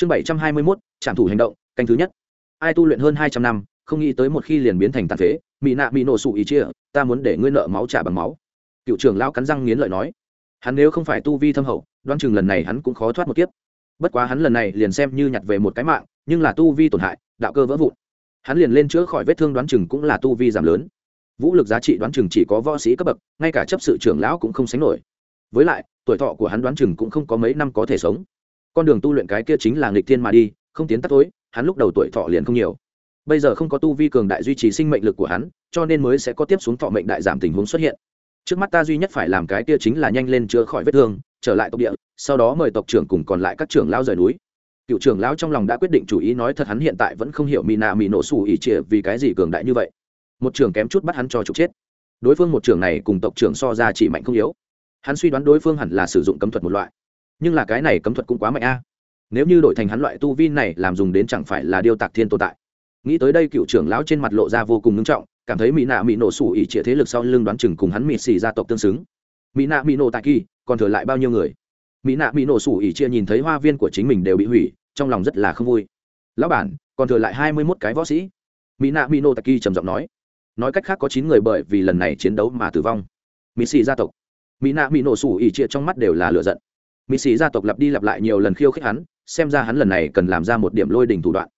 chương bảy trăm hai mươi mốt, trạm thủ hành động, canh thứ nhất. Ai tu luyện hơn hai trăm năm, không nghĩ tới một khi liền biến thành tàn phế. Mỹ nạ mỹ nổ sụ ý chia, ta muốn để ngươi nợ máu trả bằng máu. Cựu trưởng lão cắn răng nghiến lợi nói. Hắn nếu không phải tu vi thâm hậu đoan chừng lần này hắn cũng khó thoát một kiếp. Bất quá hắn lần này liền xem như nhặt về một cái mạng, nhưng là tu vi tổn hại, đạo cơ vỡ vụn. Hắn liền lên chữa khỏi vết thương đoán chừng cũng là tu vi giảm lớn. Vũ lực giá trị đoán chừng chỉ có võ sĩ cấp bậc, ngay cả chấp sự trưởng lão cũng không sánh nổi. Với lại, tuổi thọ của hắn đoán chừng cũng không có mấy năm có thể sống con đường tu luyện cái kia chính là nghịch thiên mà đi, không tiến tắt tối, hắn lúc đầu tuổi thọ liền không nhiều. Bây giờ không có tu vi cường đại duy trì sinh mệnh lực của hắn, cho nên mới sẽ có tiếp xuống thọ mệnh đại giảm tình huống xuất hiện. Trước mắt ta duy nhất phải làm cái kia chính là nhanh lên chữa khỏi vết thương, trở lại tộc địa, sau đó mời tộc trưởng cùng còn lại các trưởng lão rời núi. Cựu trưởng lão trong lòng đã quyết định chủ ý nói thật hắn hiện tại vẫn không hiểu mỹ nạ mỹ nổ xù ỉ trịa vì cái gì cường đại như vậy. Một trưởng kém chút bắt hắn cho trục chết. Đối phương một trưởng này cùng tộc trưởng so ra chỉ mạnh không yếu. Hắn suy đoán đối phương hẳn là sử dụng cấm thuật một loại nhưng là cái này cấm thuật cũng quá mạnh a. Nếu như đổi thành hắn loại tu vi này làm dùng đến chẳng phải là điêu tạc thiên tồn tại. Nghĩ tới đây cựu trưởng lão trên mặt lộ ra vô cùng nghiêm trọng, cảm thấy mỹ nạ mỹ nổ sủ ỉ trịa thế lực sau lưng đoán chừng cùng hắn mỹ xì gia tộc tương xứng. Mỹ nạ mỹ nổ tại kỳ, còn thừa lại bao nhiêu người? Mỹ nạ mỹ nổ sủ ỉ chia nhìn thấy hoa viên của chính mình đều bị hủy, trong lòng rất là không vui. Lão bản, còn thừa lại hai mươi mốt cái võ sĩ. Mỹ nạ mỹ nổ tại kỳ trầm giọng nói. Nói cách khác có chín người bởi vì lần này chiến đấu mà tử vong. Mỹ xì gia tộc. Mỹ nạ mỹ nổ sủ ỉ chia trong mắt đều là lựa giận mỹ sĩ gia tộc lặp đi lặp lại nhiều lần khiêu khích hắn, xem ra hắn lần này cần làm ra một điểm lôi đình thủ đoạn.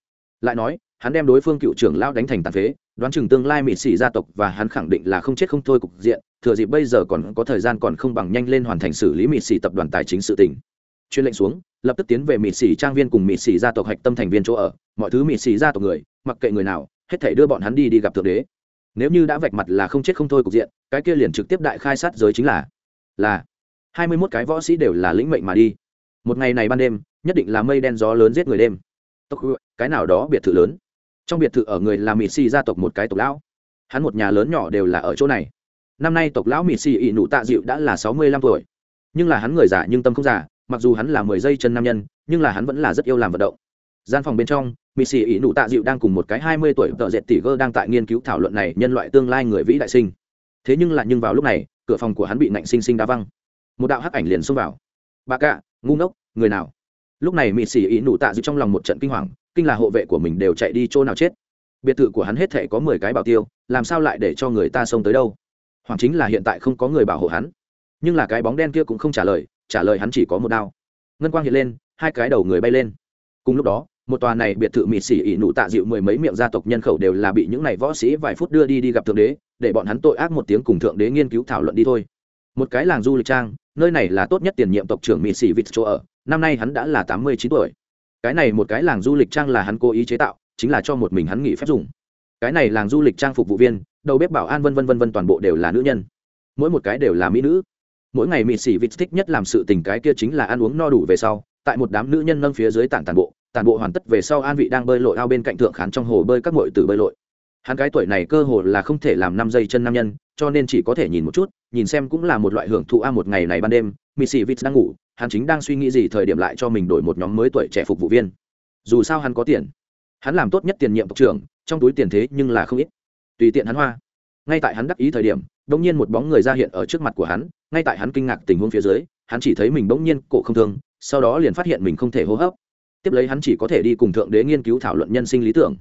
Lại nói, hắn đem đối phương cựu trưởng lao đánh thành tàn phế, đoán chừng tương lai mỹ sĩ gia tộc và hắn khẳng định là không chết không thôi cục diện, thừa dịp bây giờ còn có thời gian còn không bằng nhanh lên hoàn thành xử lý mỹ sĩ tập đoàn tài chính sự tỉnh chuyên lệnh xuống, lập tức tiến về mỹ sĩ trang viên cùng mỹ sĩ gia tộc hạch tâm thành viên chỗ ở, mọi thứ mỹ sĩ gia tộc người, mặc kệ người nào, hết thể đưa bọn hắn đi đi gặp thượng đế. Nếu như đã vạch mặt là không chết không thôi cục diện, cái kia liền trực tiếp đại khai sát giới chính là là hai mươi mốt cái võ sĩ đều là lĩnh mệnh mà đi. Một ngày này ban đêm, nhất định là mây đen gió lớn giết người đêm. Tộc cái nào đó biệt thự lớn. Trong biệt thự ở người là mỹ si gia tộc một cái tộc lão. Hắn một nhà lớn nhỏ đều là ở chỗ này. Năm nay tộc lão mỹ si ỵ nụ tạ dịu đã là sáu mươi lăm tuổi. Nhưng là hắn người già nhưng tâm không già, mặc dù hắn là mười giây chân nam nhân, nhưng là hắn vẫn là rất yêu làm vận động. Gian phòng bên trong mỹ sĩ ỷ nụ tạ dịu đang cùng một cái hai mươi tuổi tợ dệt tỷ gơ đang tại nghiên cứu thảo luận này nhân loại tương lai người vĩ đại sinh. Thế nhưng lại nhưng vào lúc này, cửa phòng của hắn bị nạnh sinh sinh đá văng một đạo hắc ảnh liền xông vào. Bà cạ ngu ngốc, người nào? Lúc này mị xỉ ý nụ tạ dịu trong lòng một trận kinh hoàng, kinh là hộ vệ của mình đều chạy đi chỗ nào chết? Biệt thự của hắn hết thể có mười cái bảo tiêu, làm sao lại để cho người ta xông tới đâu? Hoàng chính là hiện tại không có người bảo hộ hắn. Nhưng là cái bóng đen kia cũng không trả lời trả lời hắn chỉ có một đao. Ngân quang hiện lên, hai cái đầu người bay lên. Cùng lúc đó, một tòa này biệt thự mịt xỉ ỉ nụ tạ dịu mười mấy miệng gia tộc nhân khẩu đều là bị những này võ sĩ vài phút đưa đi đi gặp thượng đế, để bọn hắn tội ác một tiếng cùng thượng đế nghiên cứu thảo luận đi thôi. Một cái làng du lịch trang nơi này là tốt nhất tiền nhiệm tộc trưởng mỹ sĩ vịt chỗ ở, năm nay hắn đã là tám mươi chín tuổi. Cái này một cái làng du lịch trang là hắn cố ý chế tạo, chính là cho một mình hắn nghỉ phép dùng. Cái này làng du lịch trang phục vụ viên, đầu bếp bảo an vân vân vân vân toàn bộ đều là nữ nhân. Mỗi một cái đều là mỹ nữ. Mỗi ngày mỹ sĩ vịt thích nhất làm sự tình cái kia chính là ăn uống no đủ về sau, tại một đám nữ nhân nâng phía dưới tản tàn bộ tàn bộ hoàn tất về sau an vị đang bơi lội ao bên cạnh thượng khán trong hồ bơi các mội từ bơi lội hắn cái tuổi này cơ hồ là không thể làm năm giây chân nam nhân, cho nên chỉ có thể nhìn một chút, nhìn xem cũng là một loại hưởng thụ a một ngày này ban đêm mì xì vịt đang ngủ, hắn chính đang suy nghĩ gì thời điểm lại cho mình đổi một nhóm mới tuổi trẻ phục vụ viên. Dù sao hắn có tiền. Hắn làm tốt nhất tiền nhiệm tộc trưởng, trong túi tiền thế nhưng là không ít. Tùy tiện hắn hoa. Ngay tại hắn đắc ý thời điểm đông nhiên một bóng người ra hiện ở trước mặt của hắn, ngay tại hắn kinh ngạc tình huống phía dưới, hắn chỉ thấy mình bỗng nhiên cổ không thương, sau đó liền phát hiện mình không thể hô hấp. Tiếp lấy hắn chỉ có thể đi cùng thượng đế nghiên cứu thảo luận nhân sinh lý tưởng.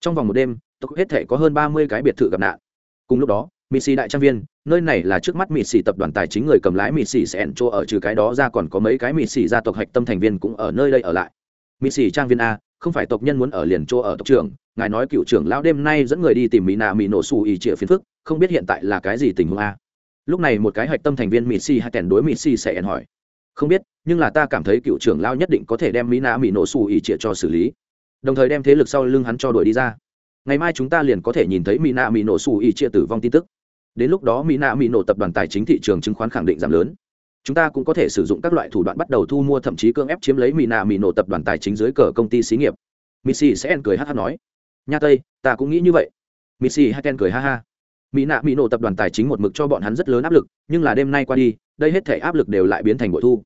Trong vòng một đêm tộc hết thể có hơn ba mươi cái biệt thự gặp nạn. Cùng lúc đó mỹ xì đại trang viên, nơi này là trước mắt mỹ xì tập đoàn tài chính người cầm lái mỹ xì sẽ ẩn chỗ ở trừ cái đó ra còn có mấy cái mỹ xì gia tộc hạch tâm thành viên cũng ở nơi đây ở lại. Mỹ xì trang viên a, không phải tộc nhân muốn ở liền chỗ ở tộc trưởng, ngài nói cựu trưởng lão đêm nay dẫn người đi tìm mỹ nạ mỹ nổ xù ỉ trịa phiền phức, không biết hiện tại là cái gì tình huống a. Lúc này một cái hạch tâm thành viên mỹ xì hay tèn đối mỹ xì sẽ ẩn hỏi. Không biết, nhưng là ta cảm thấy cựu trưởng lão nhất định có thể đem mỹ nạ mỹ nổ xù ỉ trịa cho xử lý. Đồng thời đem thế lực sau lưng hắn cho đuổi đi ra ngày mai chúng ta liền có thể nhìn thấy mỹ nạ mỹ nổ xù ỉ chia tử vong tin tức. Đến lúc đó mỹ nạ mỹ nổ tập đoàn tài chính thị trường chứng khoán khẳng định giảm lớn. Chúng ta cũng có thể sử dụng các loại thủ đoạn bắt đầu thu mua thậm chí cưỡng ép chiếm lấy mỹ nạ mỹ nổ tập đoàn tài chính dưới cờ công ty xí nghiệp. Missy sẽ cười hát hát nói, nha tây, ta cũng nghĩ như vậy. Missy hay cười ha ha mỹ nạ mỹ nổ tập đoàn tài chính một mực cho bọn hắn rất lớn áp lực, nhưng là đêm nay qua đi, đây hết thể áp lực đều lại biến thành bội thu.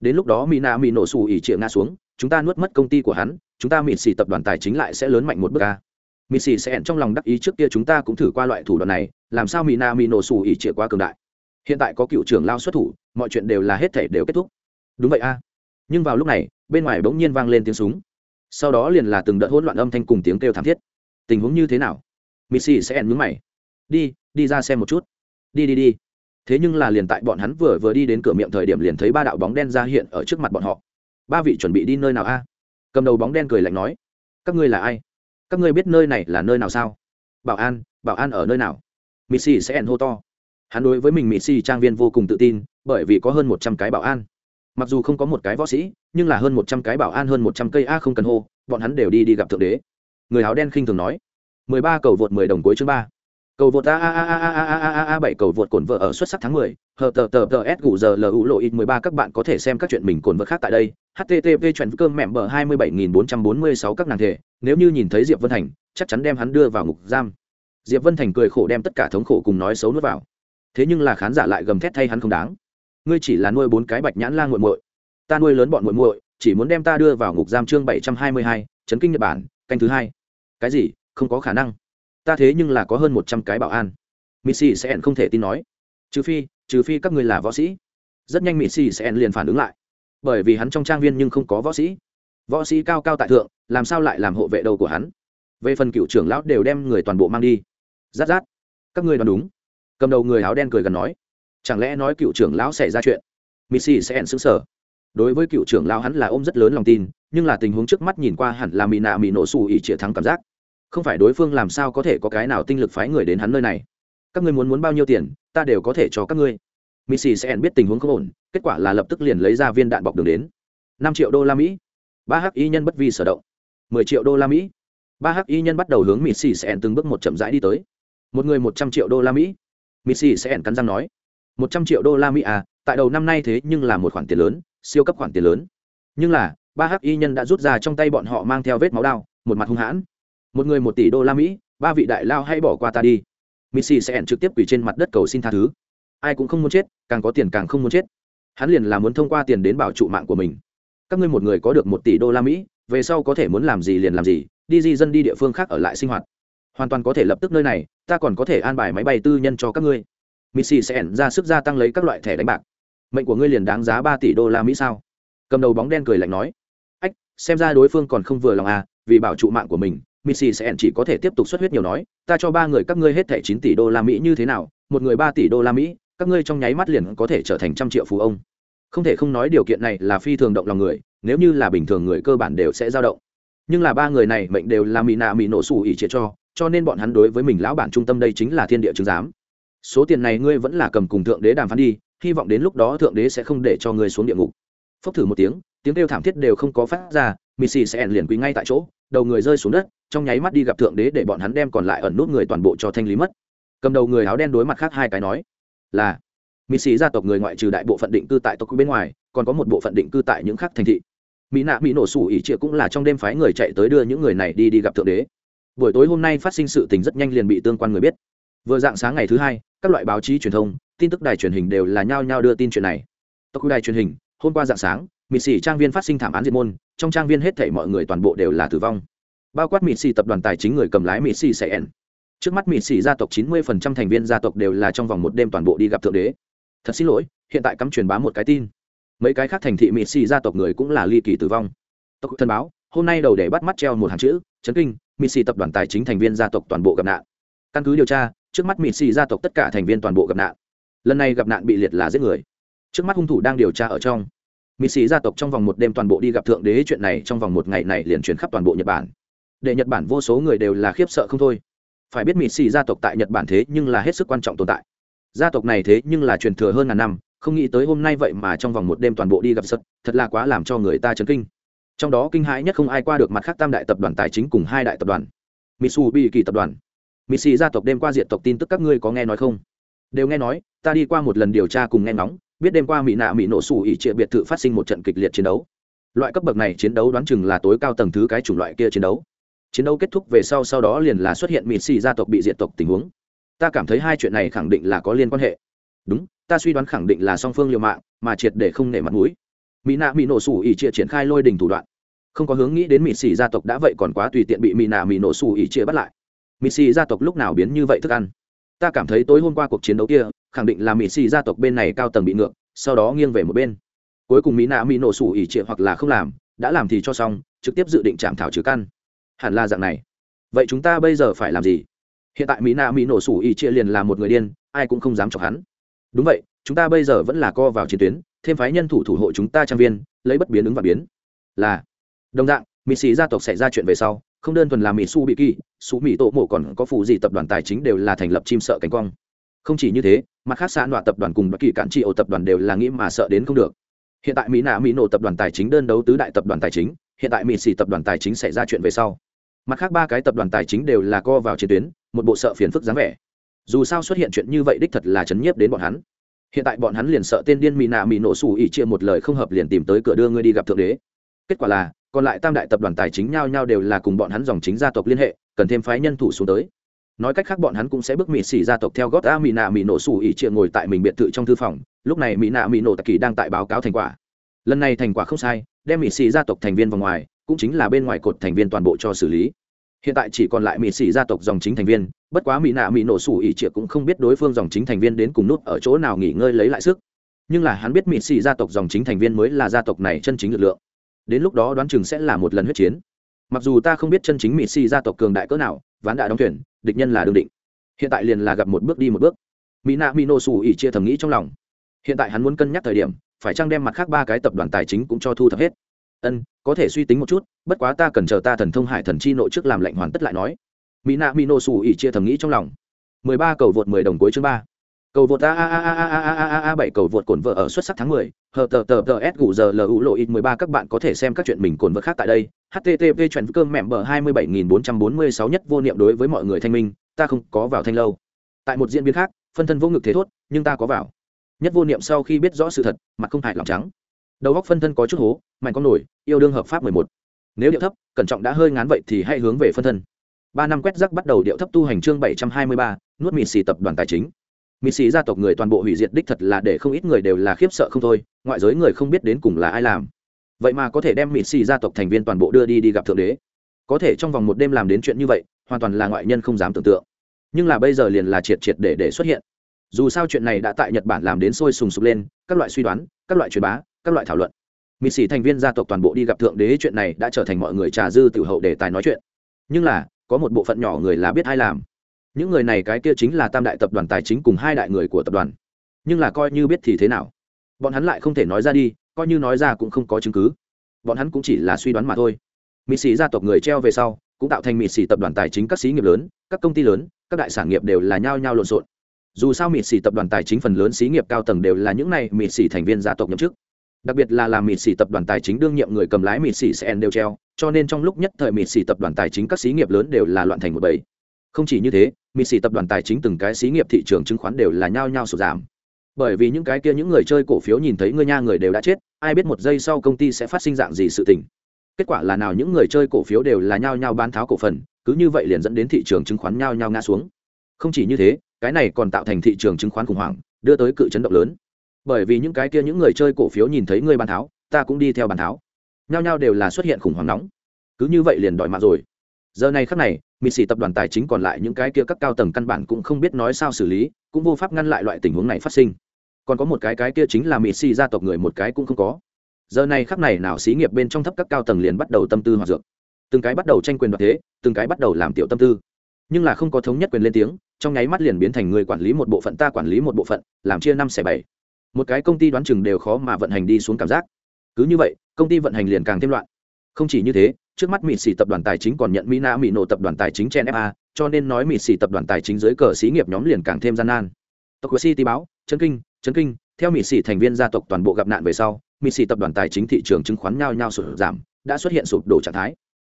Đến lúc đó mỹ nạ mỹ nổ xù ỉ triệu nga xuống, chúng ta nuốt mất công ty của hắn, chúng ta mỹ xì tập đoàn tài chính lại sẽ lớn mạnh một bước ca mỹ xì sẽ trong lòng đắc ý trước kia chúng ta cũng thử qua loại thủ đoạn này, làm sao mỹ na mỹ nổ xù ỉ triệu quá cường đại. Hiện tại có cựu trưởng lao xuất thủ, mọi chuyện đều là hết thể đều kết thúc. Đúng vậy a. Nhưng vào lúc này, bên ngoài bỗng nhiên vang lên tiếng súng. Sau đó liền là từng đợt hỗn loạn âm thanh cùng tiếng kêu thảm thiết. Tình huống như thế nào? Missy sẽ ẻn mướn mày. Đi đi ra xem một chút. Đi đi đi. Thế nhưng là liền tại bọn hắn vừa vừa đi đến cửa miệng thời điểm liền thấy ba đạo bóng đen ra hiện ở trước mặt bọn họ. Ba vị chuẩn bị đi nơi nào a? Cầm đầu bóng đen cười lạnh nói. Các ngươi là ai? Các ngươi biết nơi này là nơi nào sao? Bảo an bảo an ở nơi nào? Missy sẽ ẻn hô to. Hắn đối với mình missy trang viên vô cùng tự tin, bởi vì có hơn một trăm cái bảo an. Mặc dù không có một cái võ sĩ, nhưng là hơn một trăm cái bảo an, hơn một trăm cây a không cần hô, bọn hắn đều đi đi gặp thượng đế. Người áo đen khinh thường nói. Mười ba cầu vượt mười đồng cuối chương ba cầu vượt a a a a a a a a bảy cầu vượt cổn vợ ở xuất sắc tháng mười hờ tờ tờ tờ s gù giờ u lộ ít mười ba các bạn có thể xem các chuyện mình cồn vợ khác tại đây http chuyện cơm mẹm bờ hai mươi bảy nghìn bốn trăm bốn mươi sáu các nàng thể nếu như nhìn thấy diệp vân thành chắc chắn đem hắn đưa vào ngục giam diệp vân thành cười khổ đem tất cả thống khổ cùng nói xấu nuốt vào thế nhưng là khán giả lại gầm thét thay hắn không đáng ngươi chỉ là nuôi bốn cái bạch nhãn la nguội muội ta nuôi lớn bọn muội muội chỉ muốn đem ta đưa vào ngục giam chương bảy trăm hai mươi hai chấn kinh nhật bản canh thứ hai cái gì không có khả năng ta thế nhưng là có hơn một trăm cái bảo an. Missy sẽ không thể tin nói. Trừ phi trừ phi các ngươi là võ sĩ. Rất nhanh missy sẽ liền phản ứng lại. Bởi vì hắn trong trang viên nhưng không có võ sĩ. Võ sĩ cao cao tại thượng, làm sao lại làm hộ vệ đầu của hắn? Về phần cựu trưởng lão đều đem người toàn bộ mang đi. Rát rát. Các ngươi đoán đúng. Cầm đầu người áo đen cười gần nói. Chẳng lẽ nói cựu trưởng lão xảy ra chuyện? Missy sẽ xứng sở đối với cựu trưởng lão hắn là ôm rất lớn lòng tin, nhưng là tình huống trước mắt nhìn qua hẳn là mỹ nạ mỹ nổ xù ỉ chĩa thắng cảm giác không phải đối phương làm sao có thể có cái nào tinh lực phái người đến hắn nơi này? Các ngươi muốn muốn bao nhiêu tiền, ta đều có thể cho các ngươi. Missy sẽ biết tình huống không ổn, kết quả là lập tức liền lấy ra viên đạn bọc đường đến. Năm triệu đô la mỹ. Ba hắc y nhân bất vi sở động. Mười triệu đô la mỹ. Ba hắc y nhân bắt đầu hướng missy sẽ từng bước một chậm rãi đi tới. Một người một trăm triệu đô la mỹ. Missy sẽ cắn răng nói. Một trăm triệu đô la mỹ à tại đầu năm nay thế nhưng là một khoản tiền lớn, siêu cấp khoản tiền lớn. Nhưng là, ba hắc y nhân đã rút ra trong tay bọn họ mang theo vết máu đao, một mặt hung hãn một người một tỷ đô la mỹ, ba vị đại lao hãy bỏ qua ta đi. Missy sẽ trực tiếp quỷ trên mặt đất cầu xin tha thứ. Ai cũng không muốn chết, càng có tiền càng không muốn chết. Hắn liền là muốn thông qua tiền đến bảo trụ mạng của mình. Các ngươi một người có được một tỷ đô la mỹ, về sau có thể muốn làm gì liền làm gì, đi di dân đi địa phương khác ở lại sinh hoạt. Hoàn toàn có thể lập tức nơi này, ta còn có thể an bài máy bay tư nhân cho các ngươi. Missy sẽ ra sức gia tăng lấy các loại thẻ đánh bạc. Mệnh của ngươi liền đáng giá ba tỷ đô la mỹ sao? Cầm đầu bóng đen cười lạnh nói. Ách, xem ra đối phương còn không vừa lòng à vì bảo trụ mạng của mình missy sẽ chỉ có thể tiếp tục xuất huyết nhiều nói, ta cho ba người các ngươi hết thẻ chín tỷ đô la mỹ như thế nào? Một người ba tỷ đô la mỹ, các ngươi trong nháy mắt liền có thể trở thành trăm triệu phú ông. Không thể không nói điều kiện này là phi thường động lòng người, nếu như là bình thường người cơ bản đều sẽ dao động. Nhưng là ba người này mệnh đều là mỹ nạ mỹ nổ xù ỉ triệt cho cho nên bọn hắn đối với mình lão bản trung tâm đây chính là thiên địa chứng giám. Số tiền này ngươi vẫn là cầm cùng thượng đế đàm phán đi, hy vọng đến lúc đó thượng đế sẽ không để cho ngươi xuống địa ngục. Phốc thử một tiếng tiếng kêu thảm thiết đều không có phát ra missy sẽ liền quý ngay tại chỗ, đầu người rơi xuống đất, trong nháy mắt đi gặp thượng đế để bọn hắn đem còn lại ẩn nút người toàn bộ cho thanh lý mất. Cầm đầu người áo đen đối mặt khác hai cái nói, là, missy gia tộc người ngoại trừ đại bộ phận định cư tại tộc bên ngoài, còn có một bộ phận định cư tại những khác thành thị. Mỹ nạ mỹ nổ sủ ỉ trịa cũng là trong đêm phái người chạy tới đưa những người này đi đi gặp thượng đế. Buổi tối hôm nay phát sinh sự tình rất nhanh liền bị tương quan người biết. Vừa dạng sáng ngày thứ hai, các loại báo chí truyền thông, tin tức đài truyền hình đều là nhao nhao đưa tin chuyện này. Tộc đài truyền hình, hôm qua dạng sáng mịt xỉ trang viên phát sinh thảm án diệt môn, trong trang viên hết thảy mọi người toàn bộ đều là tử vong. Bao quát mịt xỉ tập đoàn tài chính người cầm lái mịt xỉ sẽ trước mắt mịt xỉ gia tộc chín mươi phần trăm thành viên gia tộc đều là trong vòng một đêm toàn bộ đi gặp thượng đế. Thật xin lỗi, hiện tại cắm truyền bá một cái tin. Mấy cái khác thành thị mịt xỉ gia tộc người cũng là ly kỳ tử vong. Tộc thân báo, hôm nay đầu để bắt mắt treo một hàng chữ, chấn kinh, mịt xỉ tập đoàn tài chính thành viên gia tộc toàn bộ gặp nạn. Căn cứ điều tra, trước mắt mịt sĩ gia tộc tất cả thành viên toàn bộ gặp nạn. Lần này gặp nạn bị liệt là giết người. Trước mắt hung thủ đang điều tra ở trong mỹ sĩ gia tộc trong vòng một đêm toàn bộ đi gặp thượng đế, chuyện này trong vòng một ngày này liền truyền khắp toàn bộ nhật bản. Để nhật bản vô số người đều là khiếp sợ không thôi. Phải biết mỹ sĩ gia tộc tại nhật bản thế nhưng là hết sức quan trọng tồn tại. Gia tộc này thế nhưng là truyền thừa hơn ngàn năm, không nghĩ tới hôm nay vậy mà trong vòng một đêm toàn bộ đi gặp sật thật là quá làm cho người ta chấn kinh. Trong đó kinh hãi nhất không ai qua được mặt khác tam đại tập đoàn tài chính cùng hai đại tập đoàn. Mitsubishi kỳ tập đoàn. Mỹ gia tộc đêm qua diện tộc tin tức các ngươi có nghe nói không? Đều nghe nói, ta đi qua một lần điều tra cùng nghe ngóng biết đêm qua mỹ nạ mỹ nổ sủ ỉ trịa biệt thự phát sinh một trận kịch liệt chiến đấu. Loại cấp bậc này chiến đấu đoán chừng là tối cao tầng thứ cái chủng loại kia chiến đấu. Chiến đấu kết thúc về sau sau đó liền là xuất hiện mịt xì gia tộc bị diệt tộc tình huống. Ta cảm thấy hai chuyện này khẳng định là có liên quan hệ. Đúng, ta suy đoán khẳng định là song phương liều mạng, mà triệt để không nể mặt mũi. Mỹ nạ mỹ nổ sủ ỉ trịa triển khai lôi đình thủ đoạn. Không có hướng nghĩ đến mỹ xì gia tộc đã vậy còn quá tùy tiện bị mỹ nạ mỹ nổ sủ ỉ trịa bắt lại. Mỹ xì gia tộc lúc nào biến như vậy thức ăn? Ta cảm thấy tối hôm qua cuộc chiến đấu kia, khẳng định là mỹ xì gia tộc bên này cao tầng bị ngược, sau đó nghiêng về một bên. Cuối cùng mỹ nạ mỹ nổ sủ ỉ trịa hoặc là không làm, đã làm thì cho xong, trực tiếp dự định chạm thảo trừ căn. Hẳn là dạng này. Vậy chúng ta bây giờ phải làm gì? Hiện tại mỹ nạ mỹ nổ sủ ỉ trịa liền là một người điên, ai cũng không dám chọc hắn. Đúng vậy, chúng ta bây giờ vẫn là co vào chiến tuyến, thêm phái nhân thủ thủ hộ chúng ta trang viên, lấy bất biến ứng và biến. Là. Đồng dạng, mỹ sĩ gia tộc xảy ra chuyện về sau không đơn thuần là mỹ su bị kỳ, su mỹ tổ mộ còn có phụ gì tập đoàn tài chính đều là thành lập chim sợ cánh quang. Không chỉ như thế, mặt khác xã nọa tập đoàn cùng bất kỳ cản trị ổ tập đoàn đều là nghĩ mà sợ đến không được. Hiện tại mỹ nạ mỹ nổ tập đoàn tài chính đơn đấu tứ đại tập đoàn tài chính, hiện tại mỹ xỉ tập đoàn tài chính xảy ra chuyện về sau. Mặt khác ba cái tập đoàn tài chính đều là co vào chiến tuyến, một bộ sợ phiền phức dáng vẻ. Dù sao xuất hiện chuyện như vậy đích thật là chấn nhiếp đến bọn hắn. Hiện tại bọn hắn liền sợ tên điên mỹ nạ mỹ nổ xù ỉ chia một lời không hợp liền tìm tới cửa đưa ngươi đi gặp thượng đế. Kết quả là còn lại tam đại tập đoàn tài chính nhau nhau đều là cùng bọn hắn dòng chính gia tộc liên hệ, cần thêm phái nhân thủ xuống tới. Nói cách khác bọn hắn cũng sẽ bước mỹ xỉ gia tộc theo gót a mỹ nạ mỹ nổ xù ỉ chia ngồi tại mình biệt thự trong thư phòng, lúc này mỹ nạ mỹ nổ tạ kỳ đang tại báo cáo thành quả. Lần này thành quả không sai, đem mỹ xỉ gia tộc thành viên vào ngoài, cũng chính là bên ngoài cột thành viên toàn bộ cho xử lý. Hiện tại chỉ còn lại mỹ xỉ gia tộc dòng chính thành viên, bất quá mỹ nạ mỹ nổ xù ỉ triệu cũng không biết đối phương dòng chính thành viên đến cùng nút ở chỗ nào nghỉ ngơi lấy lại sức. Nhưng là hắn biết mỹ xỉ gia tộc dòng chính thành viên mới là gia tộc này chân chính lực lượng đến lúc đó đoán chừng sẽ là một lần huyết chiến. Mặc dù ta không biết chân chính mỹ si gia tộc cường đại cỡ nào, ván đại đóng thuyền, địch nhân là đương định. Hiện tại liền là gặp một bước đi một bước. Mỹ nạ mỹ nô xù ỉ chia thầm nghĩ trong lòng. Hiện tại hắn muốn cân nhắc thời điểm, phải chăng đem mặt khác ba cái tập đoàn tài chính cũng cho thu thập hết? Ân, có thể suy tính một chút, bất quá ta cần chờ ta thần thông hải thần chi nội trước làm lệnh hoàn tất lại nói. Mỹ nạ mỹ nô xù ỉ chia thầm nghĩ trong lòng. Mười ba cầu vượt mười đồng cuối chương ba cầu vượt a a a a a a a a a bảy cầu vượt cổn vợ ở xuất sắc tháng mười hờ tờ tờ tờ s gù giờ u lộ ít mười ba các bạn có thể xem các chuyện mình cồn vợ khác tại đây http chuyện cơm mẹm bờ hai mươi bảy nghìn bốn trăm bốn mươi sáu nhất vô niệm đối với mọi người thanh minh ta không có vào thanh lâu tại một diễn biến khác phân thân vô ngực thế thốt nhưng ta có vào nhất vô niệm sau khi biết rõ sự thật mặt không hại lòng trắng đầu góc phân thân có chút hố mạnh con nổi yêu đương hợp pháp mười một nếu điệu thấp cẩn trọng đã hơi ngán vậy thì hãy hướng về phân thân ba năm quét rắc bắt đầu điệu thấp tu hành chương bảy trăm hai mươi ba nuốt mì xì tập đoàn tài chính mịt xì gia tộc người toàn bộ hủy diệt đích thật là để không ít người đều là khiếp sợ không thôi, ngoại giới người không biết đến cùng là ai làm. Vậy mà có thể đem mịt xì gia tộc thành viên toàn bộ đưa đi đi gặp thượng đế. Có thể trong vòng một đêm làm đến chuyện như vậy, hoàn toàn là ngoại nhân không dám tưởng tượng. Nhưng là bây giờ liền là triệt triệt để để xuất hiện. Dù sao chuyện này đã tại nhật bản làm đến sôi sùng sục lên, các loại suy đoán, các loại truyền bá, các loại thảo luận. Mỹ sĩ thành viên gia tộc toàn bộ đi gặp thượng đế chuyện này đã trở thành mọi người trà dư tự hậu để tài nói chuyện. Nhưng là, có một bộ phận nhỏ người là biết ai làm những người này cái kia chính là tam đại tập đoàn tài chính cùng hai đại người của tập đoàn. Nhưng là coi như biết thì thế nào? Bọn hắn lại không thể nói ra đi, coi như nói ra cũng không có chứng cứ. Bọn hắn cũng chỉ là suy đoán mà thôi. Mỹ sĩ gia tộc người treo về sau, cũng tạo thành mỹ sĩ tập đoàn tài chính các xí nghiệp lớn, các công ty lớn, các đại sản nghiệp đều là nhao nhao lộn xộn. Dù sao mỹ sĩ tập đoàn tài chính phần lớn xí nghiệp cao tầng đều là những này mỹ sĩ thành viên gia tộc nhậm chức. Đặc biệt là làm mỹ sĩ tập đoàn tài chính đương nhiệm người cầm lái mỹ sĩ cn đều treo, cho nên trong lúc nhất thời mỹ sĩ tập đoàn tài chính các xí nghiệp lớn đều là loạn thành một bầy không chỉ như thế, mịt xỉ tập đoàn tài chính từng cái xí nghiệp thị trường chứng khoán đều là nhao nhao sụt giảm. Bởi vì những cái kia những người chơi cổ phiếu nhìn thấy ngươi nha người đều đã chết, ai biết một giây sau công ty sẽ phát sinh dạng gì sự tình. Kết quả là nào những người chơi cổ phiếu đều là nhao nhao bán tháo cổ phần, cứ như vậy liền dẫn đến thị trường chứng khoán nhao nhao ngã xuống. Không chỉ như thế, cái này còn tạo thành thị trường chứng khoán khủng hoảng, đưa tới cự chấn động lớn. Bởi vì những cái kia những người chơi cổ phiếu nhìn thấy ngươi bán tháo, ta cũng đi theo bán tháo. Nhao nhao đều là xuất hiện khủng hoảng nóng. Cứ như vậy liền đòi mạng rồi. Giờ này khắc này mỹ sĩ tập đoàn tài chính còn lại những cái kia các cao tầng căn bản cũng không biết nói sao xử lý, cũng vô pháp ngăn lại loại tình huống này phát sinh. Còn có một cái cái kia chính là mỹ sĩ gia tộc người một cái cũng không có. Giờ này khắc này nào xí nghiệp bên trong thấp các cao tầng liền bắt đầu tâm tư hoạt dược. Từng cái bắt đầu tranh quyền đoạt thế, từng cái bắt đầu làm tiểu tâm tư. Nhưng là không có thống nhất quyền lên tiếng, trong nháy mắt liền biến thành người quản lý một bộ phận ta quản lý một bộ phận, làm chia năm xẻ bảy. Một cái công ty đoán chừng đều khó mà vận hành đi xuống cảm giác. Cứ như vậy, công ty vận hành liền càng thêm loạn. Không chỉ như thế trước mắt mỹ xỉ tập đoàn tài chính còn nhận mỹ na mỹ nổ tập đoàn tài chính chen fa cho nên nói mỹ xỉ tập đoàn tài chính dưới cờ xí nghiệp nhóm liền càng thêm gian nan. Tộc city báo, chấn kinh chấn kinh, theo mỹ xỉ thành viên gia tộc toàn bộ gặp nạn về sau mỹ xỉ tập đoàn tài chính thị trường chứng khoán nhao nhao sụt giảm, đã xuất hiện sụp đổ trạng thái.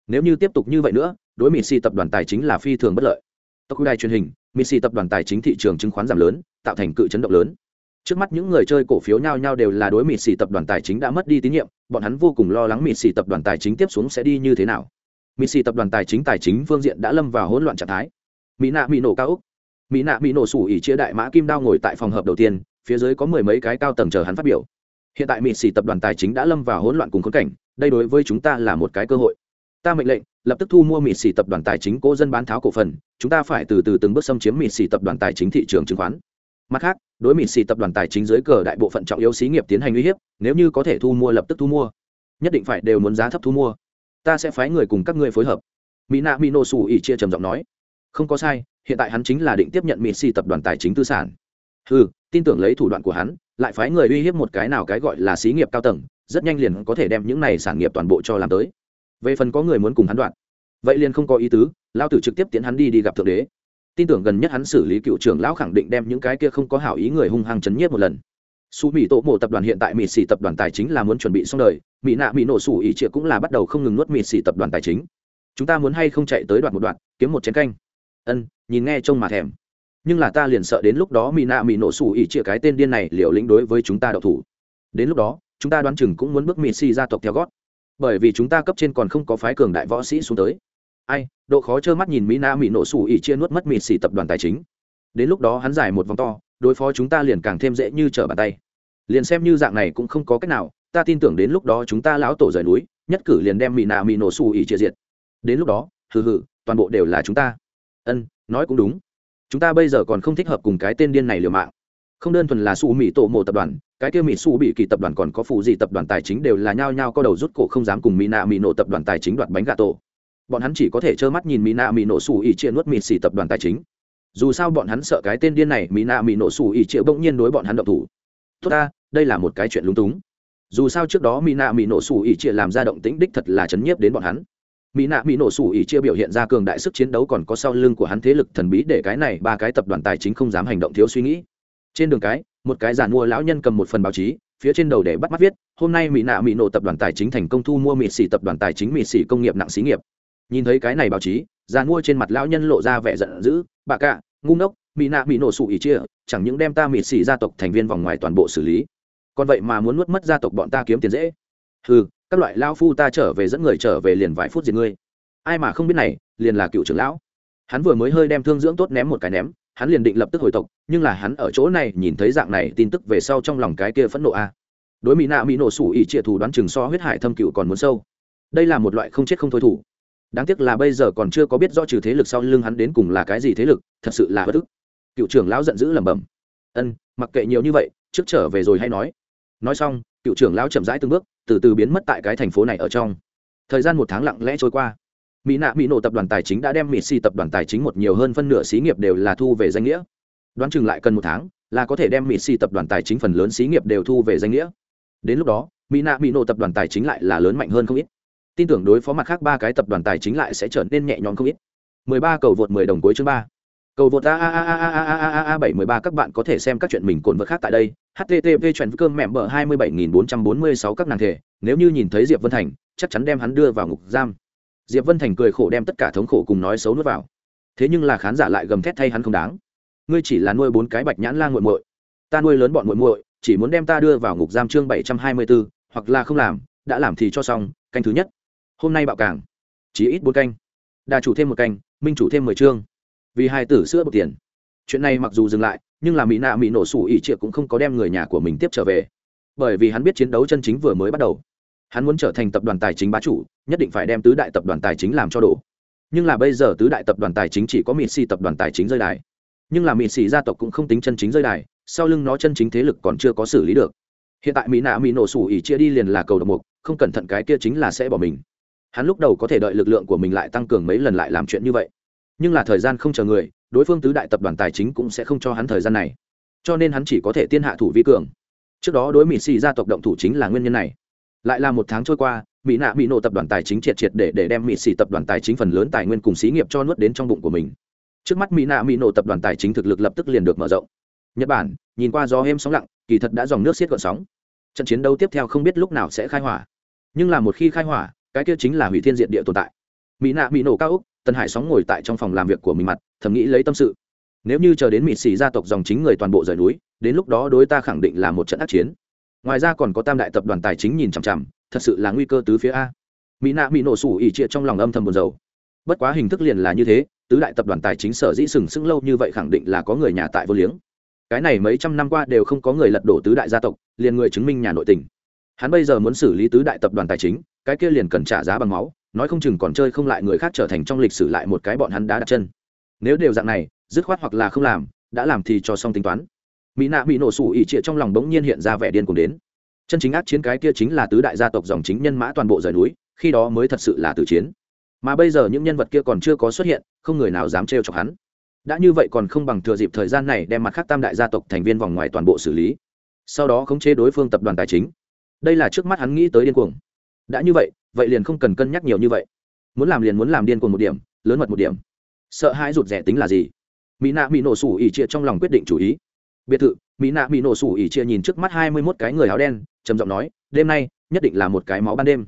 Nếu như tiếp tục như vậy nữa, đối mỹ xỉ tập đoàn tài chính là phi thường bất lợi. Tộc đài truyền hình mỹ xỉ tập đoàn tài chính thị trường chứng khoán giảm lớn, tạo thành cự chấn động lớn. Trước mắt những người chơi cổ phiếu nhau nhau đều là đối mỹ xì tập đoàn tài chính đã mất đi tín nhiệm bọn hắn vô cùng lo lắng mịt xì tập đoàn tài chính tiếp xuống sẽ đi như thế nào. Mịt xì tập đoàn tài chính tài chính phương diện đã lâm vào hỗn loạn trạng thái. Mỹ nạ mỹ nổ cao úc. Mỹ nạ mỹ nổ sủ ỉ chia đại mã kim đao ngồi tại phòng hợp đầu tiên, phía dưới có mười mấy cái cao tầng chờ hắn phát biểu. Hiện tại mịt xì tập đoàn tài chính đã lâm vào hỗn loạn cùng khốn cảnh, đây đối với chúng ta là một cái cơ hội. Ta mệnh lệnh, lập tức thu mua mịt xì tập đoàn tài chính cố dân bán tháo cổ phần, chúng ta phải từ từ từng bước xâm chiếm mịt xì tập đoàn tài chính thị trường chứng khoán mặt khác, đối mịt xì tập đoàn tài chính dưới cờ đại bộ phận trọng yếu xí nghiệp tiến hành uy hiếp, nếu như có thể thu mua lập tức thu mua. Nhất định phải đều muốn giá thấp thu mua. Ta sẽ phái người cùng các ngươi phối hợp. Mỹ nạ mỹ nổ xù ỉ chia trầm giọng nói. Không có sai, hiện tại hắn chính là định tiếp nhận mỹ xì tập đoàn tài chính tư sản. Ừ tin tưởng lấy thủ đoạn của hắn, lại phái người uy hiếp một cái nào cái gọi là xí nghiệp cao tầng, rất nhanh liền có thể đem những này sản nghiệp toàn bộ cho làm tới. Về phần có người muốn cùng hắn đoạn. Vậy liền không có ý tứ lao tử trực tiếp tiến hắn đi đi gặp thượng đế tin tưởng gần nhất hắn xử lý cựu trưởng lão khẳng định đem những cái kia không có hảo ý người hung hăng chấn nhiếp một lần. Su mỹ tổ mộ tập đoàn hiện tại mỹ xỉ tập đoàn tài chính là muốn chuẩn bị xong đời mỹ nạ mỹ nổ sủ ỉ trịa cũng là bắt đầu không ngừng nuốt mỹ xỉ tập đoàn tài chính. Chúng ta muốn hay không chạy tới đoạn một đoạn kiếm một chén canh? Ân, nhìn nghe trông mà thèm. Nhưng là ta liền sợ đến lúc đó mỹ nạ mỹ nổ sủ ỉ trịa cái tên điên này liệu lĩnh đối với chúng ta đậu thủ. Đến lúc đó, chúng ta đoán chừng cũng muốn bước mỹ xỉ gia tộc theo gót. Bởi vì chúng ta cấp trên còn không có phái cường đại võ sĩ xuống tới. Ai độ khó trơ mắt nhìn mỹ na mỹ nổ sủ ỉ chia nuốt mất mịt xỉ tập đoàn tài chính. Đến lúc đó hắn giải một vòng to, đối phó chúng ta liền càng thêm dễ như trở bàn tay. Liền xem như dạng này cũng không có cách nào, ta tin tưởng đến lúc đó chúng ta lão tổ rời núi, nhất cử liền đem mỹ nạ mỹ nổ xù ỉ chia diệt. Đến lúc đó, hừ hừ, toàn bộ đều là chúng ta. Ân, nói cũng đúng. Chúng ta bây giờ còn không thích hợp cùng cái tên điên này liều mạng. Không đơn thuần là su mỹ tổ mộ tập đoàn, cái kia mỹ su bị kỳ tập đoàn còn có phụ gì tập đoàn tài chính đều là nhao nhao co đầu rút cổ không dám cùng mỹ nạ mỹ nổ tập đoàn tài chính đoạt bánh gà tổ bọn hắn chỉ có thể trơ mắt nhìn mỹ nạ mỹ nổ xù ỉ chia nuốt mịt xì tập đoàn tài chính. Dù sao bọn hắn sợ cái tên điên này mỹ nạ mỹ nổ xù ỉ triệu bỗng nhiên đối bọn hắn động thủ. Tốt ta, đây là một cái chuyện lúng túng. Dù sao trước đó mỹ nạ mỹ nổ xù ỉ triệu làm ra động tĩnh đích thật là chấn nhiếp đến bọn hắn. Mỹ nạ mỹ nổ xù ỉ chia biểu hiện ra cường đại sức chiến đấu còn có sau lưng của hắn thế lực thần bí để cái này ba cái tập đoàn tài chính không dám hành động thiếu suy nghĩ. Trên đường cái, một cái giàn mua lão nhân cầm một phần báo chí, phía trên đầu để bắt mắt viết, hôm nay mỹ nạ mỹ nổ tập đoàn tài chính thành công thu mua mỹ xỉ tập đoàn tài chính mỹ xỉ công nghiệp nặng xí nghiệp nhìn thấy cái này báo chí giàn mua trên mặt lão nhân lộ ra vẻ giận dữ, bà cạ ngu ngốc mỹ nạ mỹ nổ sụ ý chia, chẳng những đem ta mịt xỉ gia tộc thành viên vòng ngoài toàn bộ xử lý. Còn vậy mà muốn nuốt mất gia tộc bọn ta kiếm tiền dễ. Ừ các loại lao phu ta trở về dẫn người trở về liền vài phút diệt ngươi. Ai mà không biết này, liền là cựu trưởng lão. Hắn vừa mới hơi đem thương dưỡng tốt ném một cái ném, hắn liền định lập tức hồi tộc, nhưng là hắn ở chỗ này nhìn thấy dạng này tin tức về sau trong lòng cái kia phẫn nộ a. Đối mỹ nạ mỹ nổ sủ ỉ trịa thù đoán chừng so huyết hải thâm cựu còn muốn sâu. Đây là một loại không chết không thôi thủ đáng tiếc là bây giờ còn chưa có biết rõ trừ thế lực sau lưng hắn đến cùng là cái gì thế lực, thật sự là bất ức. Cựu trưởng lão giận dữ lẩm bẩm. Ân, mặc kệ nhiều như vậy, trước trở về rồi hay nói. Nói xong, cựu trưởng lão chậm rãi từng bước, từ từ biến mất tại cái thành phố này ở trong. Thời gian một tháng lặng lẽ trôi qua. Mỹ nạ mỹ nổ tập đoàn tài chính đã đem mỹ si tập đoàn tài chính một nhiều hơn phân nửa xí nghiệp đều là thu về danh nghĩa. Đoán chừng lại cần một tháng là có thể đem mỹ si tập đoàn tài chính phần lớn xí nghiệp đều thu về danh nghĩa. Đến lúc đó, mỹ nạ mỹ nổ tập đoàn tài chính lại là lớn mạnh hơn không ít tin tưởng đối phó mặt khác ba cái tập đoàn tài chính lại sẽ trở nên nhẹ nhõm không ít. 13 cầu vượt 10 đồng cuối chương 3 cầu vượt a a a a a a a bảy mười ba các bạn có thể xem các chuyện mình cồn vật khác tại đây. Http chuyện cơm mẹm bờ hai mươi bảy nghìn bốn trăm bốn mươi sáu các nàng thể nếu như nhìn thấy diệp vân thành, chắc chắn đem hắn đưa vào ngục giam. Diệp vân thành cười khổ đem tất cả thống khổ cùng nói xấu nuốt vào. Thế nhưng là khán giả lại gầm thét thay hắn không đáng. Ngươi chỉ là nuôi bốn cái bạch nhãn lan g u muội. Ta nuôi lớn bọn muội muội, chỉ muốn đem ta đưa vào ngục giam chương bảy trăm hai mươi b hoặc là không làm, đã làm thì cho xong, canh thứ nhất hôm nay bạo cảng chỉ ít bốn canh. Đà chủ thêm một canh, minh chủ thêm mười chương. Vì hai tử sữa bột tiền. Chuyện này mặc dù dừng lại, nhưng là mỹ nạ mỹ nổ sủ ỉ triệu cũng không có đem người nhà của mình tiếp trở về. Bởi vì hắn biết chiến đấu chân chính vừa mới bắt đầu. Hắn muốn trở thành tập đoàn tài chính bá chủ, nhất định phải đem tứ đại tập đoàn tài chính làm cho đủ. Nhưng là bây giờ tứ đại tập đoàn tài chính chỉ có mỹ xì tập đoàn tài chính rơi đài. Nhưng là mỹ xì gia tộc cũng không tính chân chính rơi đài, sau lưng nó chân chính thế lực còn chưa có xử lý được. Hiện tại mỹ nạ mỹ nổ sủ ỉ chia đi liền là cầu độc mục, không cẩn thận cái kia chính là sẽ bỏ mình hắn lúc đầu có thể đợi lực lượng của mình lại tăng cường mấy lần lại làm chuyện như vậy. Nhưng là thời gian không chờ người, đối phương tứ đại tập đoàn tài chính cũng sẽ không cho hắn thời gian này. Cho nên hắn chỉ có thể tiên hạ thủ vi cường. Trước đó đối mỹ xì gia tộc động thủ chính là nguyên nhân này. Lại là một tháng trôi qua, mỹ nạ mỹ nổ tập đoàn tài chính triệt triệt để để đem mỹ xì tập đoàn tài chính phần lớn tài nguyên cùng xí nghiệp cho nuốt đến trong bụng của mình. Trước mắt mỹ nạ mỹ nổ tập đoàn tài chính thực lực lập tức liền được mở rộng. Nhật bản, nhìn qua gió êm sóng lặng, kỳ thật đã dòng nước xiết gọn sóng. Trận chiến đấu tiếp theo không biết lúc nào sẽ khai hỏa. Nhưng là một khi khai hỏa cái kia chính là hủy thiên diện địa tồn tại. Mỹ nạ mỹ nổ cao úc tân hải sóng ngồi tại trong phòng làm việc của mình mặt, thầm nghĩ lấy tâm sự. Nếu như chờ đến mỹ xì gia tộc dòng chính người toàn bộ rời núi, đến lúc đó đối ta khẳng định là một trận ác chiến. Ngoài ra còn có tam đại tập đoàn tài chính nhìn chằm chằm, thật sự là nguy cơ tứ phía a. Mỹ nạ mỹ nổ sủ ỉ trịa trong lòng âm thầm buồn dầu bất quá hình thức liền là như thế, tứ đại tập đoàn tài chính sở dĩ sừng sững lâu như vậy khẳng định là có người nhà tại vô liếng. Cái này mấy trăm năm qua đều không có người lật đổ tứ đại gia tộc, liền người chứng minh nhà nội tình. Hắn bây giờ muốn xử lý tứ đại tập đoàn tài chính cái kia liền cần trả giá bằng máu, nói không chừng còn chơi không lại người khác trở thành trong lịch sử lại một cái bọn hắn đã đặt chân. Nếu đều dạng này, dứt khoát hoặc là không làm, đã làm thì cho xong tính toán. Mỹ nạ bị nổ sủ ỉ trịa trong lòng bỗng nhiên hiện ra vẻ điên cùng đến. Chân chính ác chiến cái kia chính là tứ đại gia tộc dòng chính nhân mã toàn bộ rời núi, khi đó mới thật sự là tử chiến. Mà bây giờ những nhân vật kia còn chưa có xuất hiện, không người nào dám trêu chọc hắn. Đã như vậy còn không bằng thừa dịp thời gian này đem mặt khác tam đại gia tộc thành viên vòng ngoài toàn bộ xử lý. Sau đó khống chế đối phương tập đoàn tài chính. Đây là trước mắt hắn nghĩ tới điên cuồng đã như vậy vậy liền không cần cân nhắc nhiều như vậy. Muốn làm liền muốn làm điên cuồng một điểm, lớn mật một điểm. Sợ hãi rụt rẻ tính là gì? Mỹ nạ mỹ nổ sủ ỉ chia trong lòng quyết định chủ ý. Biệt thự, mỹ nạ mỹ nổ sủ ỉ chia nhìn trước mắt hai mươi mốt cái người áo đen, trầm giọng nói, đêm nay, nhất định là một cái máu ban đêm.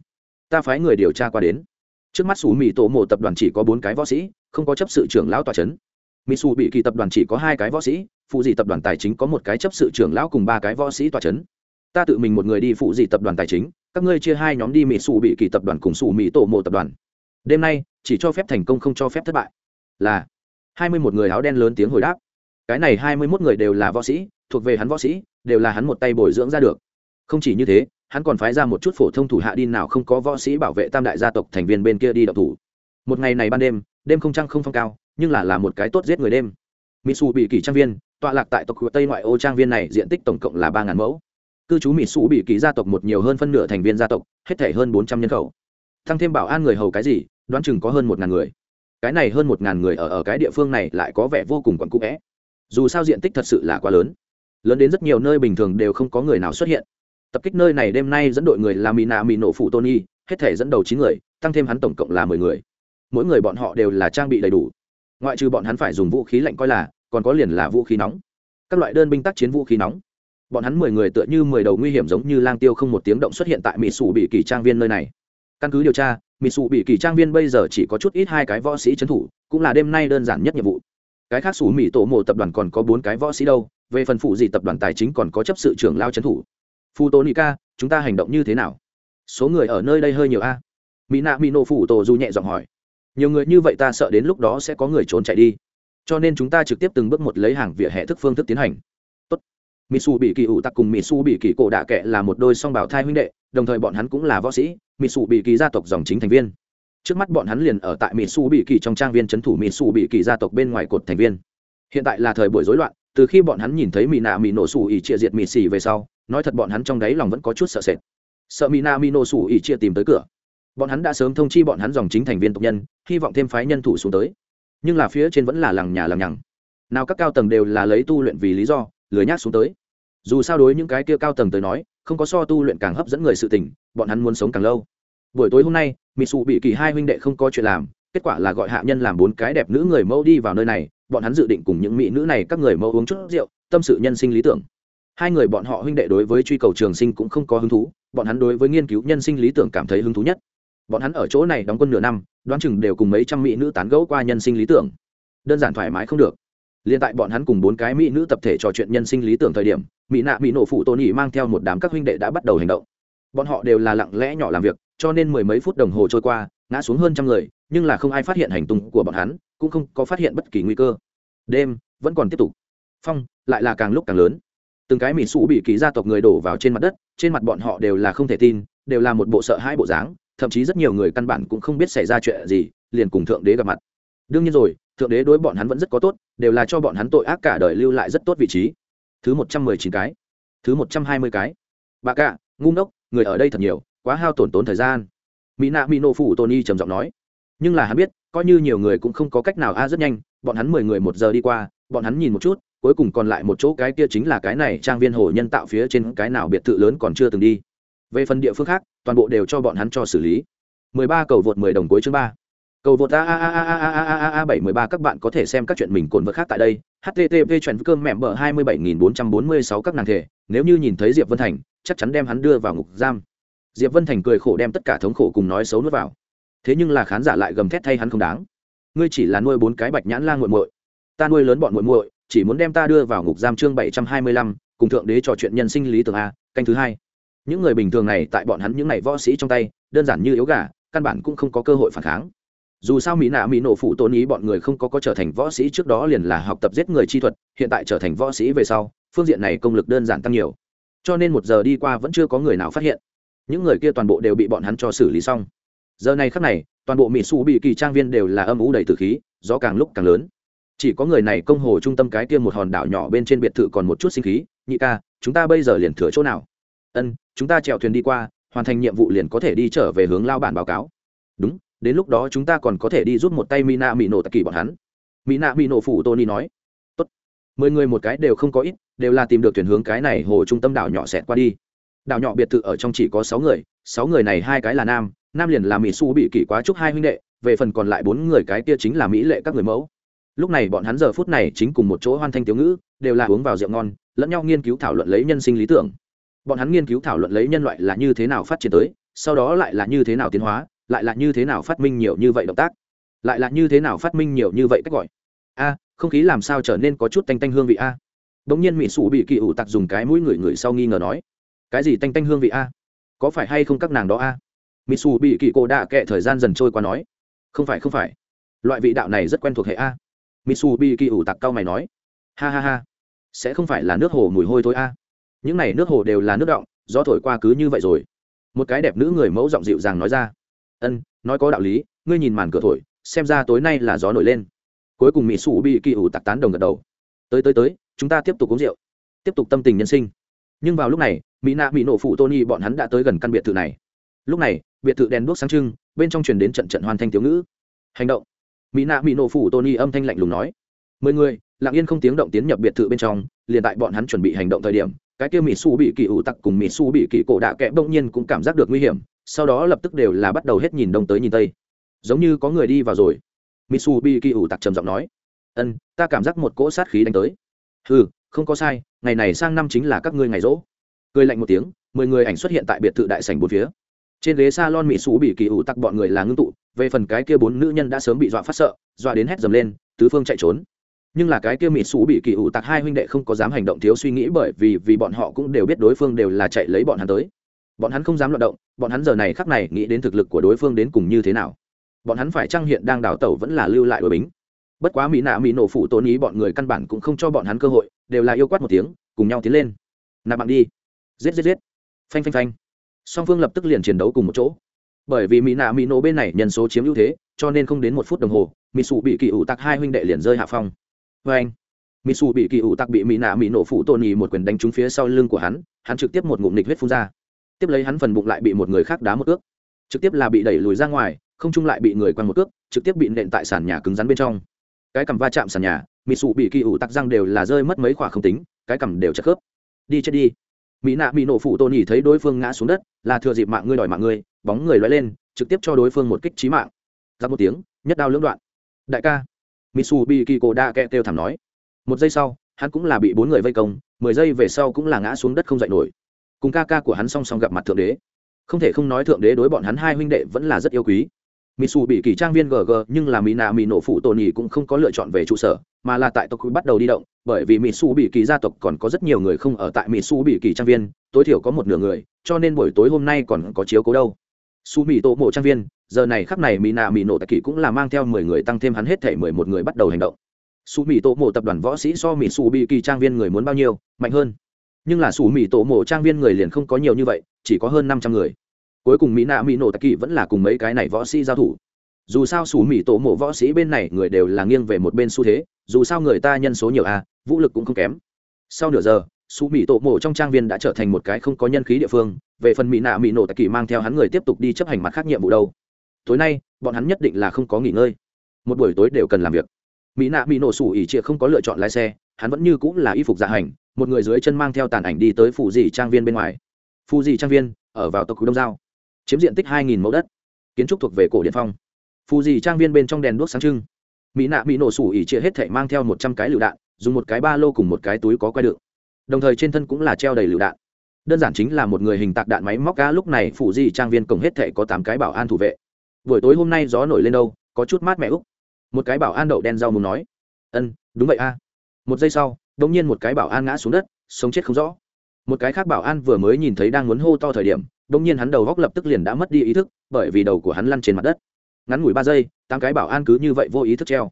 Ta phái người điều tra qua đến. Trước mắt sủ mỹ tổ mộ tập đoàn chỉ có bốn cái võ sĩ, không có chấp sự trưởng lão tòa c h ấ n mỹ xù bị kỳ tập đoàn chỉ có hai cái võ sĩ, phụ dị tập đoàn tài chính có một cái chấp sự trưởng lão cùng ba cái võ sĩ tòa c h ấ n ta tự mình một người đi phụ dị tập đoàn tài chính, các ngươi chia hai nhóm đi mỹ xù bị kỳ tập đoàn cùng xù mỹ tổ mộ tập đoàn. Đêm nay, chỉ cho phép thành công không cho phép thất bại. Là, hai mươi một người áo đen lớn tiếng hồi đáp. Cái này hai mươi mốt người đều là võ sĩ, thuộc về hắn võ sĩ, đều là hắn một tay bồi dưỡng ra được. Không chỉ như thế, hắn còn phái ra một chút phổ thông thủ hạ đi nào không có võ sĩ bảo vệ tam đại gia tộc thành viên bên kia đi đậu thủ. Một ngày này ban đêm đêm không trăng không phong cao, nhưng là là một cái tốt giết người đêm. Mỹ xù bị kỳ trang viên, tọa lạc tại tộc tây ngoại ô trang viên này diện tích tổng cộng là ba ngàn mẫu cư trú Sũ bị kỳ gia tộc một nhiều hơn phân nửa thành viên gia tộc, hết thể hơn bốn trăm nhân khẩu. Thăng thêm bảo an người hầu cái gì, đoán chừng có hơn một ngàn người. Cái này hơn một ngàn người ở ở cái địa phương này lại có vẻ vô cùng quặn cũ vẽ. Dù sao diện tích thật sự là quá lớn. Lớn đến rất nhiều nơi bình thường đều không có người nào xuất hiện. Tập kích nơi này đêm nay dẫn đội người là mỹ nạ mỹ nổ phụ tony, hết thể dẫn đầu chín người, tăng thêm hắn tổng cộng là mười người. Mỗi người bọn họ đều là trang bị đầy đủ. Ngoại trừ bọn hắn phải dùng vũ khí lạnh coi là, còn có liền là vũ khí nóng. Các loại đơn binh tác chiến vũ khí nóng bọn hắn mười người tựa như mười đầu nguy hiểm giống như lang tiêu không một tiếng động xuất hiện tại mỹ sủ bị kỳ trang viên nơi này. Căn cứ điều tra mỹ sủ bị kỳ trang viên bây giờ chỉ có chút ít hai cái võ sĩ trấn thủ, cũng là đêm nay đơn giản nhất nhiệm vụ. Cái khác sủ mỹ tổ mộ tập đoàn còn có bốn cái võ sĩ đâu, về phần phụ gì tập đoàn tài chính còn có chấp sự trưởng lao trấn thủ. Phù tô ca chúng ta hành động như thế nào? Số người ở nơi đây hơi nhiều a. Mỹ nạ mỹ nộ phủ tổ du nhẹ giọng hỏi. Nhiều người như vậy ta sợ đến lúc đó sẽ có người trốn chạy đi. Cho nên chúng ta trực tiếp từng bước một lấy hàng vỉa hè thức phương thức tiến hành mỹ su bị kỳ ủ tặc cùng mitsu bị kỳ cổ đạ kệ là một đôi song bảo thai huynh đệ, đồng thời bọn hắn cũng là võ sĩ. Mitsu bị kỳ gia tộc dòng chính thành viên. Trước mắt bọn hắn liền ở tại mitsu bị kỳ trong trang viên trấn thủ mitsu bị kỳ gia tộc bên ngoài cột thành viên. Hiện tại là thời buổi rối loạn, từ khi bọn hắn nhìn thấy mỹ nạ mỹ nổ xù ỉ trịa diệt mỹ xì về sau, nói thật bọn hắn trong đáy lòng vẫn có chút sợ sệt. Sợ mỹ nạ mỹ nổ xù ỉ trịa tìm tới cửa. Bọn hắn đã sớm thông chi bọn hắn dòng chính thành viên tộc nhân, hy vọng thêm phái nhân thủ xuống tới. Nhưng là phía trên vẫn là làng nhà làng nhằng. Nào các cao tầng đều là lấy tu luyện vì lý do, lười nhác xuống tới dù sao đối những cái kia cao tầng tới nói, không có so tu luyện càng hấp dẫn người sự tình, bọn hắn muốn sống càng lâu. Buổi tối hôm nay mỹ sụ bị kỳ hai huynh đệ không có chuyện làm, kết quả là gọi hạ nhân làm bốn cái đẹp nữ người mẫu đi vào nơi này, bọn hắn dự định cùng những mỹ nữ này các người mẫu uống chút rượu, tâm sự nhân sinh lý tưởng. Hai người bọn họ huynh đệ đối với truy cầu trường sinh cũng không có hứng thú, bọn hắn đối với nghiên cứu nhân sinh lý tưởng cảm thấy hứng thú nhất. Bọn hắn ở chỗ này đóng quân nửa năm, đoán chừng đều cùng mấy trăm mỹ nữ tán gẫu qua nhân sinh lý tưởng. Đơn giản thoải mái không được liên tại bọn hắn cùng bốn cái mỹ nữ tập thể trò chuyện nhân sinh lý tưởng thời điểm, mỹ nạ mỹ nổ phụ tôn nhị mang theo một đám các huynh đệ đã bắt đầu hành động. Bọn họ đều là lặng lẽ nhỏ làm việc, cho nên mười mấy phút đồng hồ trôi qua, ngã xuống hơn trăm người, nhưng là không ai phát hiện hành tung của bọn hắn, cũng không có phát hiện bất kỳ nguy cơ. Đêm vẫn còn tiếp tục. Phong lại là càng lúc càng lớn. Từng cái mỹ sụ bị kỳ gia tộc người đổ vào trên mặt đất, trên mặt bọn họ đều là không thể tin, đều là một bộ sợ hai bộ dáng, thậm chí rất nhiều người căn bản cũng không biết xảy ra chuyện gì, liền cùng thượng đế gặp mặt. Đương nhiên rồi thượng đế đối bọn hắn vẫn rất có tốt, đều là cho bọn hắn tội ác cả đời lưu lại rất tốt vị trí. Thứ một trăm mười chín cái. Thứ một trăm hai mươi cái. Bà cả, ngu ngốc, người ở đây thật nhiều, quá hao tổn tốn thời gian. Mỹ nạ mỹ nổ phủ tony trầm giọng nói. Nhưng là hắn biết, coi như nhiều người cũng không có cách nào a rất nhanh, bọn hắn mười người một giờ đi qua, bọn hắn nhìn một chút, cuối cùng còn lại một chỗ cái kia chính là cái này trang viên hồ nhân tạo phía trên cái nào biệt thự lớn còn chưa từng đi. Về phần địa phương khác, toàn bộ đều cho bọn hắn cho xử lý. mười ba cầu vượt mười đồng cuối chương ba cầu vượt a a a a a a a a bảy mười ba các bạn có thể xem các chuyện mình cồn vật khác tại đây http chuyện cơm mẹm bờ hai mươi bảy nghìn bốn trăm bốn mươi sáu các nàng thể nếu như nhìn thấy diệp vân thành chắc chắn đem hắn đưa vào ngục giam diệp vân thành cười khổ đem tất cả thống khổ cùng nói xấu nuốt vào thế nhưng là khán giả lại gầm thét thay hắn không đáng ngươi chỉ là nuôi bốn cái bạch nhãn lan g u muội ta nuôi lớn bọn muội muội chỉ muốn đem ta đưa vào ngục giam chương bảy trăm hai mươi lăm cùng thượng đế trò chuyện nhân sinh lý tưởng a canh thứ hai những người bình thường này tại bọn hắn những n võ sĩ trong tay đơn giản như yếu gà căn bản cũng không có cơ hội phản kháng dù sao mỹ nạ mỹ nổ phụ tôn ý bọn người không có có trở thành võ sĩ trước đó liền là học tập giết người chi thuật, hiện tại trở thành võ sĩ về sau, phương diện này công lực đơn giản tăng nhiều. Cho nên một giờ đi qua vẫn chưa có người nào phát hiện. Những người kia toàn bộ đều bị bọn hắn cho xử lý xong. Giờ này khắc này, toàn bộ mỹ su bị kỳ trang viên đều là âm ủ đầy từ khí, gió càng lúc càng lớn. Chỉ có người này công hồ trung tâm cái kia một hòn đảo nhỏ bên trên biệt thự còn một chút sinh khí, nhị ca, chúng ta bây giờ liền thừa chỗ nào? Ân, chúng ta chèo thuyền đi qua, hoàn thành nhiệm vụ liền có thể đi trở về hướng lao bản báo cáo. Đúng đến lúc đó chúng ta còn có thể đi giúp một tay mina mỹ nổ tạ kỳ bọn hắn. Mina mỹ nổ phủ tony nói. Tốt. Mười người một cái đều không có ít, đều là tìm được thuyền hướng cái này hồ trung tâm đảo nhỏ xẹt qua đi. Đảo nhỏ biệt thự ở trong chỉ có sáu người sáu người này hai cái là nam nam liền là mỹ su bị kỷ quá chúc hai huynh đệ, về phần còn lại bốn người cái kia chính là mỹ lệ các người mẫu. Lúc này bọn hắn giờ phút này chính cùng một chỗ hoan thanh thiếu ngữ, đều là uống vào rượu ngon, lẫn nhau nghiên cứu thảo luận lấy nhân sinh lý tưởng. Bọn hắn nghiên cứu thảo luận lấy nhân loại là như thế nào phát triển tới, sau đó lại là như thế nào tiến hóa lại là như thế nào phát minh nhiều như vậy động tác? Lại là như thế nào phát minh nhiều như vậy cách gọi? A, không khí làm sao trở nên có chút tanh tanh hương vị a? À? bỗng nhiên mỹ sủ bị kỳ ủ tặc dùng cái mũi người người sau nghi ngờ nói, cái gì tanh tanh hương vị a? Có phải hay không các nàng đó a? Mỹ sủ bị kỳ cổ đạ kệ thời gian dần trôi qua nói, không phải không phải. Loại vị đạo này rất quen thuộc hệ a. Mỹ sủ bị kỳ ủ tặc cao mày nói, ha ha ha. Sẽ không phải là nước hồ mùi hôi thôi a. Những này nước hồ đều là nước động gió thổi qua cứ như vậy rồi. Một cái đẹp nữ người mẫu giọng dịu dàng nói ra ân, nói có đạo lý, ngươi nhìn màn cửa thổi, xem ra tối nay là gió nổi lên. Cuối cùng mỹ sủ bị kỳ ủ tặc tán đồng gật đầu. Tới tới tới, chúng ta tiếp tục uống rượu, tiếp tục tâm tình nhân sinh. Nhưng vào lúc này mỹ nạ mỹ nổ phụ tony bọn hắn đã tới gần căn biệt thự này. Lúc này, biệt thự đèn đuốc sáng trưng, bên trong truyền đến trận trận hoàn thanh thiếu ngữ. Hành động. Mỹ nạ mỹ nổ phụ tony âm thanh lạnh lùng nói. Mười người, lặng yên không tiếng động tiến nhập biệt thự bên trong, liền tại bọn hắn chuẩn bị hành động thời điểm, cái kia mỹ su bị kỳ ủ tặc cùng mỹ su bị kỳ cổ đạ kẽ bỗng nhiên cũng cảm giác được nguy hiểm sau đó lập tức đều là bắt đầu hết nhìn đông tới nhìn tây. Giống như có người đi vào rồi. Misu Bi kỳ ủ tặc trầm giọng nói, ân, ta cảm giác một cỗ sát khí đánh tới. Ừ không có sai, ngày này sang năm chính là các ngươi ngày rỗ. Cười lạnh một tiếng, mười người ảnh xuất hiện tại biệt thự đại sảnh bốn phía. Trên ghế s a lon mỹ xú bị kỳ ủ tặc bọn người là ngưng tụ, về phần cái kia bốn nữ nhân đã sớm bị dọa phát sợ, dọa đến hét dầm lên, tứ phương chạy trốn. Nhưng là cái kia mỹ xú bị kỳ ủ tặc hai huynh đệ không có dám hành động thiếu suy nghĩ bởi vì vì bọn họ cũng đều biết đối phương đều là chạy lấy bọn hắn tới bọn hắn không dám loạt động, bọn hắn giờ này khắc này nghĩ đến thực lực của đối phương đến cùng như thế nào. Bọn hắn phải chăng hiện đang đào tẩu vẫn là lưu lại đội bính? Bất quá mỹ nạ mỹ nổ phụ tốn ý bọn người căn bản cũng không cho bọn hắn cơ hội, đều là yêu quát một tiếng, cùng nhau tiến lên. Nạp bạn đi. Giết giết giết. Phanh phanh phanh. Song phương lập tức liền chiến đấu cùng một chỗ. Bởi vì mỹ nạ mỹ nổ bên này nhân số chiếm ưu thế, cho nên không đến một phút đồng hồ mỹ sụ bị kỳ ủ tặc hai huynh đệ liền rơi hạ phong. Vê anh mỹ sụ bị kỳ ủ tặc bị mỹ nạ mỹ nổ phụ tôn ý một quyền đánh trúng phía sau lưng của hắn hắn trực tiếp một ngụm nịch huyết phun ra tiếp lấy hắn phần bụng lại bị một người khác đá một ước. Trực tiếp là bị đẩy lùi ra ngoài, không chung lại bị người quăng một ước, trực tiếp bị nện tại sàn nhà cứng rắn bên trong. Cái cằm va chạm sàn nhà mỹ sụ bị kỳ ủ tặc răng đều là rơi mất mấy khoả không tính, cái cằm đều chất khớp. Đi chết đi. Mỹ nạ bị nổ phụ tôn nhỉ thấy đối phương ngã xuống đất, là thừa dịp mạng ngươi đòi mạng ngươi, bóng người loay lên, trực tiếp cho đối phương một kích trí mạng. Ra một tiếng, nhất đao lưỡng đoạn. Đại ca. Mitsubi kiko đa kẹ kêu thảm nói. Một giây sau, hắn cũng là bị bốn người vây công, mười giây về sau cũng là ngã xuống đất không dậy nổi cùng ca ca của hắn song song gặp mặt thượng đế. Không thể không nói thượng đế đối bọn hắn hai huynh đệ vẫn là rất yêu quý. Mitsu bị kỳ trang viên gg nhưng là mỹ nạ mỹ nổ phụ tổ nhì cũng không có lựa chọn về trụ sở, mà là tại tộc quý bắt đầu đi động, bởi vì mitsu bị kỳ gia tộc còn có rất nhiều người không ở tại mitsu bị kỳ trang viên, tối thiểu có một nửa người, cho nên buổi tối hôm nay còn có chiếu cố đâu. Su mỹ tổ mộ trang viên, giờ này khắc này mỹ nạ mỹ nổ tạc kỳ cũng là mang theo mười người tăng thêm hắn hết thể mười một người bắt đầu hành động. Su mỹ tổ mộ tập đoàn võ sĩ so mỹ xù bị kỳ trang viên người muốn bao nhiêu, mạnh hơn nhưng là sủ mỹ tổ mộ trang viên người liền không có nhiều như vậy, chỉ có hơn năm trăm người. Cuối cùng mỹ nạ mỹ nổ tạc kỳ vẫn là cùng mấy cái này võ sĩ giao thủ. Dù sao sủ mỹ tổ mộ võ sĩ bên này người đều là nghiêng về một bên xu thế, dù sao người ta nhân số nhiều a, vũ lực cũng không kém. Sau nửa giờ, sủ mỹ tổ mộ trong trang viên đã trở thành một cái không có nhân khí địa phương, về phần mỹ nạ mỹ nổ tạc kỳ mang theo hắn người tiếp tục đi chấp hành mặt khác nhiệm vụ đâu. Tối nay, bọn hắn nhất định là không có nghỉ ngơi. Một buổi tối đều cần làm việc. Mỹ nạ mỹ nổ sủ ỉ chia không có lựa chọn lái xe, hắn vẫn như cũng là y phục dạ hành một người dưới chân mang theo tàn ảnh đi tới phủ dì trang viên bên ngoài. Phù dì trang viên, ở vào tộc đông giao. Chiếm diện tích hai mẫu đất. Kiến trúc thuộc về cổ điện phong. Phù dì trang viên bên trong đèn đuốc sáng trưng. Mỹ nạ bị nổ sủ ỉ chia hết thể mang theo một trăm cái lựu đạn, dùng một cái ba lô cùng một cái túi có quay đựng. Đồng thời trên thân cũng là treo đầy lựu đạn. Đơn giản chính là một người hình tạc đạn máy móc cá lúc này phủ di trang viên cổng hết thệ có tám cái bảo an thủ vệ. Buổi tối hôm nay gió nổi lên đâu, có chút mát mẻ úc. Một cái bảo an đậu đen rau muốn nói. Ân, đúng vậy a. Một giây sau đ ỗ n g nhiên một cái bảo an ngã xuống đất, sống chết không rõ. Một cái khác bảo an vừa mới nhìn thấy đang muốn hô to thời điểm đ ỗ n g nhiên hắn đầu góc lập tức liền đã mất đi ý thức, bởi vì đầu của hắn lăn trên mặt đất. Ngắn ngủi ba giây, tám cái bảo an cứ như vậy vô ý thức treo.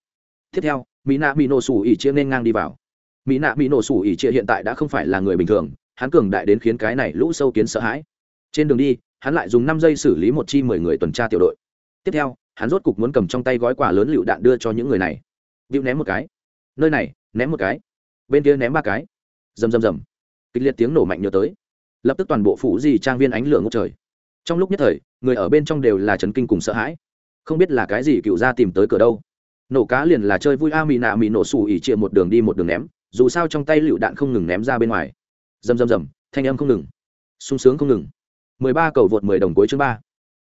Tiếp theo, mỹ nạ bị nổ sủ ỉ chia nên ngang đi vào. Mỹ nạ bị nổ sủ ỉ chia hiện tại đã không phải là người bình thường, hắn cường đại đến khiến cái này lũ sâu kiến sợ hãi. Trên đường đi, hắn lại dùng năm giây xử lý một chi mười người tuần tra tiểu đội. Tiếp theo, hắn rốt cục muốn cầm trong tay gói quà lớn lựu đạn đưa cho những người này. Bịu ném một cái. Nơi này, ném một cái bên kia ném ba cái. Rầm rầm rầm. Kịch liệt tiếng nổ mạnh nhớ tới. Lập tức toàn bộ phủ gì trang viên ánh lửa ngốc trời. Trong lúc nhất thời, người ở bên trong đều là trấn kinh cùng sợ hãi. Không biết là cái gì cựu ra tìm tới cửa đâu. Nổ cá liền là chơi vui a, mì nạ mì nổ xù ỉ chia một đường đi một đường ném, dù sao trong tay lựu đạn không ngừng ném ra bên ngoài. Rầm rầm rầm, thanh âm không ngừng. Sung sướng không ngừng. Mười ba cầu vượt mười đồng cuối chương ba.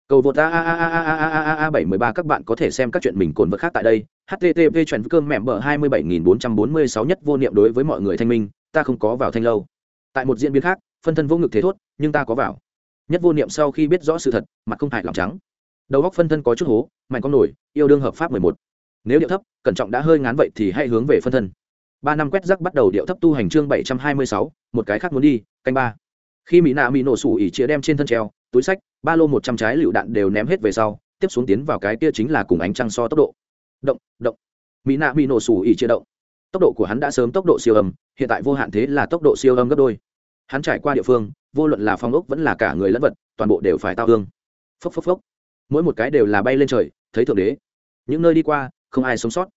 Cầu vượt a a a a a a a a a bảy mười ba, các bạn có thể xem các chuyện mình cồn vật khác tại đây http chuẩn cơm mẹm bờ hai mươi bảy nghìn bốn trăm bốn mươi sáu nhất vô niệm đối với mọi người thanh minh, ta không có vào thanh lâu. Tại một diễn biến khác, phân thân vô ngực thế thốt, nhưng ta có vào. Nhất vô niệm sau khi biết rõ sự thật, mặt không hại lòng trắng. Đầu góc phân thân có chút hố, mạnh con nổi, yêu đương hợp pháp mười một. Nếu điệu thấp, cẩn trọng đã hơi ngán vậy thì hãy hướng về phân thân. Ba năm quét rắc bắt đầu điệu thấp tu hành chương bảy trăm hai mươi sáu, một cái khác muốn đi, canh ba. Khi mỹ nạ mỹ nổ sủ ỉ chĩa đem trên thân treo, túi sách, ba lô một trăm trái lựu đạn đều ném hết về sau, tiếp xuống tiến vào cái kia chính là cùng ánh trăng so tốc độ động động. Mỹ nạ mỹ nổ sủ ỉ chia động. Tốc độ của hắn đã sớm tốc độ siêu âm, hiện tại vô hạn thế là tốc độ siêu âm gấp đôi. Hắn trải qua địa phương, vô luận là phong ốc vẫn là cả người lẫn vật, toàn bộ đều phải tao hương phốc phốc phốc. Mỗi một cái đều là bay lên trời, thấy thượng đế. Những nơi đi qua, không ai sống sót.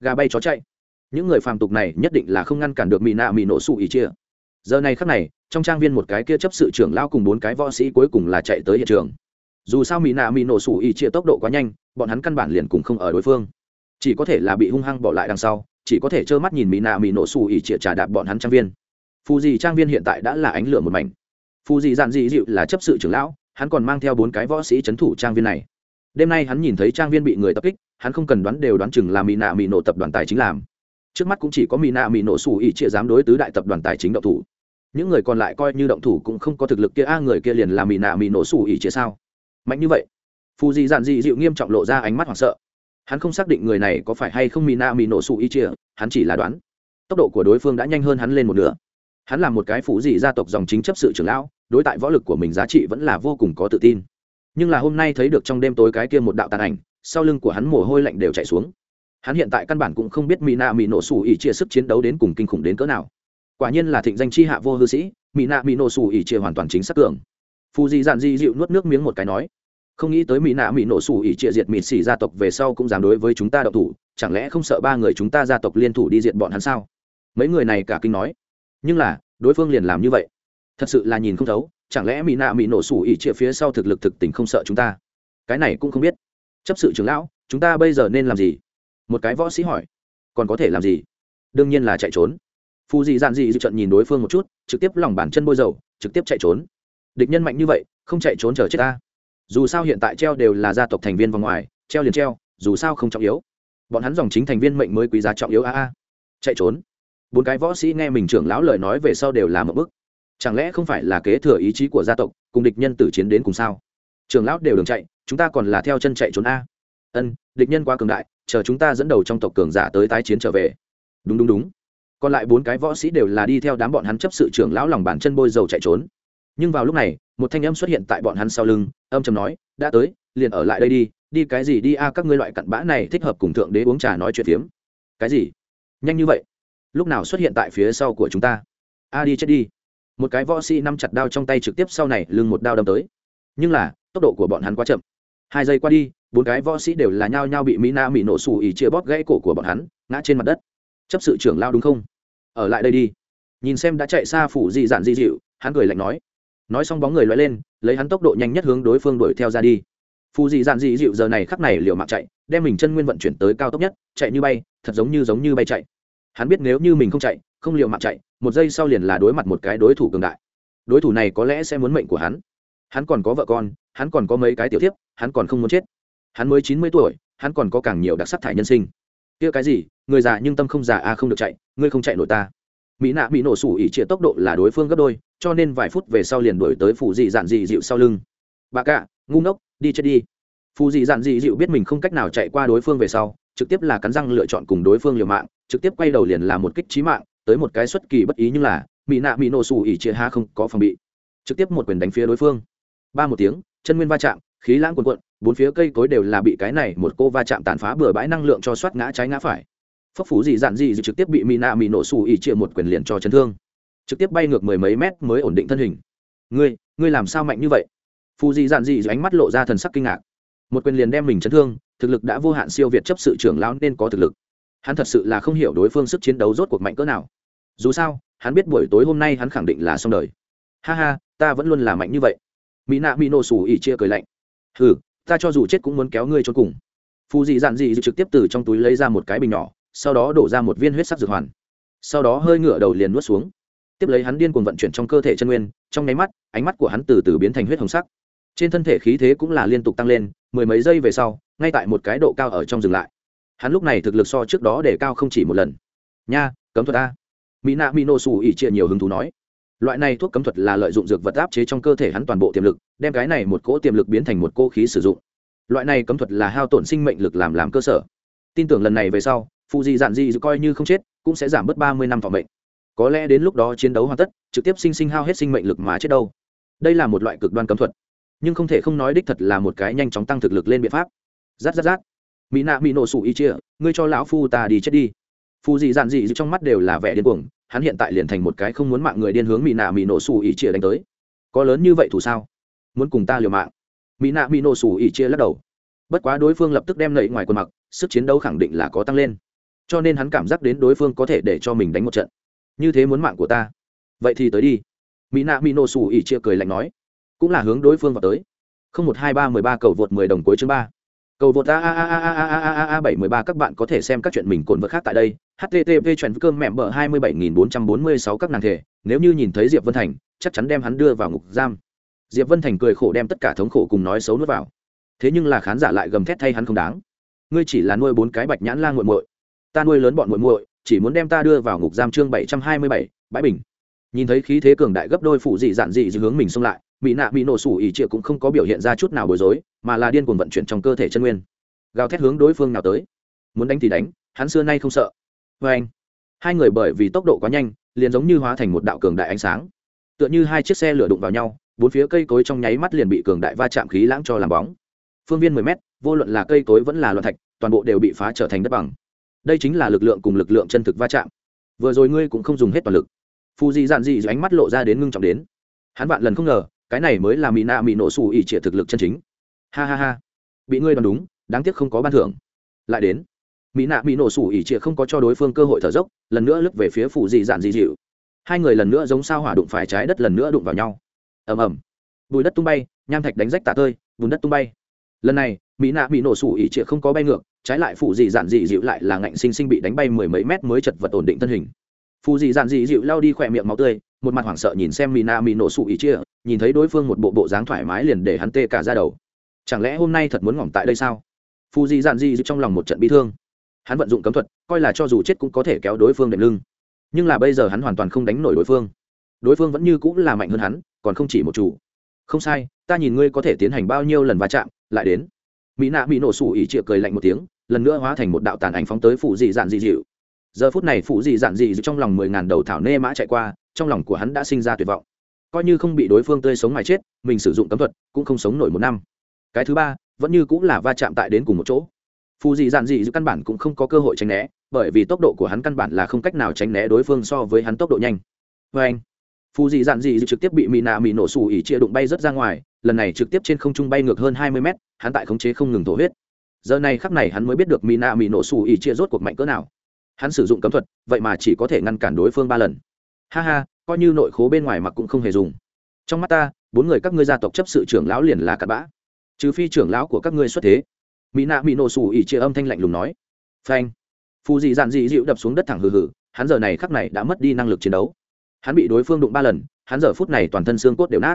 Gà bay chó chạy. Những người phàm tục này nhất định là không ngăn cản được mỹ nạ mỹ nổ sụ ý chia. Giờ này khắc này, trong trang viên một cái kia chấp sự trưởng lao cùng bốn cái võ sĩ cuối cùng là chạy tới hiện trường. Dù sao mỹ nạ mỹ nổ sụ ý chia tốc độ quá nhanh, bọn hắn căn bản liền cùng không ở đối phương chỉ có thể là bị hung hăng bỏ lại đằng sau, chỉ có thể trơ mắt nhìn mỹ nạ mỹ nổ xù ỉ chĩa trà đạp bọn hắn trang viên. Phù dị trang viên hiện tại đã là ánh lửa một mảnh. Phù dị dạn dị dịu là chấp sự trưởng lão, hắn còn mang theo bốn cái võ sĩ c h ấ n thủ trang viên này. Đêm nay hắn nhìn thấy trang viên bị người tập kích, hắn không cần đoán đều đoán chừng là mỹ nạ mỹ nổ tập đoàn tài chính làm. Trước mắt cũng chỉ có mỹ nạ mỹ nổ xù ỉ chĩa dám đối tứ đại tập đoàn tài chính động thủ. Những người còn lại coi như động thủ cũng không có thực lực kia, a, người kia liền là mỹ nạ mỹ nổ xù ỉ chĩa sao? Mạnh như vậy. Phù dị dạn dị dịu nghiêm trọng lộ ra ánh mắt hoảng sợ hắn không xác định người này có phải hay không Mina nạ mỹ nổ sụ y chia hắn chỉ là đoán. Tốc độ của đối phương đã nhanh hơn hắn lên một nửa. Hắn là một cái phụ dị gia tộc dòng chính chấp sự trưởng lão, đối tại võ lực của mình giá trị vẫn là vô cùng có tự tin. Nhưng là hôm nay thấy được trong đêm tối cái kia một đạo tàn ảnh, sau lưng của hắn mồ hôi lạnh đều chạy xuống. Hắn hiện tại căn bản cũng không biết mỹ nạ mỹ nổ xù ỉ chia sức chiến đấu đến cùng kinh khủng đến cỡ nào. Quả nhiên là thịnh danh chi hạ vô hư sĩ mỹ nạ mỹ nổ xù ỉ chia hoàn toàn chính xác tưởng. phù dị dạn di dịu nuốt nước miếng một cái nói không nghĩ tới mỹ nạ mỹ nổ sủ ỉ trịa diệt mịt xỉ gia tộc về sau cũng dám đối với chúng ta độc thủ, chẳng lẽ không sợ ba người chúng ta gia tộc liên thủ đi diệt bọn hắn sao? Mấy người này cả kinh nói. Nhưng là, đối phương liền làm như vậy. Thật sự là nhìn không thấu, chẳng lẽ mỹ nạ mỹ nổ sủ ỉ trịa phía sau thực lực thực tình không sợ chúng ta? Cái này cũng không biết. Chấp sự trưởng lão, chúng ta bây giờ nên làm gì? Một cái võ sĩ hỏi. Còn có thể làm gì? Đương nhiên là chạy trốn. Phù dị dạn dị dự trận nhìn đối phương một chút, trực tiếp lòng bàn chân bôi dầu, trực tiếp chạy trốn. Địch nhân mạnh như vậy, không chạy trốn chờ chết ta dù sao hiện tại treo đều là gia tộc thành viên vòng ngoài, treo liền treo, dù sao không trọng yếu. Bọn hắn dòng chính thành viên mệnh mới quý giá trọng yếu a a. Chạy trốn. Bốn cái võ sĩ nghe mình trưởng lão lời nói về sau đều làm một bức. Chẳng lẽ không phải là kế thừa ý chí của gia tộc, cùng địch nhân tử chiến đến cùng sao? Trưởng lão đều đường chạy, chúng ta còn là theo chân chạy trốn a. Ân, địch nhân quá cường đại, chờ chúng ta dẫn đầu trong tộc cường giả tới tái chiến trở về. Đúng đúng đúng. Còn lại bốn cái võ sĩ đều là đi theo đám bọn hắn chấp sự trưởng lão lòng bàn chân bôi dầu chạy trốn. Nhưng vào lúc này một thanh âm xuất hiện tại bọn hắn sau lưng, âm trầm nói, đã tới, liền ở lại đây đi đi cái gì đi a, các ngươi loại cặn bã này thích hợp cùng thượng đế uống trà nói chuyện phiếm. Cái gì? Nhanh như vậy? Lúc nào xuất hiện tại phía sau của chúng ta? A, đi chết đi. Một cái võ sĩ nắm chặt đao trong tay trực tiếp sau này lưng một đao đâm tới. Nhưng là, tốc độ của bọn hắn quá chậm. Hai giây qua đi, bốn cái võ sĩ đều là nhao nhao bị mỹ na mỹ nổ xù ỉ chia bóp gãy cổ của bọn hắn, ngã trên mặt đất. Chấp sự trưởng lao đúng không? Ở lại đây đi. Nhìn xem đã chạy xa phủ dị dạn di dịu, hắn cười lạnh nói nói xong bóng người loay lên, lấy hắn tốc độ nhanh nhất hướng đối phương đuổi theo ra đi. Phù dị dạn dị dịu giờ này khắc này liều mạng chạy, đem mình chân nguyên vận chuyển tới cao tốc nhất, chạy như bay, thật giống như giống như bay chạy. Hắn biết nếu như mình không chạy, không liệu mạng chạy, một giây sau liền là đối mặt một cái đối thủ cường đại. Đối thủ này có lẽ sẽ muốn mệnh của hắn. Hắn còn có vợ con, hắn còn có mấy cái tiểu tiếp hắn còn không muốn chết. Hắn mới chín mươi tuổi, hắn còn có càng nhiều đặc sắc thải nhân sinh. Kia cái gì? Người già nhưng tâm không già a không được chạy, ngươi không chạy nổi ta mỹ nạ bị nổ sủ ỉ chia tốc độ là đối phương gấp đôi, cho nên vài phút về sau liền đổi tới phù dị dạn dị dịu sau lưng. Bà cạ ngu ngốc, đi chết đi. Phù dị dạn dị dịu biết mình không cách nào chạy qua đối phương về sau, trực tiếp là cắn răng lựa chọn cùng đối phương liều mạng, trực tiếp quay đầu liền là một kích trí mạng, tới một cái xuất kỳ bất ý nhưng là, mỹ nạ mỹ nổ sủ ỉ chia ha không có phòng bị. Trực tiếp một quyền đánh phía đối phương. Ba một tiếng, chân nguyên va chạm, khí lãng quần quận bốn phía cây cối đều là bị cái này một cô va chạm tàn phá bừa bãi năng lượng cho soát ngã trái ngã phải phấp phú Dị dạn Dị trực tiếp bị mỹ nạ mỹ nổ xù ỉ chia một quyền liền cho chấn thương. Trực tiếp bay ngược mười mấy mét mới ổn định thân hình. Ngươi ngươi làm sao mạnh như vậy? Phù Dị dạn Dị ánh mắt lộ ra thần sắc kinh ngạc. Một quyền liền đem mình chấn thương, thực lực đã vô hạn siêu việt chấp sự trưởng lão nên có thực lực. Hắn thật sự là không hiểu đối phương sức chiến đấu rốt cuộc mạnh cỡ nào. Dù sao, hắn biết buổi tối hôm nay hắn khẳng định là xong đời. Ha ha, ta vẫn luôn là mạnh như vậy. Mỹ nạ mỹ nổ sủ ỉ chia cười lạnh. Hừ, ta cho dù chết cũng muốn kéo ngươi cho cùng. Phù dị dạn dị trực tiếp từ trong túi lấy ra một cái bình nhỏ sau đó đổ ra một viên huyết sắc dược hoàn. Sau đó hơi ngửa đầu liền nuốt xuống. Tiếp lấy hắn điên cuồng vận chuyển trong cơ thể chân nguyên, trong nháy mắt, ánh mắt của hắn từ từ biến thành huyết hồng sắc. Trên thân thể khí thế cũng là liên tục tăng lên, mười mấy giây về sau, ngay tại một cái độ cao ở trong dừng lại. Hắn lúc này thực lực so trước đó để cao không chỉ một lần. Nha, cấm thuật a. Mỹ nạ mỹ nô xù ỉ chia nhiều hứng thú nói. Loại này thuốc cấm thuật là lợi dụng dược vật áp chế trong cơ thể hắn toàn bộ tiềm lực, đem cái này một cỗ tiềm lực biến thành một cỗ khí sử dụng. Loại này cấm thuật là hao tổn sinh mệnh lực làm làm cơ sở. Tin tưởng lần này về sau phụ di dạn di coi như không chết, cũng sẽ giảm bớt ba mươi năm thọ mệnh. Có lẽ đến lúc đó chiến đấu hoàn tất, trực tiếp sinh sinh hao hết sinh mệnh lực mà chết đâu. Đây là một loại cực đoan cấm thuật, nhưng không thể không nói đích thật là một cái nhanh chóng tăng thực lực lên biện pháp. Rát rát rát. Mỹ nạ mỹ nổ sủ y chia, ngươi cho lão phu ta đi chết đi. Phù dị dạn dị trong mắt đều là vẻ điên cuồng, hắn hiện tại liền thành một cái không muốn mạng người điên hướng mỹ nạ mỹ nổ sủ y chia đánh tới. Có lớn như vậy thủ sao? Muốn cùng ta liều mạng. Mỹ nạ mỹ nổ sủ y chia lắc đầu. Bất quá đối phương lập tức đem nậy ngoài quần mặc, sức chiến đấu khẳng định là có tăng lên cho nên hắn cảm giác đến đối phương có thể để cho mình đánh một trận. Như thế muốn mạng của ta. Vậy thì tới đi. Mỹ nạ mỹ nổ xù ỉ chia cười lạnh nói. Cũng là hướng đối phương vào tới. Không một hai ba mười ba cầu vượt mười đồng cuối chương ba. Cầu vượt a a a a a a a a a bảy mười ba các bạn có thể xem các chuyện mình cồn vượt khác tại đây. Http chuyện cơm mẹm bờ hai mươi bảy nghìn bốn trăm bốn mươi sáu các nàng thể. Nếu như nhìn thấy diệp vân thành, chắc chắn đem hắn đưa vào ngục giam. Diệp vân thành cười khổ đem tất cả thống khổ cùng nói xấu nuốt vào. Thế nhưng là khán giả lại gầm thét thay hắn không đáng. Ngươi chỉ là nuôi bốn cái bạch nhãn la nguội muội ta nuôi lớn bọn muội muội, chỉ muốn đem ta đưa vào ngục giam chương bảy trăm hai mươi bảy, bãi bình. Nhìn thấy khí thế cường đại gấp đôi phụ dị dạn dị dị hướng mình xông lại mỹ nạ mỹ nổ sủ ỉ trịa cũng không có biểu hiện ra chút nào bối rối, mà là điên cuồng vận chuyển trong cơ thể chân nguyên. Gào thét hướng đối phương nào tới. Muốn đánh thì đánh, hắn xưa nay không sợ. Vê anh, hai người bởi vì tốc độ quá nhanh, liền giống như hóa thành một đạo cường đại ánh sáng. Tựa như hai chiếc xe lửa đụng vào nhau, bốn phía cây cối trong nháy mắt liền bị cường đại va chạm khí lãng cho làm bóng. Phương viên mười mét, vô luận là cây cối vẫn là loạn thạch, toàn bộ đều bị phá trở thành đất bằng đây chính là lực lượng cùng lực lượng chân thực va chạm. Vừa rồi ngươi cũng không dùng hết toàn lực. Phù dị dạn dị ánh mắt lộ ra đến ngưng trọng đến. Hắn vạn lần không ngờ, cái này mới là mỹ nạ mỹ nổ xù ỉ trịa thực lực chân chính. Ha ha ha. Bị ngươi đoán đúng, đáng tiếc không có ban thưởng. Lại đến. Mỹ nạ mỹ nổ xù ỉ trịa không có cho đối phương cơ hội thở dốc, lần nữa lướt về phía phù dị dạn dị dịu. Hai người lần nữa giống sao hỏa đụng phải trái đất lần nữa đụng vào nhau. Ầm ầm. Bùi đất tung bay, nham thạch đánh rách tả tơi, bùn đất tung bay. Lần này mỹ nạ mỹ nổ sủ ỉ trịa không có bay ngược trái lại phụ dị dạn dị dịu lại là ngạnh sinh sinh bị đánh bay mười mấy mét mới chật vật ổn định thân hình. Phụ dị dạn dị dịu lao đi khỏe miệng máu tươi, một mặt hoảng sợ nhìn xem mina nạ mỹ nổ sụ ý chia, nhìn thấy đối phương một bộ bộ dáng thoải mái liền để hắn tê cả ra đầu. Chẳng lẽ hôm nay thật muốn ngỏm tại đây sao? Phụ dị dạn dị dịu trong lòng một trận bi thương. Hắn vận dụng cấm thuật, coi là cho dù chết cũng có thể kéo đối phương đệm lưng. Nhưng là bây giờ hắn hoàn toàn không đánh nổi đối phương. Đối phương vẫn như cũng là mạnh hơn hắn, còn không chỉ một chủ. Không sai, ta nhìn ngươi có thể tiến hành bao nhiêu lần va chạm, lại đến mỹ nạ bị nổ sủ ỉ chịa cười lạnh một tiếng, lần nữa hóa thành một đạo tàn ảnh phóng tới phụ dị dạn dị dịu. Giờ phút này phụ dị dạn dị dịu trong lòng mười ngàn đầu thảo nê mã chạy qua, trong lòng của hắn đã sinh ra tuyệt vọng. Coi như không bị đối phương tươi sống mà chết, mình sử dụng cấm thuật cũng không sống nổi một năm. Cái thứ ba, vẫn như cũng là va chạm tại đến cùng một chỗ. Phù dị dạn dị dịu căn bản cũng không có cơ hội tránh né, bởi vì tốc độ của hắn căn bản là không cách nào tránh né đối phương so với hắn tốc độ nhanh. Vê anh phù dị dạn dị trực tiếp bị mỹ nạ mỹ nổ xù ỉ chia đụng bay rớt ra ngoài, lần này trực tiếp trên không trung bay ngược hơn hai mươi mét, hắn tại khống chế không ngừng thổ huyết. Giờ này khắc này hắn mới biết được mỹ nạ mỹ nổ xù ỉ chia rốt cuộc mạnh cỡ nào. Hắn sử dụng cấm thuật, vậy mà chỉ có thể ngăn cản đối phương ba lần. Ha ha, coi như nội khố bên ngoài mặc cũng không hề dùng. Trong mắt ta, bốn người các ngươi gia tộc chấp sự trưởng lão liền là cặn bã. Trừ phi trưởng lão của các ngươi xuất thế. Mỹ nạ mỹ nổ xù ỉ chia âm thanh lạnh lùng nói. Phanh. Phù dị dạn dị dịu đập xuống đất thẳng hừ hừ, hắn giờ này khắc này đã mất đi năng lực chiến đấu hắn bị đối phương đụng ba lần, hắn giờ phút này toàn thân xương cốt đều nát.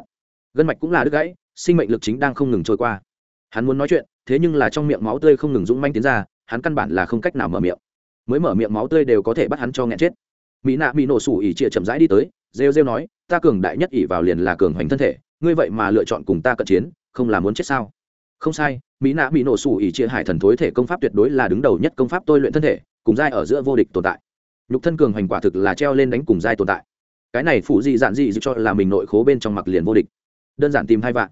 Gân mạch cũng là đứt gãy, sinh mệnh lực chính đang không ngừng trôi qua. Hắn muốn nói chuyện, thế nhưng là trong miệng máu tươi không ngừng dũng manh tiến ra, hắn căn bản là không cách nào mở miệng. Mới mở miệng máu tươi đều có thể bắt hắn cho nghẹn chết. Mỹ nạ bị nổ sủ ỉ chia chậm rãi đi tới, rêu rêu nói, ta cường đại nhất ỉ vào liền là cường hoành thân thể, ngươi vậy mà lựa chọn cùng ta cận chiến, không là muốn chết sao? Không sai, mỹ nạ bị nổ sủ ỉ chia hải thần thối thể công pháp tuyệt đối là đứng đầu nhất công pháp tôi luyện thân thể, cùng giai ở giữa vô địch tồn tại. Nhục thân cường hoành quả thực là treo lên đánh cùng giai tồn tại cái này phụ dị dạn dị cho là mình nội khố bên trong mặc liền vô địch. Đơn giản tìm hai vạn.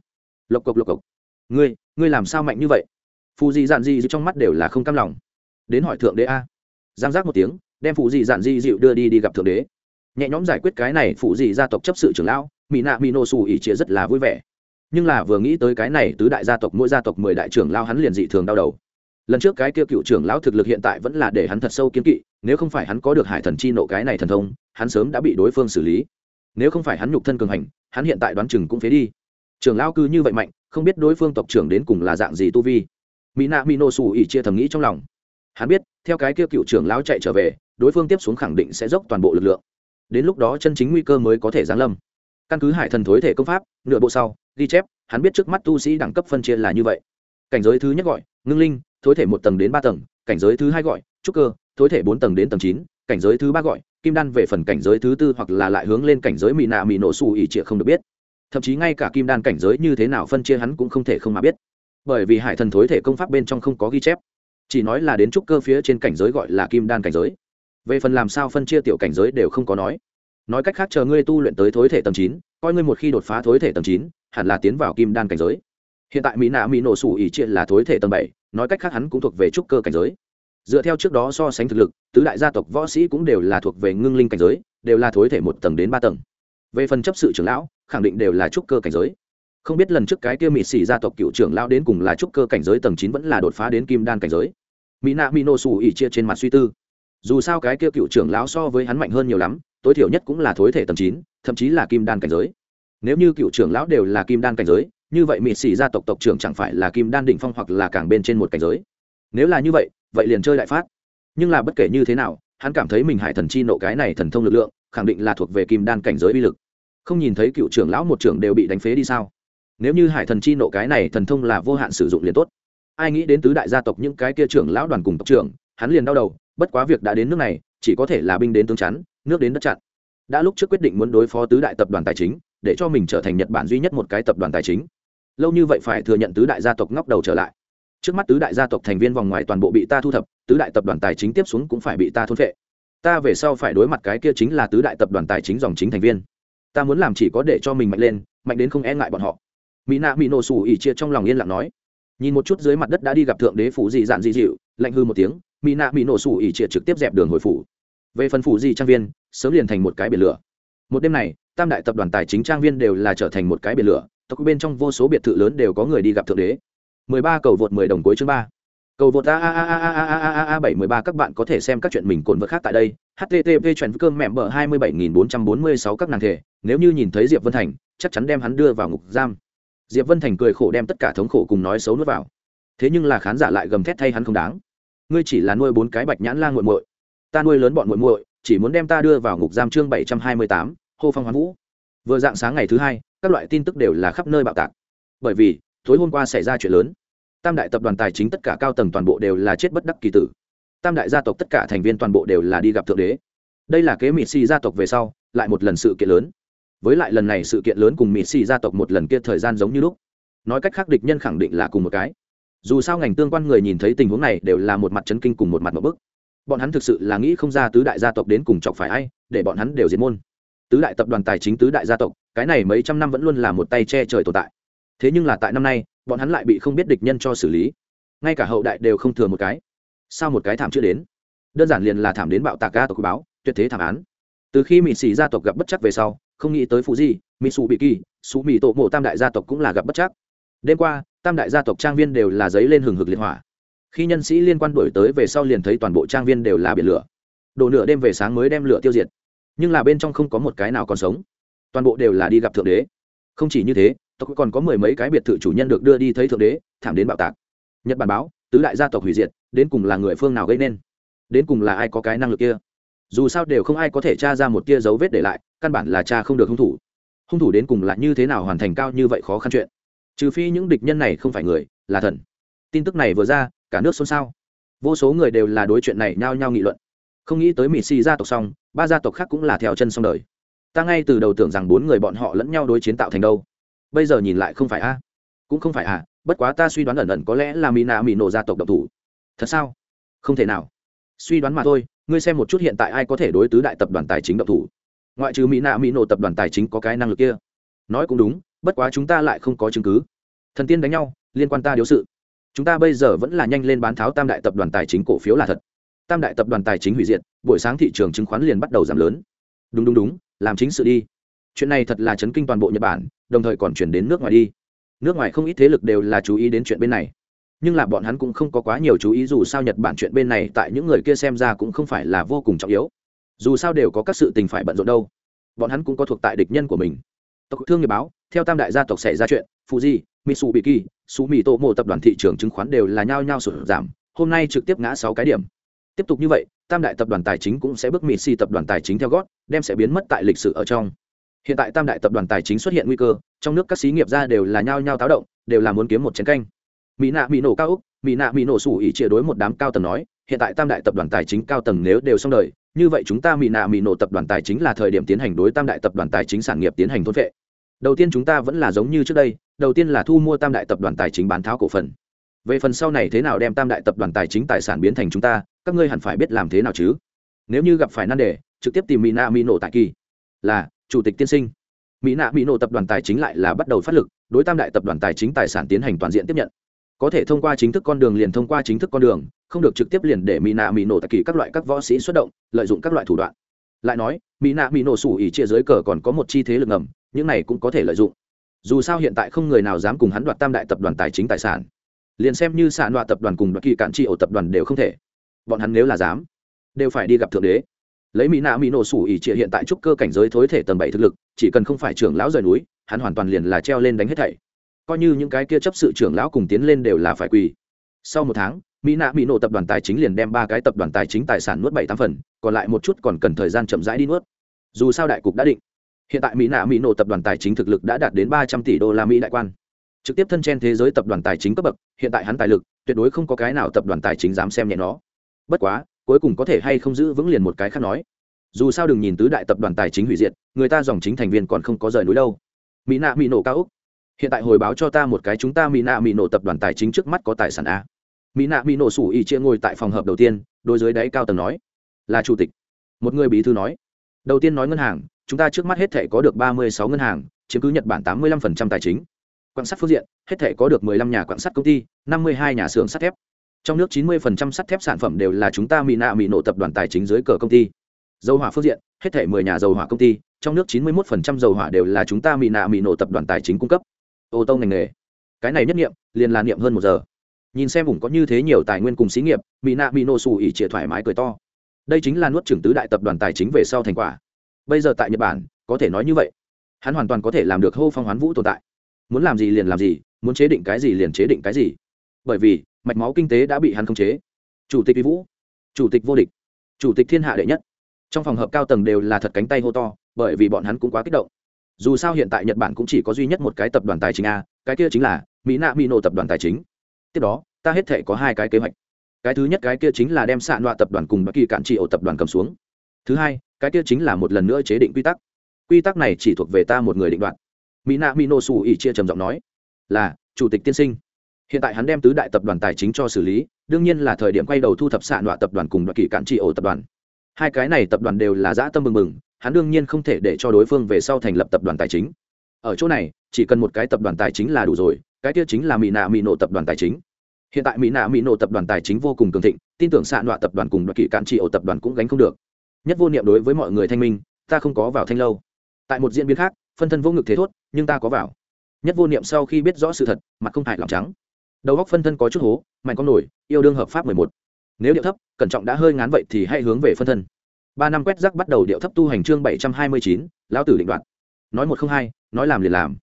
Lộc cộc lộc cộc. Ngươi ngươi làm sao mạnh như vậy? Phụ dị dạn dị trong mắt đều là không cam lòng. Đến hỏi thượng đế a. Giang giác một tiếng, đem phụ dị dạn dị dịu đưa đi đi gặp thượng đế. Nhẹ nhõm giải quyết cái này phụ dị gia tộc chấp sự trưởng lão mỹ nạ mỹ nô xù ỉ chia rất là vui vẻ. Nhưng là vừa nghĩ tới cái này tứ đại gia tộc mỗi gia tộc mười đại trưởng lao hắn liền dị thường đau đầu lần trước cái kia cựu trưởng lão thực lực hiện tại vẫn là để hắn thật sâu kiến kỵ, nếu không phải hắn có được hải thần chi nộ cái này thần thông, hắn sớm đã bị đối phương xử lý. Nếu không phải hắn nhục thân cường hành, hắn hiện tại đoán chừng cũng phế đi. Trưởng lão cư như vậy mạnh, không biết đối phương tộc trưởng đến cùng là dạng gì tu vi. Mỹ nạ mỹ nô xù ỉ chia thầm nghĩ trong lòng. Hắn biết, theo cái kia cựu trưởng lão chạy trở về, đối phương tiếp xuống khẳng định sẽ dốc toàn bộ lực lượng. Đến lúc đó chân chính nguy cơ mới có thể giáng lâm. Căn cứ hải thần thối thể công pháp, nửa bộ sau, ghi chép, hắn biết trước mắt tu sĩ đẳng cấp phân chia là như vậy. Cảnh giới thứ nhất gọi, ngưng linh thối thể một tầng đến ba tầng, cảnh giới thứ hai gọi, trúc cơ, thối thể bốn tầng đến tầng chín, cảnh giới thứ ba gọi, kim đan về phần cảnh giới thứ tư hoặc là lại hướng lên cảnh giới mỹ nạ mỹ nổ xù ỉ trịa không được biết. Thậm chí ngay cả kim đan cảnh giới như thế nào phân chia hắn cũng không thể không mà biết. Bởi vì hải thần thối thể công pháp bên trong không có ghi chép. Chỉ nói là đến trúc cơ phía trên cảnh giới gọi là kim đan cảnh giới. Về phần làm sao phân chia tiểu cảnh giới đều không có nói. Nói cách khác, chờ ngươi tu luyện tới thối thể tầng chín, coi ngươi một khi đột phá thối thể tầng chín, hẳn là tiến vào kim đan cảnh giới hiện tại mỹ nạ mỹ nổ sủ ỉ triệt là thối thể tầng bảy, nói cách khác hắn cũng thuộc về trúc cơ cảnh giới. Dựa theo trước đó so sánh thực lực, tứ đại gia tộc võ sĩ cũng đều là thuộc về ngưng linh cảnh giới, đều là thối thể một tầng đến ba tầng. Về phần chấp sự trưởng lão, khẳng định đều là trúc cơ cảnh giới. Không biết lần trước cái kia mỹ xỉ gia tộc cựu trưởng lão đến cùng là trúc cơ cảnh giới tầng chín vẫn là đột phá đến kim đan cảnh giới. Mỹ nạ mỹ nổ sủ ỉ chia trên mặt suy tư. Dù sao cái kia cựu trưởng lão so với hắn mạnh hơn nhiều lắm, tối thiểu nhất cũng là thối thể tầng chín, thậm chí là kim đan cảnh giới. Nếu như cựu trưởng lão đều là kim đan cảnh giới như vậy mịt xì gia tộc tộc trưởng chẳng phải là kim đan đỉnh phong hoặc là càng bên trên một cảnh giới. Nếu là như vậy vậy liền chơi đại phát. Nhưng là bất kể như thế nào, hắn cảm thấy mình hải thần chi nộ cái này thần thông lực lượng, khẳng định là thuộc về kim đan cảnh giới uy lực. Không nhìn thấy cựu trưởng lão một trưởng đều bị đánh phế đi sao? Nếu như hải thần chi nộ cái này thần thông là vô hạn sử dụng liền tốt. Ai nghĩ đến tứ đại gia tộc những cái kia trưởng lão đoàn cùng tộc trưởng, hắn liền đau đầu, bất quá việc đã đến nước này, chỉ có thể là binh đến tướng chắn, nước đến đất chặn. Đã lúc trước quyết định muốn đối phó tứ đại tập đoàn tài chính, để cho mình trở thành nhật bản duy nhất một cái tập đoàn tài chính lâu như vậy phải thừa nhận tứ đại gia tộc ngóc đầu trở lại. Trước mắt tứ đại gia tộc thành viên vòng ngoài toàn bộ bị ta thu thập, tứ đại tập đoàn tài chính tiếp xuống cũng phải bị ta thôn vệ ta về sau phải đối mặt cái kia chính là tứ đại tập đoàn tài chính dòng chính thành viên. Ta muốn làm chỉ có để cho mình mạnh lên, mạnh đến không e ngại bọn họ. Mỹ nạ mỹ nổ xù ỉ chia trong lòng yên lặng nói. Nhìn một chút dưới mặt đất đã đi gặp thượng đế phủ dị dạn dị dịu, lạnh hư một tiếng mỹ nạ mỹ nổ xù ỉ chia trực tiếp dẹp đường hồi phủ. Về phần phủ dị trang viên, sớm liền thành một cái biển lửa. Một đêm này, tam đại tập đoàn tài chính trang viên đều là trở thành một cái biển lửa tộc bên trong vô số biệt thự lớn đều có người đi gặp thượng đế 13 cầu vượt 10 đồng cuối chương 3. Cầu vượt a a a a a a a a 713 các bạn có thể xem các chuyện mình cồn vật khác tại đây. http chuyển cơm mẹ bờ 27446 các nàng thể, nếu như nhìn thấy Diệp Vân Thành, chắc chắn đem hắn đưa vào ngục giam. Diệp Vân Thành cười khổ đem tất cả thống khổ cùng nói xấu nuốt vào. Thế nhưng là khán giả lại gầm thét thay hắn không đáng. Ngươi chỉ là nuôi bốn cái bạch nhãn lang muội muội, ta nuôi lớn bọn muội muội, chỉ muốn đem ta đưa vào ngục giam chương 728, hô phong hoán vũ. Vừa dạng sáng ngày thứ hai, các loại tin tức đều là khắp nơi bạo tạc. Bởi vì, tối hôm qua xảy ra chuyện lớn. Tam đại tập đoàn tài chính tất cả cao tầng toàn bộ đều là chết bất đắc kỳ tử. Tam đại gia tộc tất cả thành viên toàn bộ đều là đi gặp thượng đế. Đây là kế mỹ si gia tộc về sau lại một lần sự kiện lớn. Với lại lần này sự kiện lớn cùng mỹ si gia tộc một lần kia thời gian giống như lúc. Nói cách khác địch nhân khẳng định là cùng một cái. Dù sao ngành tương quan người nhìn thấy tình huống này đều là một mặt chấn kinh cùng một mặt một bức. Bọn hắn thực sự là nghĩ không ra tứ đại gia tộc đến cùng chọc phải ai để bọn hắn đều diệt môn. Tứ đại tập đoàn tài chính tứ đại gia tộc cái này mấy trăm năm vẫn luôn là một tay che trời tồn tại. Thế nhưng là tại năm nay, bọn hắn lại bị không biết địch nhân cho xử lý. Ngay cả hậu đại đều không thừa một cái. Sao một cái thảm chưa đến? Đơn giản liền là thảm đến bạo tạc ga tộc báo, tuyệt thế thảm án. Từ khi mỹ sĩ gia tộc gặp bất chắc về sau, không nghĩ tới phụ di mỹ sụ bị kỳ sụ mỹ tổ mộ tam đại gia tộc cũng là gặp bất chắc. Đêm qua, tam đại gia tộc trang viên đều là giấy lên hừng hực liệt hỏa. Khi nhân sĩ liên quan đổi tới về sau liền thấy toàn bộ trang viên đều là biển lửa. Đổ nửa đêm về sáng mới đem lửa tiêu diệt. Nhưng là bên trong không có một cái nào còn sống toàn bộ đều là đi gặp thượng đế. Không chỉ như thế, tộc còn có mười mấy cái biệt thự chủ nhân được đưa đi thấy thượng đế, thảm đến bạo tạc. Nhật bản báo, tứ đại gia tộc hủy diệt, đến cùng là người phương nào gây nên? Đến cùng là ai có cái năng lực kia? Dù sao đều không ai có thể tra ra một tia dấu vết để lại, căn bản là cha không được hung thủ. Hung thủ đến cùng là như thế nào hoàn thành cao như vậy khó khăn chuyện? Trừ phi những địch nhân này không phải người, là thần. Tin tức này vừa ra, cả nước xôn xao. Vô số người đều là đối chuyện này nhao nhao nghị luận. Không nghĩ tới mỹ si gia tộc xong, ba gia tộc khác cũng là theo chân xong đời ta ngay từ đầu tưởng rằng bốn người bọn họ lẫn nhau đối chiến tạo thành đâu. Bây giờ nhìn lại không phải a. Cũng không phải à bất quá ta suy đoán ẩn ẩn có lẽ là mỹ nạ mỹ nổ gia tộc độc thủ. Thật sao? Không thể nào. Suy đoán mà thôi, ngươi xem một chút hiện tại ai có thể đối tứ đại tập đoàn tài chính độc thủ. Ngoại trừ mỹ nạ mỹ nổ tập đoàn tài chính có cái năng lực kia. Nói cũng đúng, bất quá chúng ta lại không có chứng cứ. Thần tiên đánh nhau, liên quan ta điếu sự. Chúng ta bây giờ vẫn là nhanh lên bán tháo tam đại tập đoàn tài chính cổ phiếu là thật. Tam đại tập đoàn tài chính hủy diệt, buổi sáng thị trường chứng khoán liền bắt đầu giảm lớn. Đúng đúng đúng làm chính sự đi. Chuyện này thật là chấn kinh toàn bộ nhật bản, đồng thời còn chuyển đến nước ngoài đi. Nước ngoài không ít thế lực đều là chú ý đến chuyện bên này. Nhưng là bọn hắn cũng không có quá nhiều chú ý dù sao nhật bản chuyện bên này tại những người kia xem ra cũng không phải là vô cùng trọng yếu. Dù sao đều có các sự tình phải bận rộn đâu. Bọn hắn cũng có thuộc tại địch nhân của mình. Tộc thương nghiệp báo, theo tam đại gia tộc xảy ra chuyện, fuji, mitsubishi, Sumitomo tập đoàn thị trường chứng khoán đều là nhao nhao sụt giảm. Hôm nay trực tiếp ngã sáu cái điểm tiếp tục như vậy, tam đại tập đoàn tài chính cũng sẽ bước mịt si tập đoàn tài chính theo gót, đem sẽ biến mất tại lịch sử ở trong. Hiện tại tam đại tập đoàn tài chính xuất hiện nguy cơ, trong nước các xí nghiệp ra đều là nhao nhao táo động, đều là muốn kiếm một chén canh. Mỹ nạ mỹ nổ cao úc, mỹ nạ mỹ nổ sủ ỉ chia đối một đám cao tầng nói, hiện tại tam đại tập đoàn tài chính cao tầng nếu đều xong đời, như vậy chúng ta mỹ nạ mỹ nổ tập đoàn tài chính là thời điểm tiến hành đối tam đại tập đoàn tài chính sản nghiệp tiến hành thôn vệ. Đầu tiên chúng ta vẫn là giống như trước đây, đầu tiên là thu mua tam đại tập đoàn tài chính bán tháo cổ phần về phần sau này thế nào đem tam đại tập đoàn tài chính tài sản biến thành chúng ta, các ngươi hẳn phải biết làm thế nào chứ? Nếu như gặp phải nan đề, trực tiếp tìm mỹ nạ mỹ nổ tại kỳ. Là, chủ tịch tiên sinh. Mỹ nạ mỹ nổ tập đoàn tài chính lại là bắt đầu phát lực, đối tam đại tập đoàn tài chính tài sản tiến hành toàn diện tiếp nhận. Có thể thông qua chính thức con đường liền thông qua chính thức con đường, không được trực tiếp liền để mỹ nạ mỹ nổ tại kỳ các loại các võ sĩ xuất động, lợi dụng các loại thủ đoạn. Lại nói mỹ nạ mỹ nổ sủ ỉ chia dưới cờ còn có một chi thế lực ngầm, những này cũng có thể lợi dụng. Dù sao hiện tại không người nào dám cùng hắn đoạt tam đại tập đoàn tài chính tài sản liền xem như xạ nọa tập đoàn cùng đoạt kỳ cạn trị ổ tập đoàn đều không thể. Bọn hắn nếu là dám, đều phải đi gặp thượng đế. Lấy mỹ nạ mỹ nổ sủ ỉ trịa hiện tại trúc cơ cảnh giới thối thể tầng bảy thực lực, chỉ cần không phải trưởng lão rời núi, hắn hoàn toàn liền là treo lên đánh hết thảy. Coi như những cái kia chấp sự trưởng lão cùng tiến lên đều là phải quỳ. Sau một tháng, mỹ nạ mỹ nổ tập đoàn tài chính liền đem ba cái tập đoàn tài chính tài sản nuốt bảy tám phần, còn lại một chút còn cần thời gian chậm rãi đi nuốt. Dù sao đại cục đã định, hiện tại mỹ nạ mỹ nổ tập đoàn tài chính thực lực đã đạt đến ba trăm tỷ đô la mỹ đại quan trực tiếp thân trên thế giới tập đoàn tài chính cấp bậc, hiện tại hắn tài lực, tuyệt đối không có cái nào tập đoàn tài chính dám xem nhẹ nó. Bất quá, cuối cùng có thể hay không giữ vững liền một cái khác nói. Dù sao đừng nhìn tứ đại tập đoàn tài chính hủy diệt, người ta dòng chính thành viên còn không có rời núi đâu. Mỹ nạ mỹ nổ cao úc. Hiện tại hồi báo cho ta một cái chúng ta mỹ nạ mỹ nổ tập đoàn tài chính trước mắt có tài sản a. Mỹ nạ mỹ nổ sủ ý chia ngồi tại phòng hợp đầu tiên, đối dưới đáy cao tầng nói. Là chủ tịch. Một người bí thư nói. Đầu tiên nói ngân hàng, chúng ta trước mắt hết thể có được ba mươi sáu ngân hàng, chiếm cứ nhật bản tám mươi 85% tài chính quan sát phương diện, hết thể có được 15 nhà quan sát công ty 52 nhà xưởng sắt thép. Trong nước 90% sắt thép sản phẩm đều là chúng ta mỹ nạ mỹ nổ tập đoàn tài chính dưới cờ công ty. Dầu hỏa phương diện, hết thể 10 nhà dầu hỏa công ty, trong nước 91% dầu hỏa đều là chúng ta mỹ nạ mỹ nổ tập đoàn tài chính cung cấp. Ô tô ngành nghề. Cái này nhất nghiệm liền là niệm hơn một giờ. Nhìn xem vùng có như thế nhiều tài nguyên cùng xí nghiệp mỹ nạ mỹ nổ xù ỉ trịa thoải mái cười to. Đây chính là nuốt trưởng tứ đại tập đoàn tài chính về sau thành quả. Bây giờ tại nhật bản, có thể nói như vậy. Hắn hoàn toàn có thể làm được hô phong hoán vũ tồn tại muốn làm gì liền làm gì, muốn chế định cái gì liền chế định cái gì. Bởi vì, mạch máu kinh tế đã bị hắn khống chế. Chủ tịch vi vũ, chủ tịch vô địch, chủ tịch thiên hạ đệ nhất. Trong phòng hợp cao tầng đều là thật cánh tay hô to, bởi vì bọn hắn cũng quá kích động. Dù sao hiện tại nhật bản cũng chỉ có duy nhất một cái tập đoàn tài chính a, cái kia chính là mỹ nạ mỹ nộ tập đoàn tài chính. Tiếp đó, ta hết thể có hai cái kế hoạch. Cái thứ nhất cái kia chính là đem xạ nọa tập đoàn cùng bất kỳ cản trị ổ tập đoàn cầm xuống. Thứ hai, cái kia chính là một lần nữa chế định quy tắc. Quy tắc này chỉ thuộc về ta một người định đoạt mỹ nạ mỹ nổ xù ỉ chia trầm giọng nói, là, chủ tịch tiên sinh. Hiện tại hắn đem tứ đại tập đoàn tài chính cho xử lý, đương nhiên là thời điểm quay đầu thu thập xạ nọa tập đoàn cùng đoạn kỳ cản trị ổ tập đoàn. Hai cái này tập đoàn đều là dã tâm mừng mừng, hắn đương nhiên không thể để cho đối phương về sau thành lập tập đoàn tài chính. Ở chỗ này, chỉ cần một cái tập đoàn tài chính là đủ rồi, cái kia chính là mỹ nạ mỹ nổ tập đoàn tài chính. Hiện tại mỹ nạ mỹ nổ tập đoàn tài chính vô cùng cường thịnh, tin tưởng xạ nọa tập đoàn cùng đoạn kỳ cản trị ổ tập đoàn cũng gánh không được. Nhất vô niệm đối với mọi người thanh minh, ta không có vào thanh lâu. Tại một diễn biến khác phân thân vô ngực thế thốt, nhưng ta có vào. Nhất vô niệm sau khi biết rõ sự thật, mặt không hại lòng trắng. Đầu góc phân thân có chút hố, mạnh con nổi, yêu đương hợp pháp mười một. Nếu điệu thấp, cẩn trọng đã hơi ngán vậy thì hãy hướng về phân thân. Ba năm quét rác bắt đầu điệu thấp tu hành chương bảy trăm hai mươi chín, lão tử định đoạt. Nói một không hai, nói làm liền làm.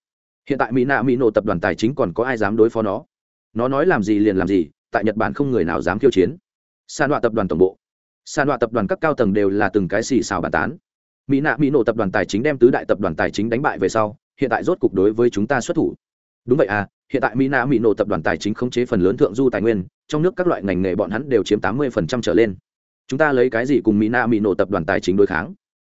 Hiện tại mỹ nạ mỹ nổ tập đoàn tài chính còn có ai dám đối phó nó? Nó nói làm gì liền làm gì, tại nhật bản không người nào dám khiêu chiến. San đoạn tập đoàn tổng bộ. San đoạn tập đoàn các cao tầng đều là từng cái xì xào bàn tán mỹ nạ mỹ nổ tập đoàn tài chính đem tứ đại tập đoàn tài chính đánh bại về sau, hiện tại rốt cục đối với chúng ta xuất thủ. Đúng vậy à hiện tại mỹ nạ mỹ nổ tập đoàn tài chính khống chế phần lớn thượng du tài nguyên, trong nước các loại ngành nghề bọn hắn đều chiếm tám mươi trở lên. Chúng ta lấy cái gì cùng mỹ nạ mỹ nổ tập đoàn tài chính đối kháng?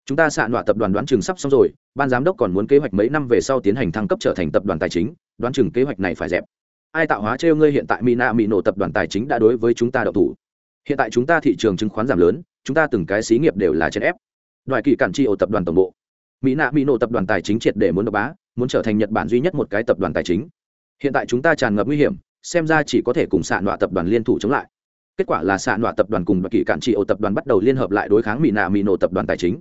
Chúng ta xạ nọa tập đoàn đoán chừng sắp xong rồi, ban giám đốc còn muốn kế hoạch mấy năm về sau tiến hành thăng cấp trở thành tập đoàn tài chính, đoán chừng kế hoạch này phải dẹp. Ai tạo hóa trêu ngươi hiện tại mỹ nạ mỹ nổ tập đoàn tài chính đã đối với chúng ta đậu thủ. Hiện tại chúng ta thị trường chứng khoán giảm lớn, chúng ta từng cái xí nghiệp đều là chèn ép đoài kỳ cản tri ổ tập đoàn tổng bộ mỹ nạ mỹ nổ tập đoàn tài chính triệt để muốn độc bá muốn trở thành nhật bản duy nhất một cái tập đoàn tài chính hiện tại chúng ta tràn ngập nguy hiểm xem ra chỉ có thể cùng xạ nọa tập đoàn liên thủ chống lại kết quả là xạ nọa tập đoàn cùng đoài kỳ cản tri ổ tập đoàn bắt đầu liên hợp lại đối kháng mỹ nạ mỹ nổ tập đoàn tài chính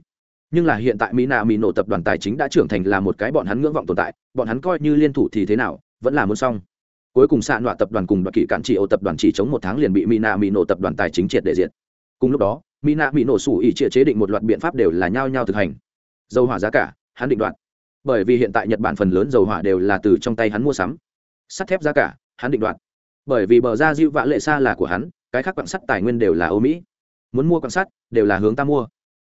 nhưng là hiện tại mỹ nạ mỹ nổ tập đoàn tài chính đã trưởng thành là một cái bọn hắn ngưỡng vọng tồn tại bọn hắn coi như liên thủ thì thế nào vẫn là muốn xong cuối cùng xạ nọa tập đoàn cùng đoạt kỳ cản trị ô tập đoàn chỉ chống một tháng liền bị mỹ nạ mỹ nổ tập đoàn tài chính triệt để diệt cùng lúc đó mỹ nạ mỹ nổ sủ ỉ trịa chế định một loạt biện pháp đều là nhao nhao thực hành. Dầu hỏa giá cả, hắn định đoạt. Bởi vì hiện tại nhật bản phần lớn dầu hỏa đều là từ trong tay hắn mua sắm. Sắt thép giá cả, hắn định đoạt. Bởi vì bờ ra dịu vạ lệ xa là của hắn, cái khác quặng sắt tài nguyên đều là âu mỹ. Muốn mua quặng sắt, đều là hướng ta mua.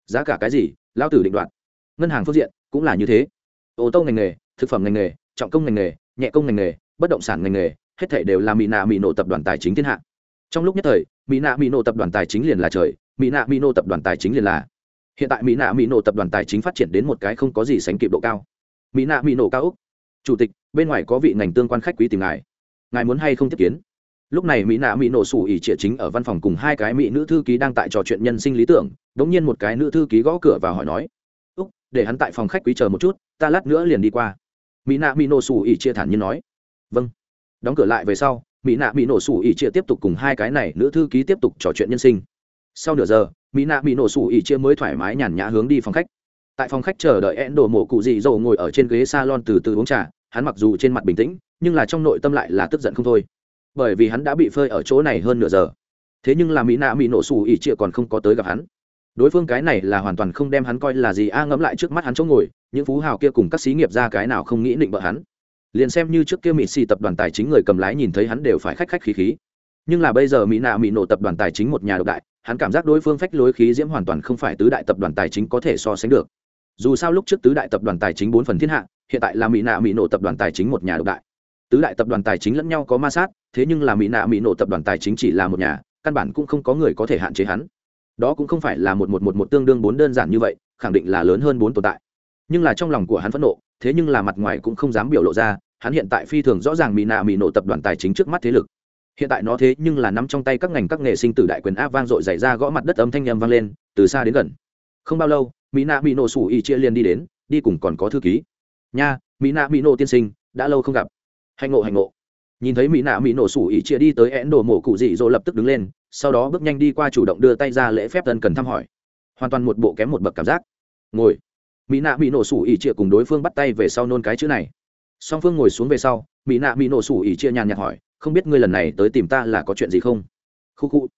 Giá cả cái gì lao tử định đoạt. Ngân hàng phương diện, cũng là như thế. Ô tô ngành nghề, thực phẩm ngành nghề, trọng công ngành nghề, nhẹ công ngành nghề, bất động sản ngành nghề, hết thể đều là mỹ nạ mỹ nổ tập đoàn tài chính thiên hạ. Trong lúc nhất thời, mỹ nạ mỹ nổ tập đoàn tài chính liền là trời mỹ nạ mỹ nổ tập đoàn tài chính liền là hiện tại mỹ nạ mỹ nổ tập đoàn tài chính phát triển đến một cái không có gì sánh kịp độ cao mỹ nạ mỹ nổ cao úc chủ tịch bên ngoài có vị ngành tương quan khách quý tìm ngài ngài muốn hay không tiếp kiến lúc này mỹ nạ mỹ nổ sủ ỉ trịa chính ở văn phòng cùng hai cái mỹ nữ thư ký đang tại trò chuyện nhân sinh lý tưởng đ ỗ n g nhiên một cái nữ thư ký gõ cửa và hỏi nói úc để hắn tại phòng khách quý chờ một chút ta lát nữa liền đi qua mỹ nạ mỹ nổ sủ ỉ trịa thản nhiên nói vâng đóng cửa lại về sau mỹ nạ mỹ nổ sủ ỉ trịa tiếp tục cùng hai cái này nữ thư ký tiếp tục trò chuyện nhân sinh sau nửa giờ, mỹ nạ bị nổ sủ ỉ chia mới thoải mái nhàn nhã hướng đi phòng khách. Tại phòng khách chờ đợi én đổ mổ cụ dị dầu ngồi ở trên ghế s a lon từ từ uống trà, hắn mặc dù trên mặt bình tĩnh, nhưng là trong nội tâm lại là tức giận không thôi. Bởi vì hắn đã bị phơi ở chỗ này hơn nửa giờ. Thế nhưng là mỹ nạ mỹ nổ xù ỉ trịa còn không có tới gặp hắn. Đối phương cái này là hoàn toàn không đem hắn coi là gì a, ngẫm lại trước mắt hắn chỗ ngồi, những phú hào kia cùng các xí nghiệp ra cái nào không nghĩ định bợ hắn. Liền xem như trước kia mỹ xì tập đoàn tài chính người cầm lái nhìn thấy hắn đều phải khách khách khí khí. Nhưng là bây giờ mỹ nạ mỹ nổ tập đoàn tài chính một nhà độc đại hắn cảm giác đối phương phách lối khí diễm hoàn toàn không phải tứ đại tập đoàn tài chính có thể so sánh được. Dù sao lúc trước tứ đại tập đoàn tài chính bốn phần thiên hạ, hiện tại là mỹ nạ mỹ nổ tập đoàn tài chính một nhà độc đại. Tứ đại tập đoàn tài chính lẫn nhau có ma sát, thế nhưng là mỹ nạ mỹ nổ tập đoàn tài chính chỉ là một nhà, căn bản cũng không có người có thể hạn chế hắn. Đó cũng không phải là một một một một tương đương bốn đơn giản như vậy, khẳng định là lớn hơn bốn tồn tại. Nhưng là trong lòng của hắn phẫn nộ, thế nhưng là mặt ngoài cũng không dám biểu lộ ra, hắn hiện tại phi thường rõ ràng mỹ nạ mỹ nổ tập đoàn tài chính trước mắt thế lực hiện tại nó thế nhưng là nắm trong tay các ngành các nghề sinh tử đại quyền áp vang dội dày ra gõ mặt đất âm thanh nhầm vang lên, từ xa đến gần. Không bao lâu mỹ nạ mỹ nổ sủ y chia liền đi đến, đi cùng còn có thư ký. Nha mỹ nạ mỹ nổ tiên sinh, đã lâu không gặp. Hành ngộ hành ngộ. Nhìn thấy mỹ nạ mỹ nổ sủ ỉ chia đi tới én đồ mổ cụ dị dỗ lập tức đứng lên, sau đó bước nhanh đi qua chủ động đưa tay ra lễ phép tân cần thăm hỏi. Hoàn toàn một bộ kém một bậc cảm giác. Ngồi. Mỹ nạ mỹ nổ sủ ỉ chia cùng đối phương bắt tay về sau nôn cái chữ này. Song phương ngồi xuống về sau mỹ nạ mỹ nổ sủ ỉ chia nhàn nhạt hỏi không biết ngươi lần này tới tìm ta là có chuyện gì không? Khu khu.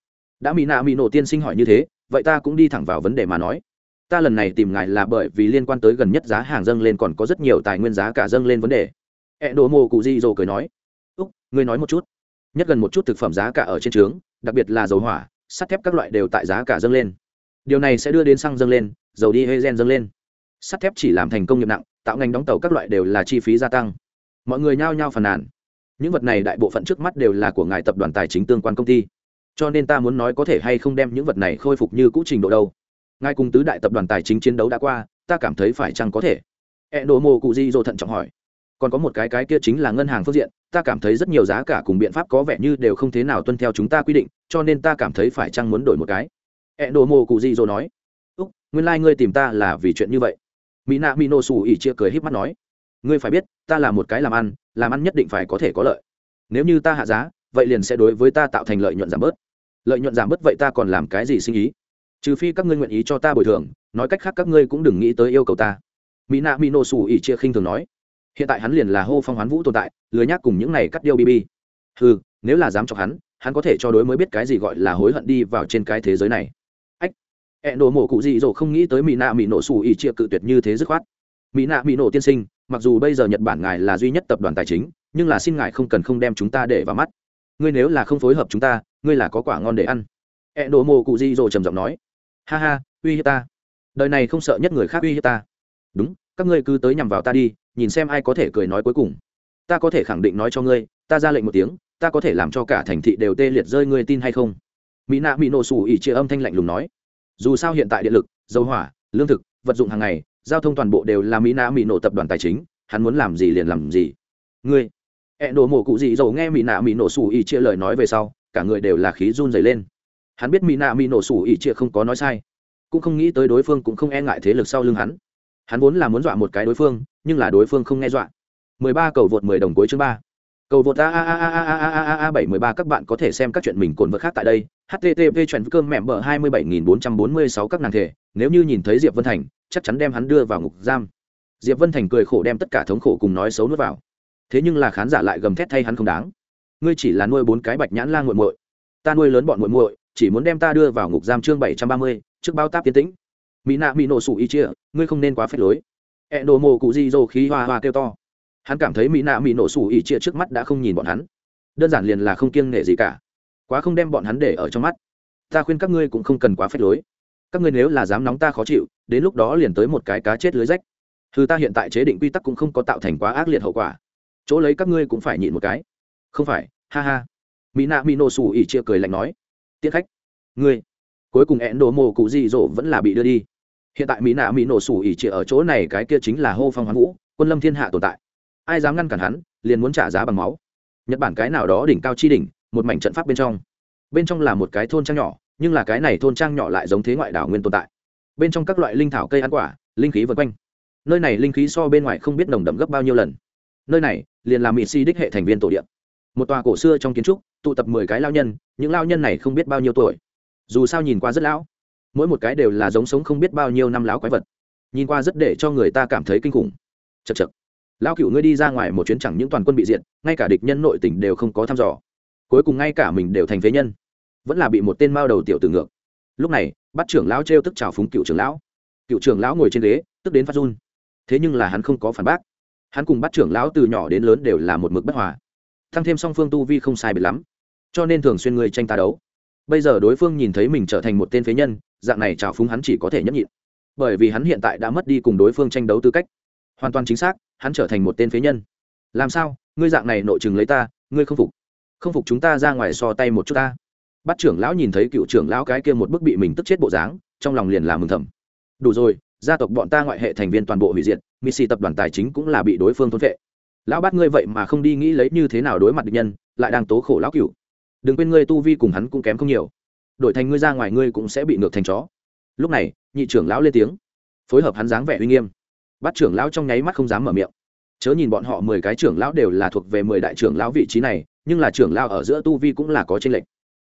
Đã mỹ nạ mỹ nổ tiên sinh hỏi như thế, vậy ta cũng đi thẳng vào vấn đề mà nói. Ta lần này tìm ngài là bởi vì liên quan tới gần nhất giá hàng dâng lên còn có rất nhiều tài nguyên giá cả dâng lên vấn đề. Ẹ đồ mồ cụ di dồ cười nói, úc, ngươi nói một chút. Nhất gần một chút thực phẩm giá cả ở trên trướng, đặc biệt là dầu hỏa, sắt thép các loại đều tại giá cả dâng lên. Điều này sẽ đưa đến xăng dâng lên, dầu đi hay gen dâng lên. Sắt thép chỉ làm thành công nghiệp nặng, tạo ngành đóng tàu các loại đều là chi phí gia tăng. Mọi người nhao nhao phàn nàn những vật này đại bộ phận trước mắt đều là của ngài tập đoàn tài chính tương quan công ty. Cho nên ta muốn nói có thể hay không đem những vật này khôi phục như cũ trình độ đâu. Ngài cùng tứ đại tập đoàn tài chính chiến đấu đã qua, ta cảm thấy phải chăng có thể? E đồ mô cụ di dô thận trọng hỏi. Còn có một cái cái kia chính là ngân hàng phương diện, ta cảm thấy rất nhiều giá cả cùng biện pháp có vẻ như đều không thế nào tuân theo chúng ta quy định, cho nên ta cảm thấy phải chăng muốn đổi một cái? E đồ mô cụ di dô nói. Úc, nguyên lai、like、ngươi tìm ta là vì chuyện như vậy. Mỹ nạ mỹ nô xù ỉ chia cười h í p mắt nói ngươi phải biết, ta là một cái làm ăn làm ăn nhất định phải có thể có lợi. Nếu như ta hạ giá, vậy liền sẽ đối với ta tạo thành lợi nhuận giảm bớt. Lợi nhuận giảm bớt vậy ta còn làm cái gì sinh ý? Trừ phi các ngươi nguyện ý cho ta bồi thường, nói cách khác các ngươi cũng đừng nghĩ tới yêu cầu ta. Mỹ nạ mỹ nổ xù ỉ chia khinh thường nói. Hiện tại hắn liền là hô phong hoán vũ tồn tại, lười nhác cùng những này cắt điêu bb ừ nếu là dám chọc hắn hắn có thể cho đối mới biết cái gì gọi là hối hận đi vào trên cái thế giới này. Ách ẹ nổ mổ cụ gì rồi không nghĩ tới mỹ nạ mỹ nổ xù ỉ chia cự tuyệt như thế dứt khoát mỹ nạ mỹ nổ tiên sinh, mặc dù bây giờ nhật bản ngài là duy nhất tập đoàn tài chính, nhưng là xin ngài không cần không đem chúng ta để vào mắt. Ngươi nếu là không phối hợp chúng ta, ngươi là có quả ngon để ăn. Ẹ nổ mồ cụ di rồ trầm giọng nói. Ha ha, uy hiếp ta. Đời này không sợ nhất người khác uy hiếp ta. Đúng, các ngươi cứ tới nhằm vào ta đi, nhìn xem ai có thể cười nói cuối cùng. Ta có thể khẳng định nói cho ngươi, ta ra lệnh một tiếng, ta có thể làm cho cả thành thị đều tê liệt rơi, ngươi tin hay không? Mỹ nạ mỹ nổ sủ ỉ chia âm thanh lạnh lùng nói. Dù sao hiện tại điện lực, dầu hỏa, lương thực, vật dụng hàng ngày giao thông toàn bộ đều là mỹ nạ mỹ nổ tập đoàn tài chính, hắn muốn làm gì liền làm gì. Ngươi, ẹ nổ mổ cụ gì dầu nghe mỹ nạ mỹ nổ sủ ỉ chia lời nói về sau, cả người đều là khí run dày lên. Hắn biết mỹ nạ mỹ nổ sủ ỉ chia không có nói sai, cũng không nghĩ tới đối phương cũng không e ngại thế lực sau lưng hắn. Hắn vốn là muốn dọa một cái đối phương, nhưng là đối phương không nghe dọa. Mười ba cầu vượt mười đồng cuối chương ba. Cầu vượt a a a a a a a a a bảy mười ba các bạn có thể xem các chuyện mình cồn vật khác tại đây. Http chuyện cơm mẹm bờ hai mươi bảy nghìn bốn trăm bốn mươi sáu các nàng thể. Nếu như nhìn thấy diệp vân thành chắc chắn đem hắn đưa vào ngục giam. Diệp vân thành cười khổ đem tất cả thống khổ cùng nói xấu nuốt vào. Thế nhưng là khán giả lại gầm thét thay hắn không đáng. Ngươi chỉ là nuôi bốn cái bạch nhãn la nguội muội. Ta nuôi lớn bọn muội muội, chỉ muốn đem ta đưa vào ngục giam chương bảy trăm ba mươi, trước bao táp tiến tĩnh. Mỹ nạ mỹ nổ sủ y chia, ngươi không nên quá phép lối. E đồ mồ cụ di dô khí hoa hoa kêu to. Hắn cảm thấy mỹ nạ mỹ nổ sủ y chia trước mắt đã không nhìn bọn hắn. Đơn giản liền là không kiêng nể gì cả. Quá không đem bọn hắn để ở trong mắt. Ta khuyên các ngươi cũng không cần quá phép lối các ngươi nếu là dám nóng ta khó chịu, đến lúc đó liền tới một cái cá chết lưới rách. Thư ta hiện tại chế định quy tắc cũng không có tạo thành quá ác liệt hậu quả. Chỗ lấy các ngươi cũng phải nhịn một cái. Không phải, ha ha. Mỹ nạ mỹ nổ xù ỉ chia cười lạnh nói. Tiết khách, ngươi. Cuối cùng én đồ mồ cụ dị dỗ vẫn là bị đưa đi. Hiện tại mỹ nạ mỹ nổ xù ỉ chia ở chỗ này, cái kia chính là hô phong hoán vũ, quân lâm thiên hạ tồn tại. Ai dám ngăn cản hắn, liền muốn trả giá bằng máu. Nhật bản cái nào đó đỉnh cao chi đỉnh, một mảnh trận pháp bên trong. Bên trong là một cái thôn trang nhỏ nhưng là cái này thôn trang nhỏ lại giống thế ngoại đảo nguyên tồn tại. Bên trong các loại linh thảo cây ăn quả, linh khí vân quanh. Nơi này linh khí so bên ngoài không biết nồng đậm gấp bao nhiêu lần. Nơi này, liền là mỹ si đích hệ thành viên tổ điện một tòa cổ xưa trong kiến trúc, tụ tập mười cái lao nhân, những lao nhân này không biết bao nhiêu tuổi. Dù sao nhìn qua rất lão. Mỗi một cái đều là giống sống không biết bao nhiêu năm láo quái vật. Nhìn qua rất để cho người ta cảm thấy kinh khủng. Chật chật lão cựu ngươi đi ra ngoài một chuyến chẳng những toàn quân bị diệt, ngay cả địch nhân nội tỉnh đều không có thăm dò. Cuối cùng ngay cả mình đều thành phế nhân vẫn là bị một tên mao đầu tiểu tử ngược. Lúc này, bắt trưởng lão trêu tức chào phúng cựu trưởng lão. Cựu trưởng lão ngồi trên ghế, tức đến phát run. Thế nhưng là hắn không có phản bác. Hắn cùng bắt trưởng lão từ nhỏ đến lớn đều là một mực bất hòa. Thăng thêm song phương tu vi không sai biệt lắm, cho nên thường xuyên người tranh ta đấu. Bây giờ đối phương nhìn thấy mình trở thành một tên phế nhân, dạng này trào phúng hắn chỉ có thể nhấp nhịn. Bởi vì hắn hiện tại đã mất đi cùng đối phương tranh đấu tư cách. Hoàn toàn chính xác, hắn trở thành một tên phế nhân. Làm sao? Ngươi dạng này nội chừng lấy ta, ngươi không phục. Không phục chúng ta ra ngoài so tay một chút ta bắt trưởng lão nhìn thấy cựu trưởng lão cái kia một bức bị mình tức chết bộ dáng, trong lòng liền làm mừng thầm. Đủ rồi, gia tộc bọn ta ngoại hệ thành viên toàn bộ hủy diệt, missy tập đoàn tài chính cũng là bị đối phương thôn vệ. Lão bắt ngươi vậy mà không đi nghĩ lấy như thế nào đối mặt địch nhân, lại đang tố khổ lão cựu đừng quên ngươi tu vi cùng hắn cũng kém không nhiều. Đổi thành ngươi ra ngoài ngươi cũng sẽ bị ngược thành chó. Lúc này, nhị trưởng lão lên tiếng, phối hợp hắn dáng vẻ uy nghiêm. Bắt trưởng lão trong nháy mắt không dám mở miệng. Chớ nhìn bọn họ mười cái trưởng lão đều là thuộc về mười đại trưởng lão vị trí này, nhưng là trưởng lão ở giữa tu vi cũng là có tranh lệch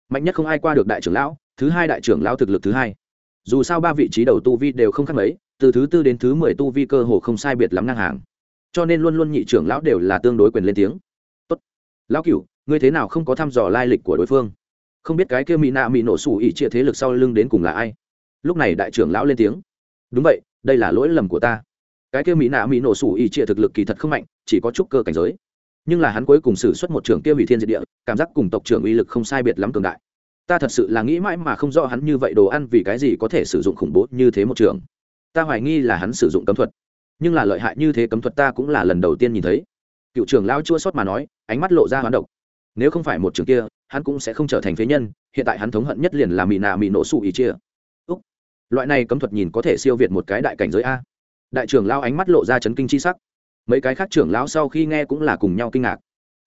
mạnh nhất không ai qua được đại trưởng lão, thứ hai đại trưởng lão thực lực thứ hai. Dù sao ba vị trí đầu tu vi đều không khác mấy, từ thứ tư đến thứ mười tu vi cơ hồ không sai biệt lắm ngang hàng. Cho nên luôn luôn nhị trưởng lão đều là tương đối quyền lên tiếng. Tốt. Lão cửu, ngươi thế nào không có thăm dò lai lịch của đối phương? Không biết cái kia mỹ nạ mỹ nổ sủ ỉ chia thế lực sau lưng đến cùng là ai? Lúc này đại trưởng lão lên tiếng. Đúng vậy, đây là lỗi lầm của ta. Cái kia mỹ nạ mỹ nổ sủ ỉ chia thực lực kỳ thật không mạnh, chỉ có chút cơ cảnh giới nhưng là hắn cuối cùng xử suất một trưởng kia hủy thiên diệt địa, cảm giác cùng tộc trưởng uy lực không sai biệt lắm cường đại. Ta thật sự là nghĩ mãi mà không rõ hắn như vậy đồ ăn vì cái gì có thể sử dụng khủng bố như thế một trường ta hoài nghi là hắn sử dụng cấm thuật. Nhưng là lợi hại như thế cấm thuật ta cũng là lần đầu tiên nhìn thấy. Cựu trưởng lao chua sót mà nói, ánh mắt lộ ra hoán độc. Nếu không phải một trường kia, hắn cũng sẽ không trở thành phế nhân, hiện tại hắn thống hận nhất liền là mỹ nạ mỹ nổ sụ ý chia. Úc, loại này cấm thuật nhìn có thể siêu việt một cái đại cảnh giới a. Đại trưởng lao ánh mắt lộ ra chấn kinh c h i sắc mấy cái khác trưởng lão sau khi nghe cũng là cùng nhau kinh ngạc.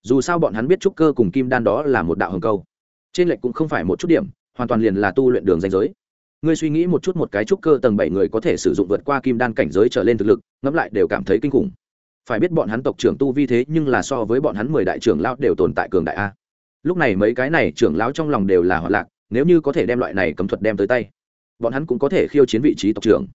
Dù sao bọn hắn biết trúc cơ cùng kim đan đó là một đạo hồng câu. Trên lệch cũng không phải một chút điểm, hoàn toàn liền là tu luyện đường danh giới. Ngươi suy nghĩ một chút một cái trúc cơ tầng bảy người có thể sử dụng vượt qua kim đan cảnh giới trở lên thực lực, ngẫm lại đều cảm thấy kinh khủng. Phải biết bọn hắn tộc trưởng tu vi thế nhưng là so với bọn hắn mười đại trưởng lão đều tồn tại cường đại a. Lúc này mấy cái này trưởng lão trong lòng đều là hoạt lạc, nếu như có thể đem loại này cấm thuật đem tới tay, bọn hắn cũng có thể khiêu chiến vị trí tộc trưởng.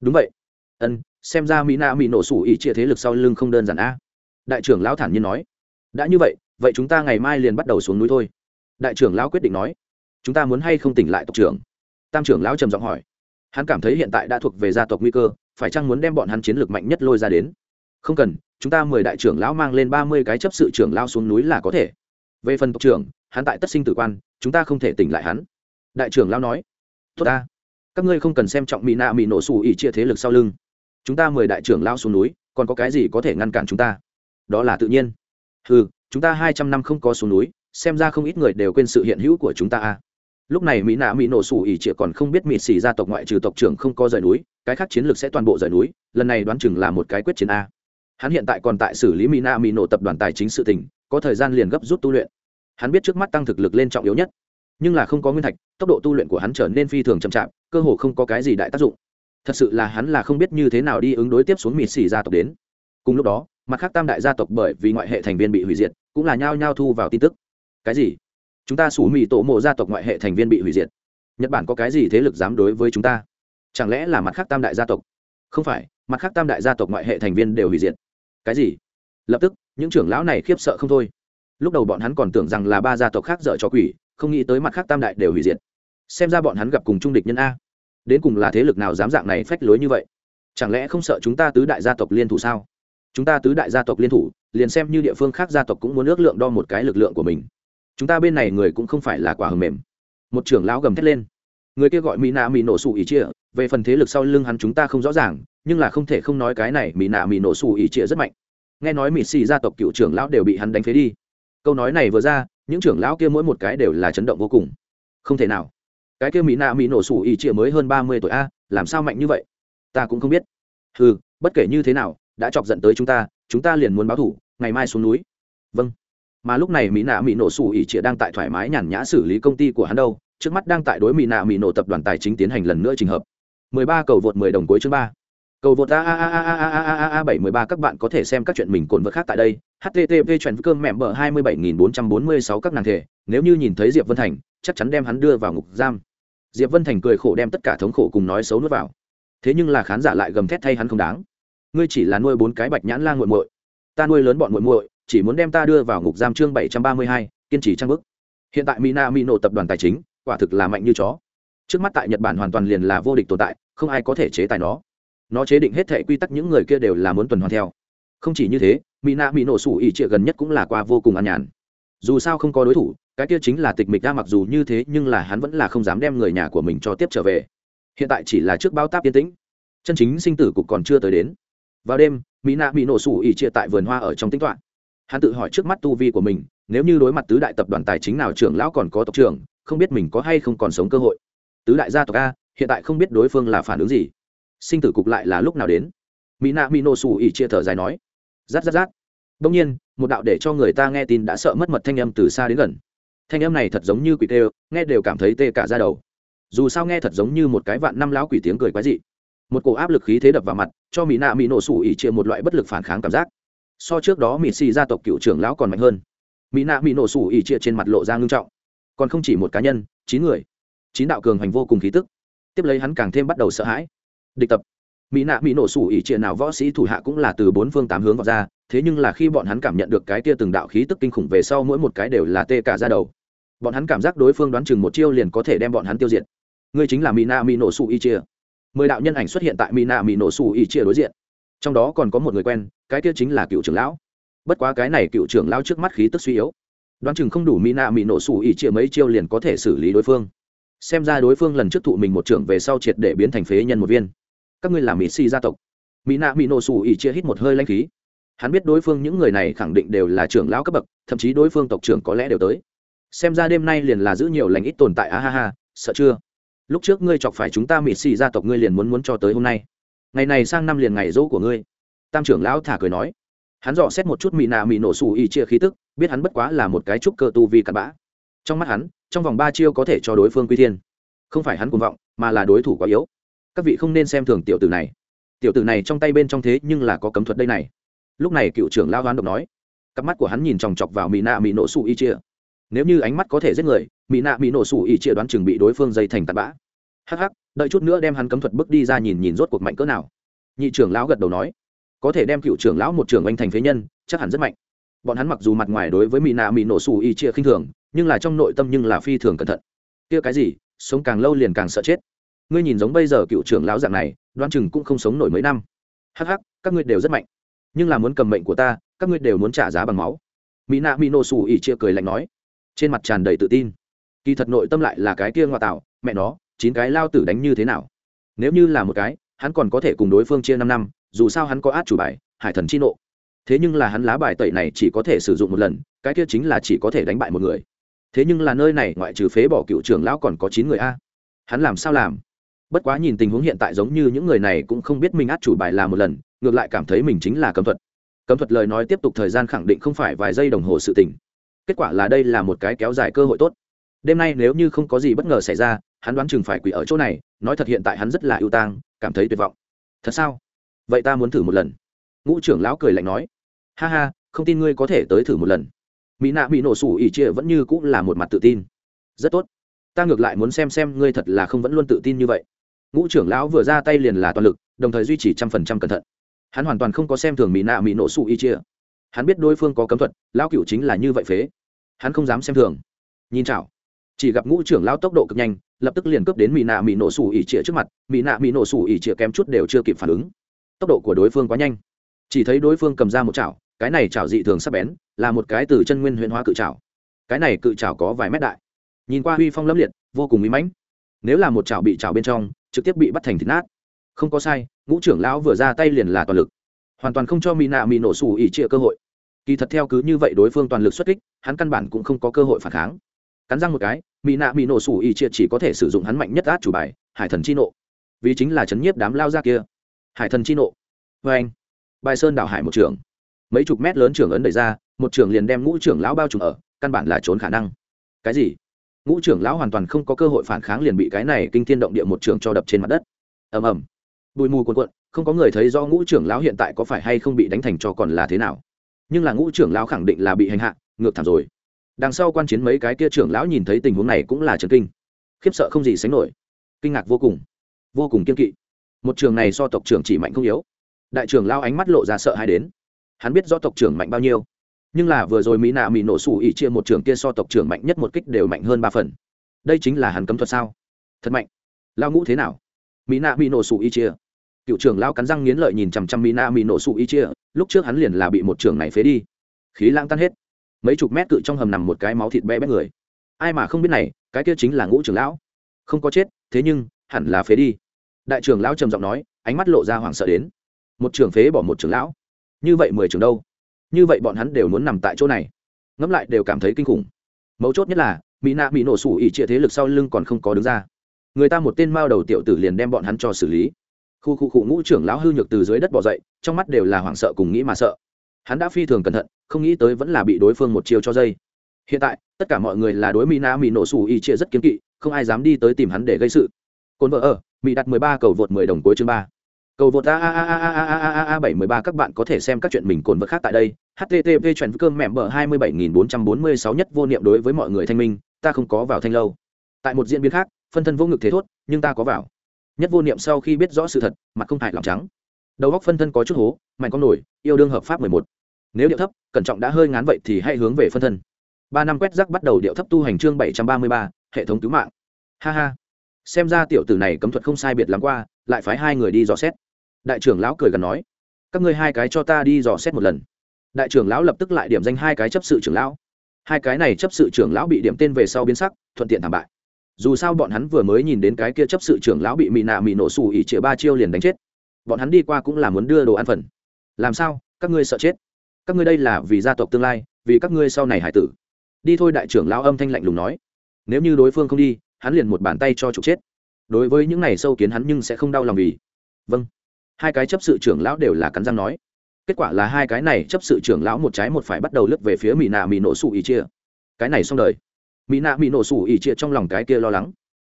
Đúng vậy. Ân xem ra mỹ na mỹ nổ sủ ỉ chia thế lực sau lưng không đơn giản a. Đại trưởng lão thản nhiên nói. Đã như vậy vậy chúng ta ngày mai liền bắt đầu xuống núi thôi. Đại trưởng lão quyết định nói. Chúng ta muốn hay không tỉnh lại tộc trưởng? Tam trưởng lão trầm giọng hỏi. Hắn cảm thấy hiện tại đã thuộc về gia tộc nguy cơ, phải chăng muốn đem bọn hắn chiến lược mạnh nhất lôi ra đến? Không cần, chúng ta mời đại trưởng lão mang lên ba mươi cái chấp sự trưởng lao xuống núi là có thể. Về phần tộc trưởng, hắn tại tất sinh tử quan, chúng ta không thể tỉnh lại hắn. Đại trưởng lão nói. Tốt ta. Các ngươi không cần xem trọng mỹ nạ mỹ nổ xù ỉ chia thế lực sau lưng chúng ta mời đại trưởng lao xuống núi, còn có cái gì có thể ngăn cản chúng ta? Đó là tự nhiên. Ừ chúng ta hai trăm năm không có xuống núi, xem ra không ít người đều quên sự hiện hữu của chúng ta a lúc này mỹ nạ mỹ nổ sủ ỉ trịa còn không biết mỹ xì gia tộc ngoại trừ tộc trưởng không có rời núi, cái khác chiến lược sẽ toàn bộ rời núi, lần này đoán chừng là một cái quyết chiến a. Hắn hiện tại còn tại xử lý mỹ nạ mỹ nổ tập đoàn tài chính sự tỉnh có thời gian liền gấp rút tu luyện. Hắn biết trước mắt tăng thực lực lên trọng yếu nhất, nhưng là không có nguyên thạch, tốc độ tu luyện của hắn trở nên phi thường chậm chạp, cơ hồ không có cái gì đại tác dụng thật sự là hắn là không biết như thế nào đi ứng đối tiếp xuống mịt xì gia tộc đến. Cùng lúc đó, mặt khác tam đại gia tộc bởi vì ngoại hệ thành viên bị hủy diệt, cũng là nhao nhao thu vào tin tức. Cái gì? Chúng ta sủ mì tổ mộ gia tộc ngoại hệ thành viên bị hủy diệt. Nhật bản có cái gì thế lực dám đối với chúng ta? Chẳng lẽ là mặt khác tam đại gia tộc? Không phải, mặt khác tam đại gia tộc ngoại hệ thành viên đều hủy diệt. Cái gì? Lập tức, những trưởng lão này khiếp sợ không thôi. Lúc đầu bọn hắn còn tưởng rằng là ba gia tộc khác dở cho quỷ, không nghĩ tới mặt khác tam đại đều hủy diệt. Xem ra bọn hắn gặp cùng trung địch nhân a đến cùng là thế lực nào dám dạng này phách lối như vậy? Chẳng lẽ không sợ chúng ta tứ đại gia tộc liên thủ sao? Chúng ta tứ đại gia tộc liên thủ, liền xem như địa phương khác gia tộc cũng muốn ước lượng đo một cái lực lượng của mình. Chúng ta bên này người cũng không phải là quả hầm mềm. Một trưởng lão gầm thét lên. Người kia gọi mỹ nạ mỹ nổ xù ỉ chia về phần thế lực sau lưng hắn chúng ta không rõ ràng, nhưng là không thể không nói cái này mỹ nạ mỹ nổ xù ỉ chia rất mạnh. Nghe nói mỹ xì gia tộc cựu trưởng lão đều bị hắn đánh phế đi. Câu nói này vừa ra, những trưởng lão kia mỗi một cái đều là chấn động vô cùng. Không thể nào cái kia mỹ nạ mỹ nổ sủ ỉ chia mới hơn ba mươi tuổi a làm sao mạnh như vậy ta cũng không biết ừ bất kể như thế nào đã chọc giận tới chúng ta chúng ta liền muốn báo thủ ngày mai xuống núi vâng mà lúc này mỹ nạ mỹ nổ sủ ỉ chia đang tại thoải mái nhàn nhã xử lý công ty của hắn đâu trước mắt đang tại đối mỹ nạ mỹ nổ tập đoàn tài chính tiến hành lần nữa trình hợp 13 cầu vượt 10 đồng cuối chương 3. Cầu vượt a a a a a a a a 713 các bạn có thể xem các chuyện mình cồn vượt khác tại đây. http chuyện cơm mẹ bờ 27446 các nàng thể, nếu như nhìn thấy Diệp Vân Thành, chắc chắn đem hắn đưa vào ngục giam. Diệp Vân Thành cười khổ đem tất cả thống khổ cùng nói xấu nuốt vào. Thế nhưng là khán giả lại gầm thét thay hắn không đáng. Ngươi chỉ là nuôi bốn cái bạch nhãn lang muội muội, ta nuôi lớn bọn muội muội, chỉ muốn đem ta đưa vào ngục giam chương 732, kiên trì trang bức. Hiện tại Mina Mino tập đoàn tài chính, quả thực là mạnh như chó trước mắt tại nhật bản hoàn toàn liền là vô địch tồn tại không ai có thể chế tài nó nó chế định hết thể quy tắc những người kia đều là muốn tuần hoàn theo không chỉ như thế mỹ nạ mỹ nổ sủ ỉ trịa gần nhất cũng là qua vô cùng an nhàn dù sao không có đối thủ cái kia chính là tịch mịch ra mặc dù như thế nhưng là hắn vẫn là không dám đem người nhà của mình cho tiếp trở về. Hiện tại chỉ là trước bao táp yên tĩnh. Chân chính sinh tử cục còn chưa tới đến. Vào đêm, mỹ nạ bị nổ sủ ỉ chia tại vườn hoa ở trong tính toạn hắn tự hỏi trước mắt tu vi của mình, nếu như đối mặt tứ đại tập đoàn tài chính nào trưởng lão còn có tộc trưởng, không biết mình có hay không còn sống cơ hội. Tứ đại gia tộc a, hiện tại không biết đối phương là phản ứng gì. Sinh tử cục lại là lúc nào đến? Mỹ nạ mỹ nổ sủ ỉ chia thở dài nói. Rát rát rát. Đông nhiên, một đạo để cho người ta nghe tin đã sợ mất mật thanh âm từ xa đến gần thanh âm này thật giống như quỷ tê nghe đều cảm thấy tê cả ra đầu. Dù sao nghe thật giống như một cái vạn năm lão quỷ tiếng cười quái dị. Một cổ áp lực khí thế đập vào mặt, cho mỹ nạ mỹ nổ sủ ỉ chia một loại bất lực phản kháng cảm giác. So trước đó mỹ xì gia tộc cựu trưởng lão còn mạnh hơn. Mỹ nạ mỹ nổ sủ ỉ chia trên mặt lộ ra ngưng trọng. Còn không chỉ một cá nhân, chín người. Chín đạo cường hành vô cùng khí tức. Tiếp lấy hắn càng thêm bắt đầu sợ hãi. Địch tập. Mỹ nạ mỹ nổ sủ ỉ chia nào võ sĩ thủ hạ cũng là từ bốn phương tám hướng vào ra, thế nhưng là khi bọn hắn cảm nhận được cái tia từng đạo khí tức kinh khủng về sau mỗi một cái đều là tê cả ra đầu bọn hắn cảm giác đối phương đoán chừng một chiêu liền có thể đem bọn hắn tiêu diệt. Ngươi chính là mina mi nổ su y chia mười đạo nhân ảnh xuất hiện tại mina mi nổ su y chia đối diện. Trong đó còn có một người quen, cái kia chính là cựu trưởng lão. Bất quá cái này cựu trưởng lão trước mắt khí tức suy yếu. Đoán chừng không đủ mina mi nổ su y chia mấy chiêu liền có thể xử lý đối phương. Xem ra đối phương lần trước thụ mình một trưởng về sau triệt để biến thành phế nhân một viên. Các ngươi là mỹ si gia tộc. Mỹ nạ mỹ nổ sủ ỉ chia hít một hơi lanh khí. Hắn biết đối phương những người này khẳng định đều là trưởng lão cấp bậc, thậm chí đối phương tộc trưởng có lẽ đều tới xem ra đêm nay liền là giữ nhiều lành ít tồn tại a ha ha, sợ chưa? Lúc trước ngươi chọc phải chúng ta mịt xì gia tộc ngươi liền muốn muốn cho tới hôm nay. Ngày này sang năm liền ngày dỗ của ngươi. Tam trưởng lão thả cười nói. Hắn dò xét một chút mị nạ mị nổ xù ỉ chia khí tức, biết hắn bất quá là một cái trúc cơ tu vi cặn bã. Trong mắt hắn, trong vòng ba chiêu có thể cho đối phương quy thiên. Không phải hắn cuồng vọng, mà là đối thủ quá yếu. Các vị không nên xem thường tiểu tử này. Tiểu tử này trong tay bên trong thế nhưng là có cấm thuật đây này. Lúc này cựu trưởng lao hoán độc nói. Cặp mắt của hắn nhìn chòng chọc vào mị nạ mị nổ xù ỉ chia nếu như ánh mắt có thể giết người mỹ nạ mỹ nổ sủ ỉ chia đoán chừng bị đối phương dây thành tạt bã. Hắc hắc, đợi chút nữa đem hắn cấm thuật bước đi ra nhìn nhìn rốt cuộc mạnh cỡ nào. Nhị trưởng lão gật đầu nói, có thể đem cựu trưởng lão một trưởng anh thành phế nhân, chắc hẳn rất mạnh. Bọn hắn mặc dù mặt ngoài đối với mỹ nạ mỹ nổ sủ ỉ chia khinh thường, nhưng là trong nội tâm nhưng là phi thường cẩn thận. Kia cái gì, sống càng lâu liền càng sợ chết. Ngươi nhìn giống bây giờ cựu trưởng lão dạng này đoan chừng cũng không sống nổi mấy năm. Hắc hắc, các ngươi đều rất mạnh. Nhưng là muốn cầm mệnh của ta, các ngươi đều muốn trả giá bằng máu. Mỹ nạ mỹ nổ sủ ỉ chia cười lạnh nói trên mặt tràn đầy tự tin. Kỳ thật nội tâm lại là cái kia ngoại tạo, mẹ nó, chín cái lao tử đánh như thế nào? Nếu như là một cái, hắn còn có thể cùng đối phương chia năm năm, dù sao hắn có át chủ bài, hải thần chi nộ. Thế nhưng là hắn lá bài tẩy này chỉ có thể sử dụng một lần, cái kia chính là chỉ có thể đánh bại một người. Thế nhưng là nơi này ngoại trừ phế bỏ cựu trưởng lão còn có chín người a. Hắn làm sao làm? Bất quá nhìn tình huống hiện tại giống như những người này cũng không biết mình át chủ bài là một lần, ngược lại cảm thấy mình chính là cấm thuật. Cấm thuật lời nói tiếp tục thời gian khẳng định không phải vài giây đồng hồ sự tình kết quả là đây là một cái kéo dài cơ hội tốt. Đêm nay nếu như không có gì bất ngờ xảy ra, hắn đoán chừng phải quỷ ở chỗ này, nói thật hiện tại hắn rất là ưu tang, cảm thấy tuyệt vọng. Thật sao? Vậy ta muốn thử một lần. Ngũ trưởng lão cười lạnh nói. Ha ha, không tin ngươi có thể tới thử một lần. Mỹ nạ bị nổ sủ ỉ chia vẫn như cũng là một mặt tự tin. Rất tốt. Ta ngược lại muốn xem xem ngươi thật là không vẫn luôn tự tin như vậy. Ngũ trưởng lão vừa ra tay liền là toàn lực, đồng thời duy trì trăm phần trăm cẩn thận. Hắn hoàn toàn không có xem thường mỹ nạ mỹ nổ sủ ỉ chia hắn biết đối phương có cấm thuật, lão cựu chính là như vậy phế. Hắn không dám xem thường. Nhìn chảo. Chỉ gặp ngũ trưởng lão tốc độ cực nhanh, lập tức liền cướp đến mỹ nạ mỹ nổ sủ ỉ trịa trước mặt. Mỹ nạ mỹ nổ sủ ỉ trịa kém chút đều chưa kịp phản ứng. Tốc độ của đối phương quá nhanh. Chỉ thấy đối phương cầm ra một chảo, cái này chảo dị thường sắp bén, là một cái từ chân nguyên huyền hóa cự chảo. Cái này cự chảo có vài mét đại. Nhìn qua huy phong lâm liệt, vô cùng uy mãnh. Nếu là một chảo bị chảo bên trong, trực tiếp bị bắt thành thịt nát. Không có sai, ngũ trưởng lão vừa ra tay liền là toàn lực. Hoàn toàn không cho mỹ nạ mỹ nổ sủ ỉ trịa cơ hội kỳ thật theo cứ như vậy đối phương toàn lực xuất kích, hắn căn bản cũng không có cơ hội phản kháng. Cắn răng một cái mỹ nạ mỹ nổ sủ ỉ Triệt chỉ có thể sử dụng hắn mạnh nhất át chủ bài, hải thần chi nộ. Vì chính là chấn nhiếp đám lao ra kia. Hải thần chi nộ. Vê anh, bài sơn đảo hải một trưởng mấy chục mét lớn trưởng ấn đẩy ra, một trưởng liền đem ngũ trưởng lão bao trùm ở, căn bản là trốn khả năng. Cái gì? Ngũ trưởng lão hoàn toàn không có cơ hội phản kháng liền bị cái này kinh thiên động địa một trưởng cho đập trên mặt đất. Ầm ầm. Bụi mù cuồn cuộn, không có người thấy do ngũ trưởng lão hiện tại có phải hay không bị đánh thành cho còn là thế nào nhưng là ngũ trưởng lão khẳng định là bị hành hạ, ngược thảm rồi. Đằng sau quan chiến mấy cái kia trưởng lão nhìn thấy tình huống này cũng là trần kinh. Khiếp sợ không gì sánh nổi. Kinh ngạc vô cùng. Vô cùng kiên kỵ. Một trường này so tộc trưởng chỉ mạnh không yếu. Đại trưởng lao ánh mắt lộ ra sợ hãi đến. Hắn biết do tộc trưởng mạnh bao nhiêu. Nhưng là vừa rồi mỹ nạ mỹ nổ sủ ỉ chia một trường kia so tộc trưởng mạnh nhất một kích đều mạnh hơn ba phần. Đây chính là hắn cấm thuật sao? Thật mạnh. Lao ngũ thế nào? Mỹ nạ mỹ nổ sủ ỉ chia cựu trưởng lao cắn răng nghiến lợi nhìn chằm chằm mỹ na mỹ nổ sụ y chia lúc trước hắn liền là bị một trường này phế đi. Khí lãng tan hết. Mấy chục mét cự trong hầm nằm một cái máu thịt bé bé người. Ai mà không biết này, cái kia chính là ngũ trưởng lão. Không có chết, thế nhưng, hẳn là phế đi. Đại trưởng lão trầm giọng nói, ánh mắt lộ ra hoảng sợ đến. Một trưởng phế bỏ một trưởng lão. Như vậy mười trưởng đâu? Như vậy bọn hắn đều muốn nằm tại chỗ này. Ngẫm lại đều cảm thấy kinh khủng. Mấu chốt nhất là mỹ nạ bị nổ sủ ỉ trịa thế lực sau lưng còn không có đứng ra. Người ta một tên mao đầu tiểu tử liền đem bọn hắn cho xử lý khu khu cụ ngũ trưởng lão hư nhược từ dưới đất bỏ dậy, trong mắt đều là hoảng sợ cùng nghĩ mà sợ. Hắn đã phi thường cẩn thận, không nghĩ tới vẫn là bị đối phương một chiều cho dây. Hiện tại, tất cả mọi người là đối mỹ na mỹ nổ xù y chia rất kiếm kỵ, không ai dám đi tới tìm hắn để gây sự. Cồn vợ ở mỹ đặt mười ba, cầu vượt mười đồng cuối chương ba. Cầu vượt a a a a a a a a bảy mười ba, các bạn có thể xem các chuyện mình cồn vật khác tại đây. Http chuyện cơm mẹm bờ hai mươi bảy nghìn bốn trăm bốn mươi sáu nhất vô niệm đối với mọi người thanh minh, ta không có vào thanh lâu. Tại một diễn biến khác, phân thân vô ngực thế thốt, nhưng ta có vào nhất vô niệm sau khi biết rõ sự thật, mặt không hại lòng trắng. Đầu góc phân thân có chút hố, mạnh con nổi, yêu đương hợp pháp mười một. Nếu điệu thấp, cẩn trọng đã hơi ngán vậy thì hãy hướng về phân thân. Ba năm quét rác bắt đầu điệu thấp tu hành chương bảy trăm ba mươi ba, hệ thống cứu mạng. Ha ha. Xem ra tiểu tử này cấm thuật không sai biệt lắm qua, lại phái hai người đi dò xét. Đại trưởng lão cười gần nói, các ngươi hai cái cho ta đi dò xét một lần. Đại trưởng lão lập tức lại điểm danh hai cái chấp sự trưởng lão. Hai cái này chấp sự trưởng lão bị điểm tên về sau biến sắc, thuận tiện thảm bại dù sao bọn hắn vừa mới nhìn đến cái kia chấp sự trưởng lão bị mị nạ mị nổ xù ỉ chĩa ba chiêu liền đánh chết. Bọn hắn đi qua cũng là muốn đưa đồ ăn phần. Làm sao? Các ngươi sợ chết. Các ngươi đây là vì gia tộc tương lai, vì các ngươi sau này hải tử. Đi thôi đại trưởng lão âm thanh lạnh lùng nói. Nếu như đối phương không đi, hắn liền một bàn tay cho trục chết. Đối với những này sâu kiến hắn nhưng sẽ không đau lòng vì. Vâng. Hai cái chấp sự trưởng lão đều là cắn răng nói. Kết quả là hai cái này chấp sự trưởng lão một trái một phải bắt đầu lướt về phía mỹ nạ mỹ nổ sủ ỉ chia cái này xong đời mỹ nạ mỹ nổ sủ ỉ chia trong lòng cái kia lo lắng.